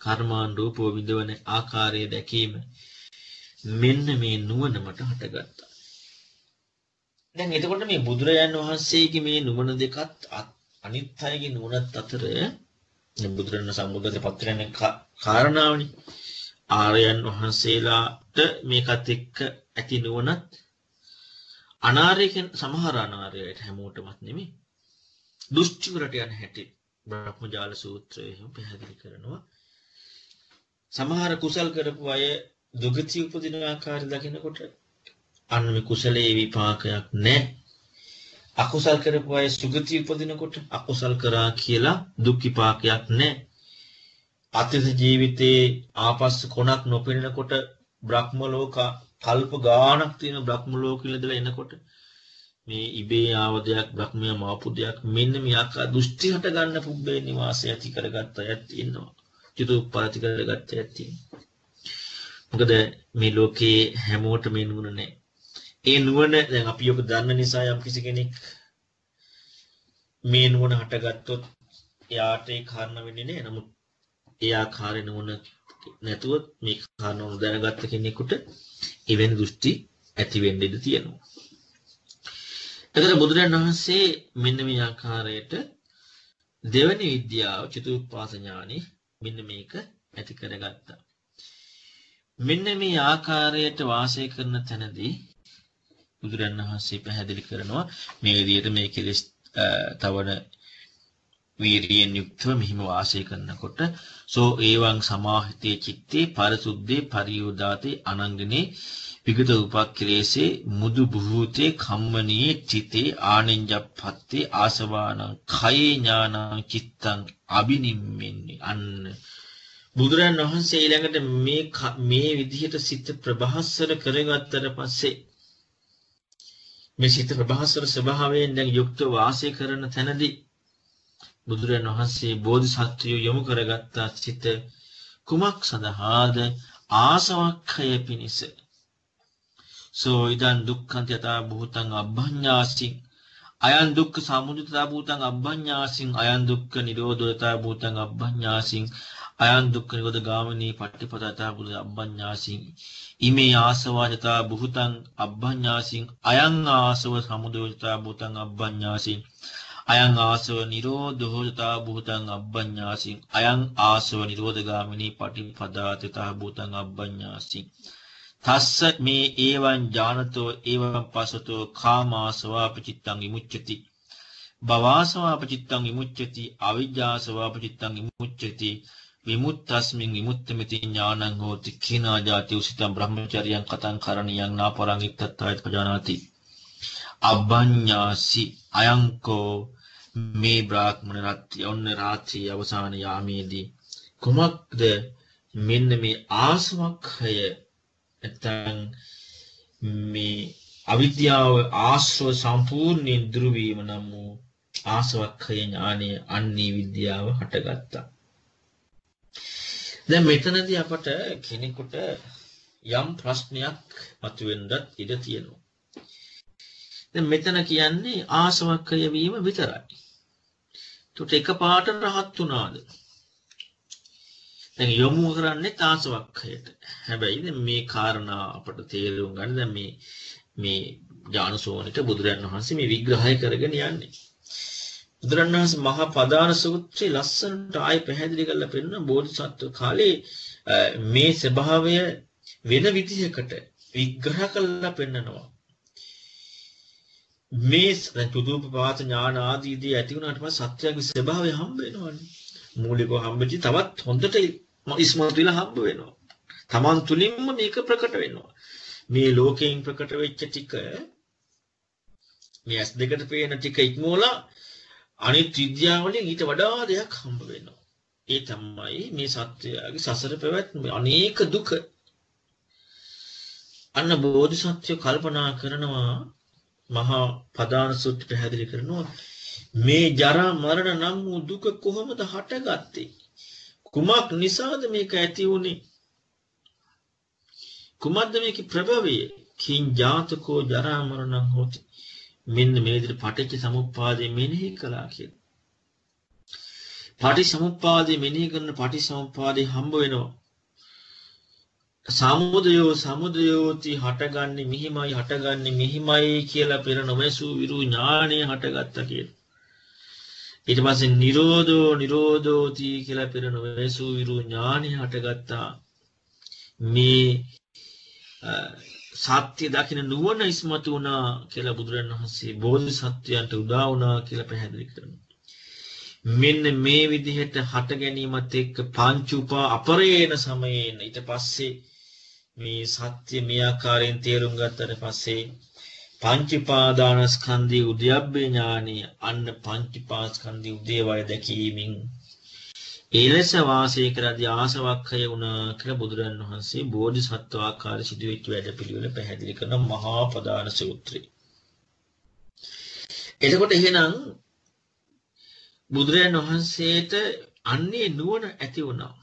කර්මාන් රූපෝ විදවන ආකාරය දැකීම මෙන්න මේ නුවණ මට හටගත්තා. දැන් එතකොට මේ බුදුරජාන් වහන්සේගේ මේ නුවණ දෙකත් අනිත් අයගේ නුවණත් අතර බුදුරණ සම්බුද්ධත්වයට පත් වෙන කාරණාවනේ. ආර්යයන් වහන්සේලාට මේකත් එක්ක ඇති නුවණත් අනාර්යකෙන් සමහර අනාර්යයට හැමෝටමත් නෙමෙයි. දුෂ්ටි වලට යන හැටි බ්‍රහ්මජාල සූත්‍රයේ පැහැදිලි කරනවා. සමහර කුසල් කරපු අය දුගති උපදින ආකාරය දකිනකොට අන්න මේ කුසලයේ විපාකයක් නැහැ. අකුසල් කරපු අය සුගති උපදිනකොට අකුසල් කරා කියලා දුක් විපාකයක් නැහැ. අතිත ජීවිතේ ආපස්සු කොනක් නොපෙනෙනකොට බ්‍රහ්ම ලෝක කල්ප ගාණක් තියෙන බ්‍රහ්ම ලෝකෙ ඉඳලා එනකොට මේ ඉබේ ආව දෙයක් බ්‍රහ්මයා මාපු දෙයක් මෙන්න මේ ආකාර දෘෂ්ටි හට ගන්න පුබ්බේ නිවාසය ඇති කරගත්ත අයත් ඉන්නවා. චිතුප්පාති කරගත්ත අයත් ඉන්නවා. මොකද මේ ලෝකේ හැමෝටම මේ නුවණ නැහැ. ඒ නුවණ දැන් අපි ඔබ දන්න නිසා යම් කිසි කෙනෙක් මේ නුවණ හටගත්තොත් එයාට ඒ කාරණා වෙන්නේ නැහැ. නමුත් ඒ ආකාරය නුවණ නැතුව මේ කාරණා දැනගත්ත කෙනෙකුට එවැනි දෘෂ්ටි ඇති වෙන්න ඉඩ තියෙනවා. එතකොට බුදුරජාණන් වහන්සේ මෙන්න මේ ආකාරයට දෙවැනි විද්‍යාව චතුප්පාස ඥානෙ මෙන්න මේක ඇති කරගත්තා. මෙන්න මේ ආකාරයට වාසය කරන තැනදී බුදුරන් වහන්සේ පැහැදිලි කරනවා මේ විදිහට මේ කෙලෙස් තවන වීරියෙන් යුක්තව මෙහිම වාසය කරනකොට සෝ ඒවං සමාහිතේ චිත්තේ පරිසුද්ධේ පරියෝදාතේ අනංගනේ විගත උපක්ඛලේසේ මුදු බුහූතේ කම්මනී චිතේ ආනෙන්ජප්පත්තේ ආසවානං khයේ ඥානං චිත්තං අබිනිම්මෙන්නේ. අන්න. බුදුරන් වහන්සේ ඊළඟට මේ මේ විදිහට සිත ප්‍රබහස්සර කරගත්තට පස්සේ මේ සිත ප්‍රභාස්වර ස්වභාවයෙන් දැන් යුක්ත වාසය කරන තැනදී බුදුරන් වහන්සේ බෝධිසත්වය යොමු කරගත්තා සිත කුමක් සඳහාද? ආසවක්ඛය පිණිස. සෝ ඉදන් දුක්ඛන්ත යතා භූතං අබ්බඤ්ඤාසින්. අයන් දුක්ඛ සමුදයතා භූතං අබ්බඤ්ඤාසින්. අයන් දුක්ඛ නිරෝධයතා භූතං අබ්බඤ්ඤාසින්. අයන් දුක්ඛ නිරෝධ ගාමිනී පටිපදතා භූතං අබ්බඤ්ඤාසින්. ඉමේ ආසවාජතා බුහතං අබ්බඥාසින් අයං ආසව සමුදෝජතා බුතං අබ්බඥාසින් අයං ආසව නිරෝධෝජතා බුතං අබ්බඥාසින් අයං ආසව නිරෝධගාමිනී පටිපදාතතා බුතං අබ්බඥාසින් තස්ස මේ ඒවන් ජානතෝ ඒවන් පසතෝ කාමාසවාපචිත්තං විමුච්ඡති. භවාසවාපචිත්තං විමුච්ඡති අවිජ්ජාසවාපචිත්තං විමුච්ඡති විමුත්තස්මින් විමුත්තමිති ඥානං හෝති. කිනා ජාති උසිතං බ්‍රහ්මචර්යං කතං කරණියං නාපරං ඉත්තත්තායත් පජානාති. අබ්බඤ්ඤාසි අයංකෝ මේ බ්‍රාහ්මණ රත්ය ඔන්න රාත්‍රී අවසාන යාමේදී. කුමක්ද මෙන්න මේ ආසවක්ඛය? නැත්නම් මේ අවිද්‍යාව ආශ්‍රව සම්පූර්ණයෙන් දුරු වීම නම් වූ ආසවක්ඛය ඥානය අන්නේ විද්‍යාව හටගත්තා. දැන් මෙතනදී අපට කෙනෙකුට යම් ප්‍රශ්නයක් මතුවෙන්නත් ඉඩ තියෙනවා. දැන් මෙතන කියන්නේ ආසවක්කය වීම විතරයි. ඒකට එකපාරට රහත් වුණාද? දැන් යොමු කරන්නේ ආසවක්කයට. හැබැයි දැන් මේ කාරණා අපට තේරුම් ගන්න දැන් මේ මේ ඥානසෝනිට බුදුරන් වහන්සේ මේ විග්‍රහය කරගෙන යන්නේ. බුදුරණවහන්සේ මහා පදාන සූත්‍රයේ ලස්සනට ආයි පැහැදිලි කරලා පෙන්නන බෝධිසත්ව කාලේ මේ ස්වභාවය වෙන විදිහකට විග්‍රහ කරලා පෙන්නනවා. මේ දැන් චුතුප පාත ඥාන ආදීදී ඇති වුණාට පස්සේ සත්‍යයේ ස්වභාවය හම්බ වෙනවනේ. මූලිකව හම්බෙච්ච තවත් හොඳට ඉස්මතු වෙලා හම්බ වෙනවා. Taman තුලින්ම මේක ප්‍රකට වෙනවා. මේ ලෝකයෙන් ප්‍රකට වෙච්ච ටික මේ ඇස් දෙකට පේන ටික ඉක්මවලා අනිත් විද්‍යාවලින් ඊට වඩා දෙයක් හම්බ වෙනවා. ඒ තමයි මේ සත්‍යයේ සසර පැවැත්ම අනේක දුක. අන්න බෝධිසත්වය කල්පනා කරනවා මහා පදාන සූත්‍ර පැහැදිලි කරනවා මේ ජරා මරණ නම් වූ දුක කොහොමද හටගත්තේ? කුමක් නිසාද මේක ඇති වුනේ? කුමක්ද මේකේ ප්‍රභවය? කිං ජාතකෝ ජරා මරණං හොති. මෙන්න මේ විදිහට පටිච්ච සමුප්පාදය මෙනෙහි කළා කියලා. පටිච්ච සමුප්පාදය මෙනෙහි කරන පටිච්ච සමුප්පාදය හම්බ වෙනවා. සමුදයෝ සමුදයෝති හටගන්නේ මිහිමයි හටගන්නේ මිහිමයි කියලා පෙර නොමැසූ විරු ඥානය හටගත්තා කියලා. ඊට පස්සේ නිරෝධෝ නිරෝධෝති කියලා පෙර නොමැසූ විරු ඥානය හටගත්තා. මේ සත්‍ය දකින නුවණ ඉස්මතු වුණා කියලා බුදුරජාණන් වහන්සේ බෝධිසත්වයන්ට උදා වුණා කියලා පැහැදිලි කරනවා. මෙන්න මේ විදිහට හට ගැනීමත් එක්ක පංච උපා අපරේණ සමයේන ඊට පස්සේ මේ සත්‍ය මේ ආකාරයෙන් තේරුම් ගත්තට පස්සේ පංචපාදානස්කන්ධයේ උද්‍යප්පේ ඥානීය අන්න පංචපාස්කන්ධයේ උදේවය දැකීමෙන් ඒලෙස වාසය කරදී ආසවක්ඛය වුණා කියලා බුදුරන් වහන්සේ බෝධිසත්ව ආකාර සිදුවෙච්ච වැඩපිළිවෙල පැහැදිලි කරන මහා පදාන සූත්‍රය. එතකොට එහෙනම් බුදුරජාණන් වහන්සේට අන්නේ නුවණ ඇති වුණා.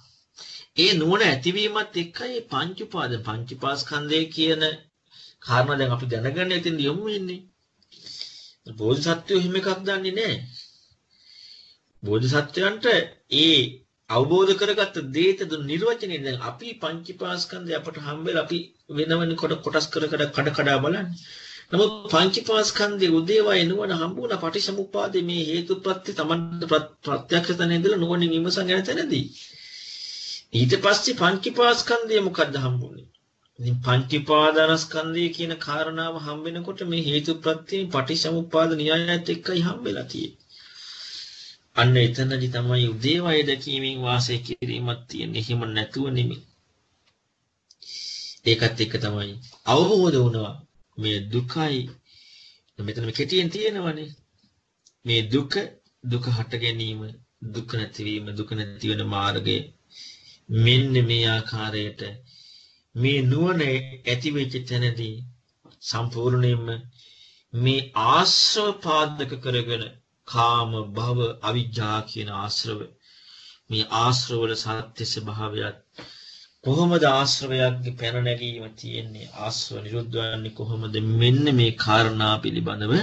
ඒ නුවණ ඇතිවීමත් එක්කයි පංච උපාද පංච පාස්කන්ධය කියන කාරණා දැන් අපි දැනගන්න ඉතින් යමු වෙන්නේ. බෝධිසත්වයෝ හිම එකක් දන්නේ නැහැ. බෝධිසත්වයන්ට ඒ අවබෝධ කරගත්ත දේත දුන් නිර්වචනය දැන් අපි පංචපාස්කන්ධය අපට හම්බෙලා අපි වෙන වෙන කොට කොටස් කර කර කඩ කඩා බලන්නේ. නමුත් පංචපාස්කන්ධයේ උදේවය නුවණ හම්බුණා පටිච්චසමුප්පාදේ මේ හේතුප්‍රත්‍ය තමන්ට ප්‍රත්‍යක්ෂතන ඉඳලා නුවණින් විමසන් යන තැනදී ඊට පස්සේ පංචපාස්කන්ධය මොකද්ද හම්බුනේ? ඉතින් පංචපාදානස්කන්ධය කියන කාරණාව හම්බෙනකොට මේ හේතුප්‍රත්‍යයෙන් පටිච්චසමුප්පාද න්‍යායයත් එක්කයි හම්බෙලා තියෙන්නේ. අන්න එතනදි තමයි උදේවය දැකීමෙන් වාසය කිරීමක් තියෙන්නේ. එහෙම නැතුව නෙමෙයි. ඒකත් එක්ක තමයි අවබෝධ වුණා මේ දුකයි මෙතන මේ කෙටියෙන් තියෙනවනේ. මේ දුක දුක හට ගැනීම දුක නැතිවීම දුක නැති වෙන මාර්ගය මෙන්න මේ ආකාරයට මේ නුවණ ඇති වෙච්ච තැනදී සම්පූර්ණයෙන්ම මේ ආශ්‍රව පාදක කරගෙන කාම භව අවිජ්ජා කියන ආශ්‍රව මේ ආශ්‍රවවල සත්‍ය ස්වභාවයත් කොහොමද ආශ්‍රවයක්ගේ පැන නැගීම තියෙන්නේ ආශ්‍රව නිරුද්ධ වන්නේ කොහොමද? මෙන්න මේ කාරණා පිළිබඳව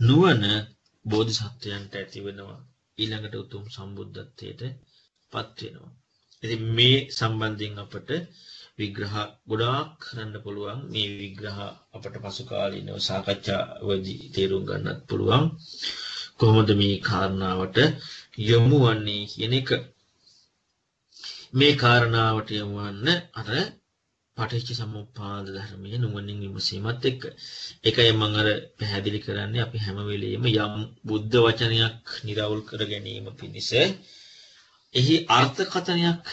නුවණ බෝධිසත්වයන්ට ඇති වෙනවා ඊළඟට උතුම් සම්බුද්ධත්වයට පත් වෙනවා ඉතින් මේ සම්බන්ධයෙන් අපට විග්‍රහ ගොඩාක් කරන්න පුළුවන්. මේ විග්‍රහ අපට පසු කාලීනව සාකච්ඡාවේදී තේරුම් ගන්නත් පුළුවන්. කොහොමද මේ කාරණාවට යොමු වන්නේ කියන එක. මේ කාරණාවට යොමු වන්න අර පටිච්ච සමුප්පාද ධර්මයේ නුවණින් විමසීමත් එක්ක. ඒකයි මම අර පැහැදිලි කරන්නේ අපි හැම වෙලෙම යම් බුද්ධ වචනයක් निराවුල් කර ගැනීම පිණිස එහි අර්ථකථනයක්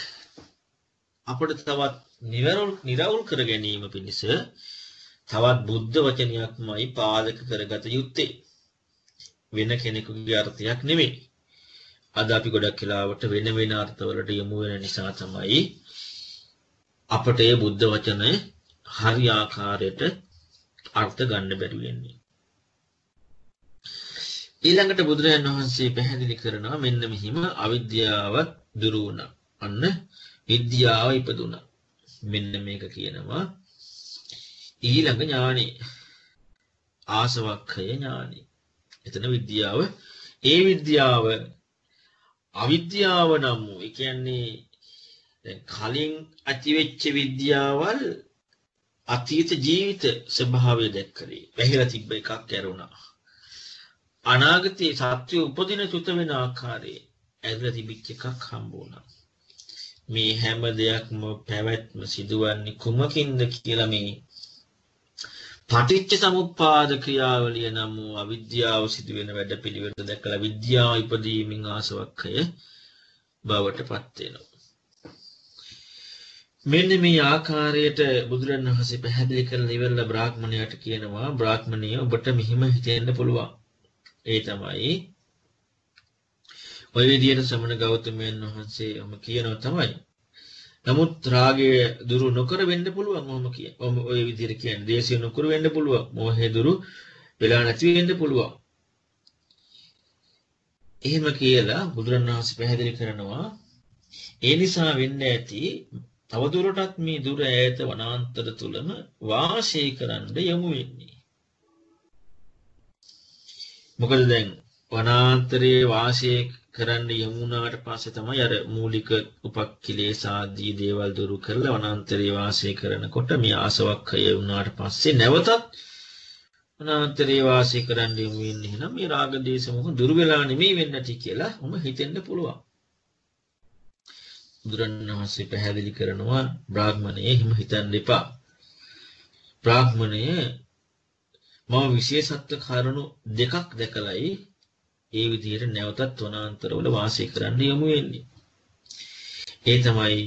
අපට තවත් නිවැරල් නිරවුල් කර ගැනීම පිණිස තවත් බුද්ධ වචනයක්මයි පාදක කරගත යුත්තේ වෙන කෙනෙකුගේ අර්ථයක් නෙමෙයි. අද අපි ගොඩක් වෙලාවට වෙන වෙන අර්ථවලට යොමු වෙන නිසා තමයි අපට ඒ බුද්ධ වචනය හරි ආකාරයට අර්ථ ගන්න බැරි වෙන්නේ. ඊළඟට බුදුරජාණන් වහන්සේ පැහැදිලි කරනවා මෙන්න මෙහිම අවිද්‍යාව දුරු වුණා. අන්න විද්‍යාව ඉපදුණා. මෙන්න මේක කියනවා ඊළඟ ඥානෙ ආසවක්ඛය ඥානෙ. එතන විද්‍යාව ඒ විද්‍යාව අවිද්‍යාව නම් වූ ඒ කියන්නේ දැන් කලින් ඇතිවෙච්ච විද්‍යාවල් අතීත ජීවිත ස්වභාවය දැක්කලේ වැහිලා තිබ්බ එකක් ඇරුණා අනාගතයේ සත්‍ය උපදින චුත වෙන ආකාරයේ ඇදලා තිබිච්ච එකක් හම්බ වුණා මේ හැම දෙයක්ම පැවැත්ම සිදුවන්නේ කුමකින්ද කියලා මේ පටිච්ච සමුප්පාද ක්‍රියාවලිය නම් වූ අවිද්‍යාව සිදුවෙන වැඩ පිළිවෙත දැකලා විද්‍යාව ඉපදීමෙන් ආසවක්කය බවට පත්වෙනවා. මෙන්න මේ ආකාරයට බුදුරන් වහසේ පැහැදිලි කරන ඉවරල බ්‍රාහ්මණයට කියනවා බ්‍රාහ්මණය ඔබට මෙහිම හිතෙන්න්න පුළුවන් ඒ තමයි. ඔය විදියට සමන ගෞතමයන් වහන්සේ ඔම කියනව තමයි. නමුත් රාගය දුරු නොකර වෙන්න පුළුවන් හොම කිය ඔම ඔය විදිර කියන් දේශය නොකර වෙන්න පුළුවන්. මොහේ දුරු වෙලා නැතිවෙන්න පුළුවන්. එහෙම කියලා බුදුරන් වහස පැහැදිලි කරනවා. ඒ නිසා වෙන්න ඇති තවදුරටත් මේ දුර ඇත වනාන්තර තුළම වාශය කරන්න යොමු වෙන්නේ. මොකද දැන් වනාන්තරයේ වාශය කරන්න යමුණට පස්සේ තමයි අර මූලික උපක්කිලේ සාදී දේවල් දුරු කරලා වනාන්තරයේ වාසය කරනකොට මේ ආසවක්කය වුණාට පස්සේ නැවතත් වනාන්තරයේ වාසය කරන්න යමු වෙන්නේ නම් මේ රාග දේශ මොහ දුරු වෙලා නෙමෙයි වෙන්නටි කියලා ඔම හිතෙන්න පුළුවන්. බුදුරණවහන්සේ පැහැදිලි කරනවා බ්‍රාහ්මණය හිම හිතන් දෙපා. බ්‍රාහ්මණය මම විශේෂත්ව කරුණු දෙකක් දැකලයි ඒ විදිහට නැවතත් වනාන්තරවල වාසය කරන්න යොමු වෙන්නේ. ඒ තමයි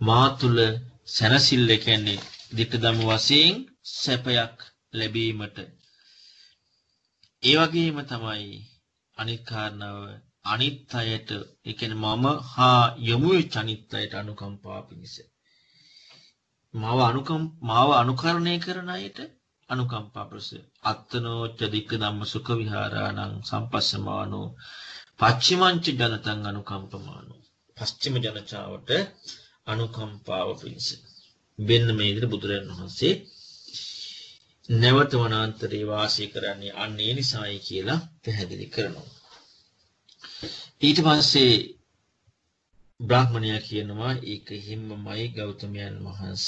මා තුළ සැනසිල්ල කැන්නේ දිට්ටදම වසයෙන් සැපයක් ලැබීමට. ඒ වගේම තමයි අනිකාරණාව අනිත් අයට එකන මම හා යොමුුව චනිත් අයට අනුකම්පා පිණිස. මව අනුකම් මාව අනුකරණය කරන අයට අනුකම්පා ප්‍රස අත්තනෝච්ච දික්ක දම්ම සුක විහාරානං සම්පස්සමානු පච්චිමංච ජනතන් අනුකම්පමානු පශ්චිම ජනචාවට අනුකම්පාව පිණිස. බෙන්න මේදිර බුදුරන් වහන්සේ නැවත වනාන්තරේ වාසය කරන්නේ අන්නේ නිසායි කියලා පැහැදිලි කරනවා. ඊට පස්සේ බ්‍රහ්මණයා කියනවා ඒක හිම්මමයි ගෞතමයන් වහන්ස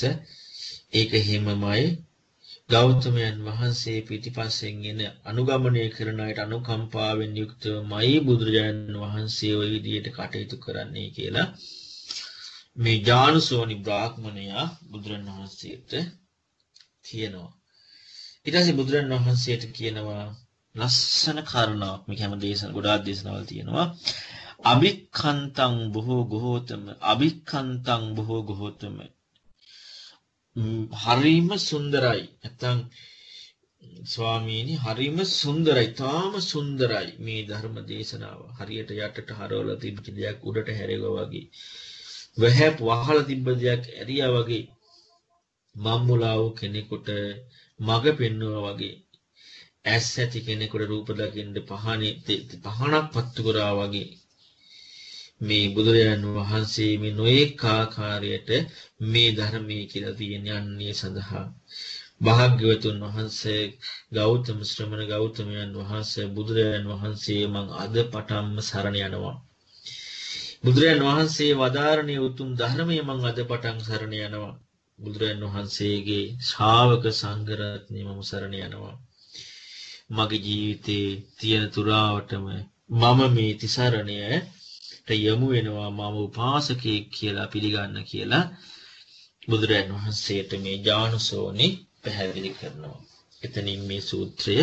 ඒක හිම්මමයි ගෞතමයන් වහන්සේ පිටිපස්සෙන් එන අනුගමනය කරනයට අනුකම්පාවෙන් යුක්තව මයි බුදුරජාණන් වහන්සේ ඔය විදියට කටයුතු කරන්නේ කියලා. මේ ජානුසෝනි බ්‍රාහ්මණයා බුදුරන් වහන්සේට කියනවා. ඉටස බුදුරන් වහන්සේට කියනවා ලස්සන කරුණාවක්. මේ හැම දේශන ගොඩාක් දේශනවල තියෙනවා. අභික්ඛන්තං බොහෝ ගොහෝතම අභික්ඛන්තං බොහෝ ගොහෝතම හරිම සුන්දරයි. නැත්තම් ස්වාමීනි හරිම සුන්දරයි. තාම සුන්දරයි මේ ධර්ම දේශනාව. හරියට යටට හරවලා තිබ්බ දෙයක් උඩට හැරෙවා වගේ. වැහැප් වහලා තිබ්බ දෙයක් ඇරියා වගේ. මම්මුලාව කෙනෙකුට මග පෙන්වුවා වගේ. ඇස් ඇති කෙනෙකුට රූප දකින්න පහන පහනක් පත්තු කරා වගේ. මේ බුදුරජාණන් වහන්සේ මේ නොයෙක් ආකාරයට මේ ධර්මයේ කියලා තියෙන යන්නේ සඳහා. භාග්‍යවතුන් වහන්සේ ගෞතම ශ්‍රමණ ගෞතමයන් වහන්සේ බුදුරජාණන් වහන්සේ මං අද පටන්ම සරණ යනවා. බුදුරජාණන් වහන්සේ වදාරණය උතුම් ධර්මය මං අද පටන් සරණ යනවා. බුදුරජාණන් වහන්සේගේ ශ්‍රාවක සංඝරත්නය මම සරණ යනවා. මගේ ජීවිතේ තියෙන තුරාවටම මම මේ තිසරණයට යමු වෙනවා මම උපාසකයෙක් කියලා පිළිගන්න කියලා බුදුරජාණන් වහන්සේට මේ ජානුසෝනි පැහැදිලි කරනවා. එතනින් මේ සූත්‍රය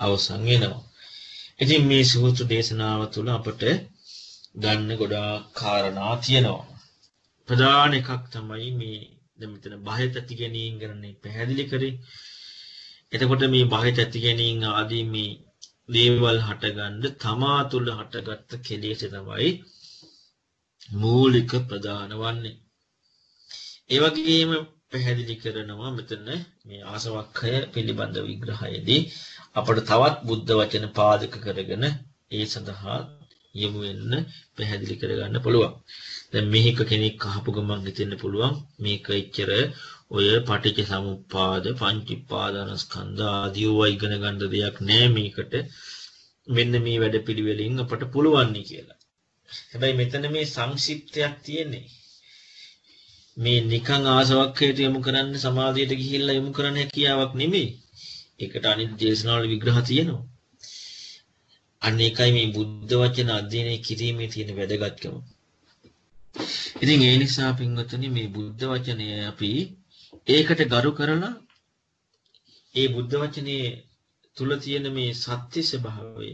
අවසන් වෙනවා. ඉතින් මේ සූත්‍ර දේශනාව තුළ අපට ගන්න ගොඩාක් කාරණා තියෙනවා. ප්‍රධාන එකක් තමයි මේ දැන් මෙතන බාහිර ඇති ගැනීම ගැන පැහැදිලි කරේ. එතකොට මේ බාහිර ඇති ගැනීම ආදී මේ දේවල් හටගන්න තමා තුළ හටගත්ත කෙලෙස තමයි මූලික ප්‍රධාන වන්නේ. ඒ වගේම පැහැදිලි කරනවා මෙතන මේ ආසවක්ඛය පිළිබඳ විග්‍රහයේදී අපට තවත් බුද්ධ වචන පාදක කරගෙන ඒ සඳහා යමු වෙන්න පැහැදිලි කරගන්න පුළුවන්. දැන් මේක කෙනෙක් අහපු ගමන් හිතෙන්න පුළුවන් මේක එච්චර ඔය පටිච්ච සමුප්පාද පංචීපාදානස්කන්ධ ආදී ඒවා ඉගෙන ගන්න දෙයක් නෑ මේකට. මෙන්න මේ වැඩපිළිවෙලින් අපට පුළුවන් කියලා. හැබැයි මෙතන මේ සංක්ෂිප්තයක් තියෙන්නේ. මේ නිකං ආසවක්කයට යොමු කරන්න සමාධයට ගිහිල්ලා යොමු කරන්න හැකියාවක් නෙමෙයි. ඒකට අනිත් දේශනාවල විග්‍රහ තියෙනවා. අන්න ඒකයි මේ බුද්ධ වචන අධ්‍යයනය කිරීමේ තියෙන වැදගත්කම. ඉතින් ඒ නිසා පින්වතුනි මේ බුද්ධ වචනය අපි ඒකට ගරු කරලා ඒ බුද්ධ වචනේ තුල තියෙන මේ සත්‍ය ස්වභාවය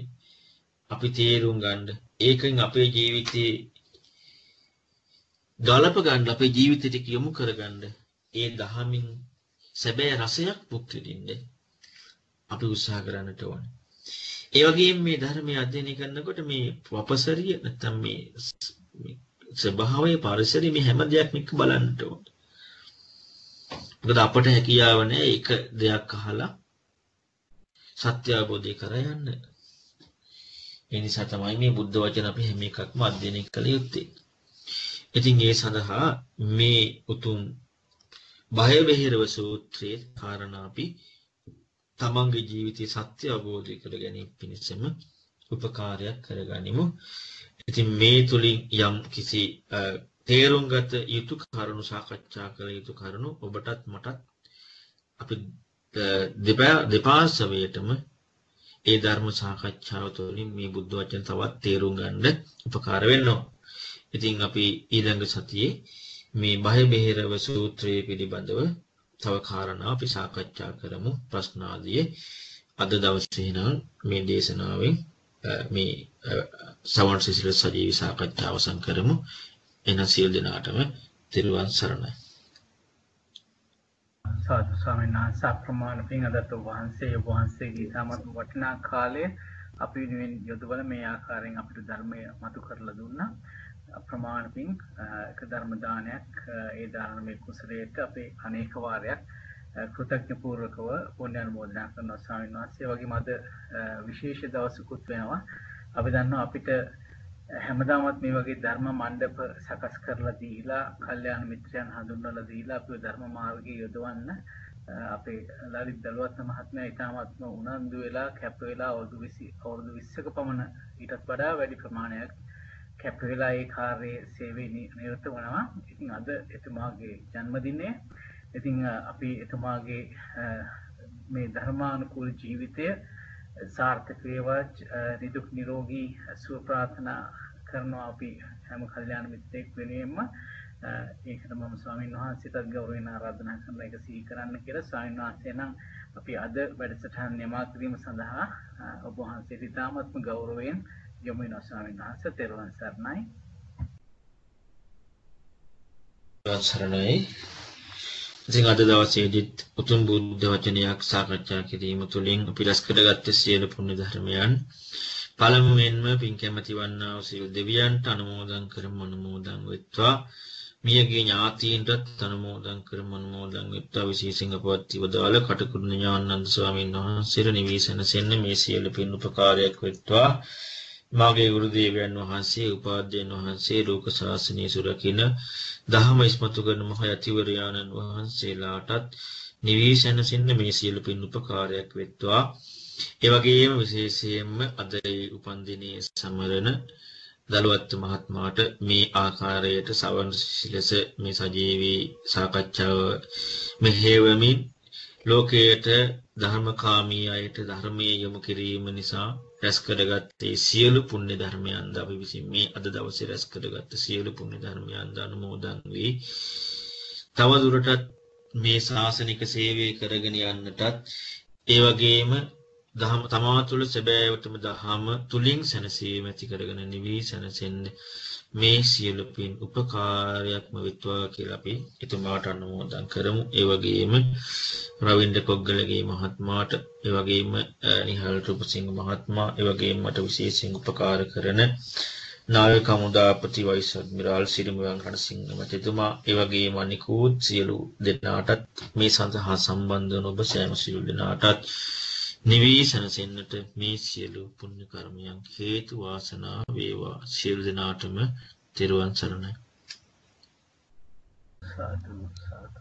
අපි තේරුම් ගන්න. ඒකෙන් අපේ ජීවිතේ ගලප ගන්න අපේ ජීවිතයට යොමු කරගන්න. ඒ දහමින් සැබෑ රසයක් භුක්ති විඳින්න අපි උත්සාහ කරන්නට ඕනේ. ඒ වගේම මේ ධර්මය අධ්‍යයනය කරනකොට මේ වපසරිය නැත්තම් මේ ස්වභාවය පරිසරය මේ හැම දෙයක්ම එක්ක බලන්නට ඕනේ. මොකද අපට හැකියාව නැහැ එක දෙයක් අහලා සත්‍ය අවබෝධය කර යන්න. ඒ නිසා තමයි මේ බුද්ධ වචන අපි හැම එකක්ම අධ්‍යයනය කළ යුත්තේ. ඉතින් ඒ සඳහා මේ උතුම් බය බෙහෙරව සූත්‍රයේ කාරණා අපි තමන්ගේ ජීවිතයේ සත්‍ය අවබෝධය කර ගැනීම පිණිසම උපකාරයක් කරගනිමු. ඉතින් මේ තුලින් යම් කිසි තේරුම් ගත යුතු කරුණු සාකච්ඡා කළ යුතු කරුණු ඔබටත් මටත් අපි දෙපාර්ශවයටම ඒ ධර්ම සාකච්ඡාව තුළින් මේ බුද්ධ වචන තවත් තේරුම් ගන්න උපකාර වෙනවා. ඉතින් අපි ඊළඟ සතියේ මේ බය බෙහෙරව සූත්‍රයේ පිළිබඳව තව කාරණා අපි සාකච්ඡා කරමු. ප්‍රශ්න ආදියේ අද දවසේ නම් මේ දේශනාවෙන් මේ සවන් සිසිල සජීවී සාකච්ඡාව අවසන් කරමු. එන සියලු දෙනාටම තෙරුවන් සරණයි. සාදු ස්වාමීන් වහන්සේ අප්‍රමාණ පින් අදත් වහන්සේ ඔබ වහන්සේගේ ඉතාමත් වටිනා කාලය අපි වෙනුවෙන් යොදවල මේ ආකාරයෙන් අපිට ධර්මය මතු කරලා දුන්නා. අප්‍රමාණ පින් එක ධර්ම දානයක් ඒ ධර්මයේ කුසලයට අපේ අනේක වාරයක් කෘතඥ පූර්වකව පුණ්‍ය අනුමෝදනා කරනවා ස්වාමීන් වහන්සේ. වගේම අද විශේෂ දවසකුත් වෙනවා. අපි දන්නවා අපිට හැමදාමත් මේ වගේ ධර්ම මණ්ඩප සකස් කරලා දීලා කල්යාණ මිත්‍රයන් හඳුන්වලා දීලා අපිව ධර්ම මාර්ගයේ යොදවන්න අපේ ලලිත් දලුවත් මහත්මයා ඊටාත්ම උනන්දු වෙලා කැප වෙලා අවුරුදු 20 අවුරුදු 20ක පමණ ඊටත් වඩා වැඩි ප්‍රමාණයක් කැප වෙලා ඒ කාර්යයේ සේවයේ නිරත වනවා. ඉතින් අද එතුමාගේ ජන්මදිනය. ඉතින් අපි එතුමාගේ මේ ධර්මානුකූල ජීවිතය සාර්ථක වේවා නිදුක් නිරෝගී සුව ප්‍රාර්ථනා කරනවා අපි හැම කල්යාණ මිත්‍රයෙක් වෙනුවෙන්ම ඒකට මම ස්වාමීන් වහන්සේටත් ගෞරවයෙන් ආරාධනා කරන එක සිහි කරන්න කියලා. ස්වාමීන් වහන්සේ නම් අපි අද වැඩසටහන නිමා කිරීම සඳහා ඔබ වහන්සේට ඉතාමත්ම ගෞරවයෙන් යොමු වෙනවා ස්වාමීන් වහන්සේ. තෙරුවන් සරණයි. සරණයි. ඉතින් අද දවසේදීත් උතුම් බුද්ධ වචනයක් සාකච්ඡා කිරීම තුළින් අපි රැස් කරගත්ත සියලු පුණ්‍ය ධර්මයන් පළමුවෙන්ම පින් කැමැති වන්නා වූ සියලු දෙවියන්ට අනුමෝදන් කරමු අනුමෝදන් වෙත්වා. මියගේ ඥාතීන්ටත් අනුමෝදන් කරමු අනුමෝදන් වෙත්වා. විශේෂයෙන් අපවත් වදාළ කටුකුරුණ ඥානන්ද ස්වාමීන් වහන්සේට නිවීසන සෙන්න මේ සියලු පින් උපකාරයක් වෙත්වා. මාගේ ගුරු දේවයන් වහන්සේ උපාධ්‍යයන් වහන්සේ ලෝක ශාසනය සුරකින දහම ඉස්මතු කරන මහ ඇතිවරයාණන් වහන්සේලාටත් නිවී සැනසින්න මේ සියලු පින් උපකාරයක් වෙත්වා. ඒවගේම විශේෂයෙන්ම අද උපන්දිනයේ සමරන දළුවත්ත මහත්මාට මේ ආකාරයට සවන් ලෙස මේ සජීවී සාකච්ඡාව මෙහෙවමින් ලෝකයට ධර්මකාමී අයට ධර්මය යොමු කිරීම නිසා රැස් කරගත්තේ සියලු පුණ්‍ය ධර්මයන්ද අපි විසින් මේ අද දවසේ රැස් කරගත්ත සියලු පුණ්‍ය ධර්මයන්ද අනුමෝදන් වී තවදුරටත් මේ ශාසනික සේවය කරගෙන යන්නටත් ඒ වගේම දහම තමා තුළ සැබෑවටම දහම තුළින් සැනසීම ඇති කරගෙන නිවී සැනසෙන්න මේ සියලු පින් උපකාරයක්ම විත්වා කියලා අපි එතුමාට අනුමෝදන් කරමු. ඒ වගේම රවින්ද කොග්ගලගේ මහත්මාට ඒ වගේම නිහල් රූපසිංහ මහත්මා ඒ වගේම මට විශේෂයෙන් උපකාර කරන නායක හමුදාපති වයිස් අද්මිරාල් සිරිමුවන් රණසිංහ මැතිතුමා ඒ වගේම අනිකුත් සියලු දෙනාටත් මේ සඳහා සම්බන්ධ වන ඔබ සෑම සියලු දෙනාටත් නිවී සැනසෙන්නට මේ සියලු පුණ්‍ය කර්මයන් හේතු වාසනා වේවා. සියලු දෙනාටම තෙරුවන් සරණයි. සාදු සාදු.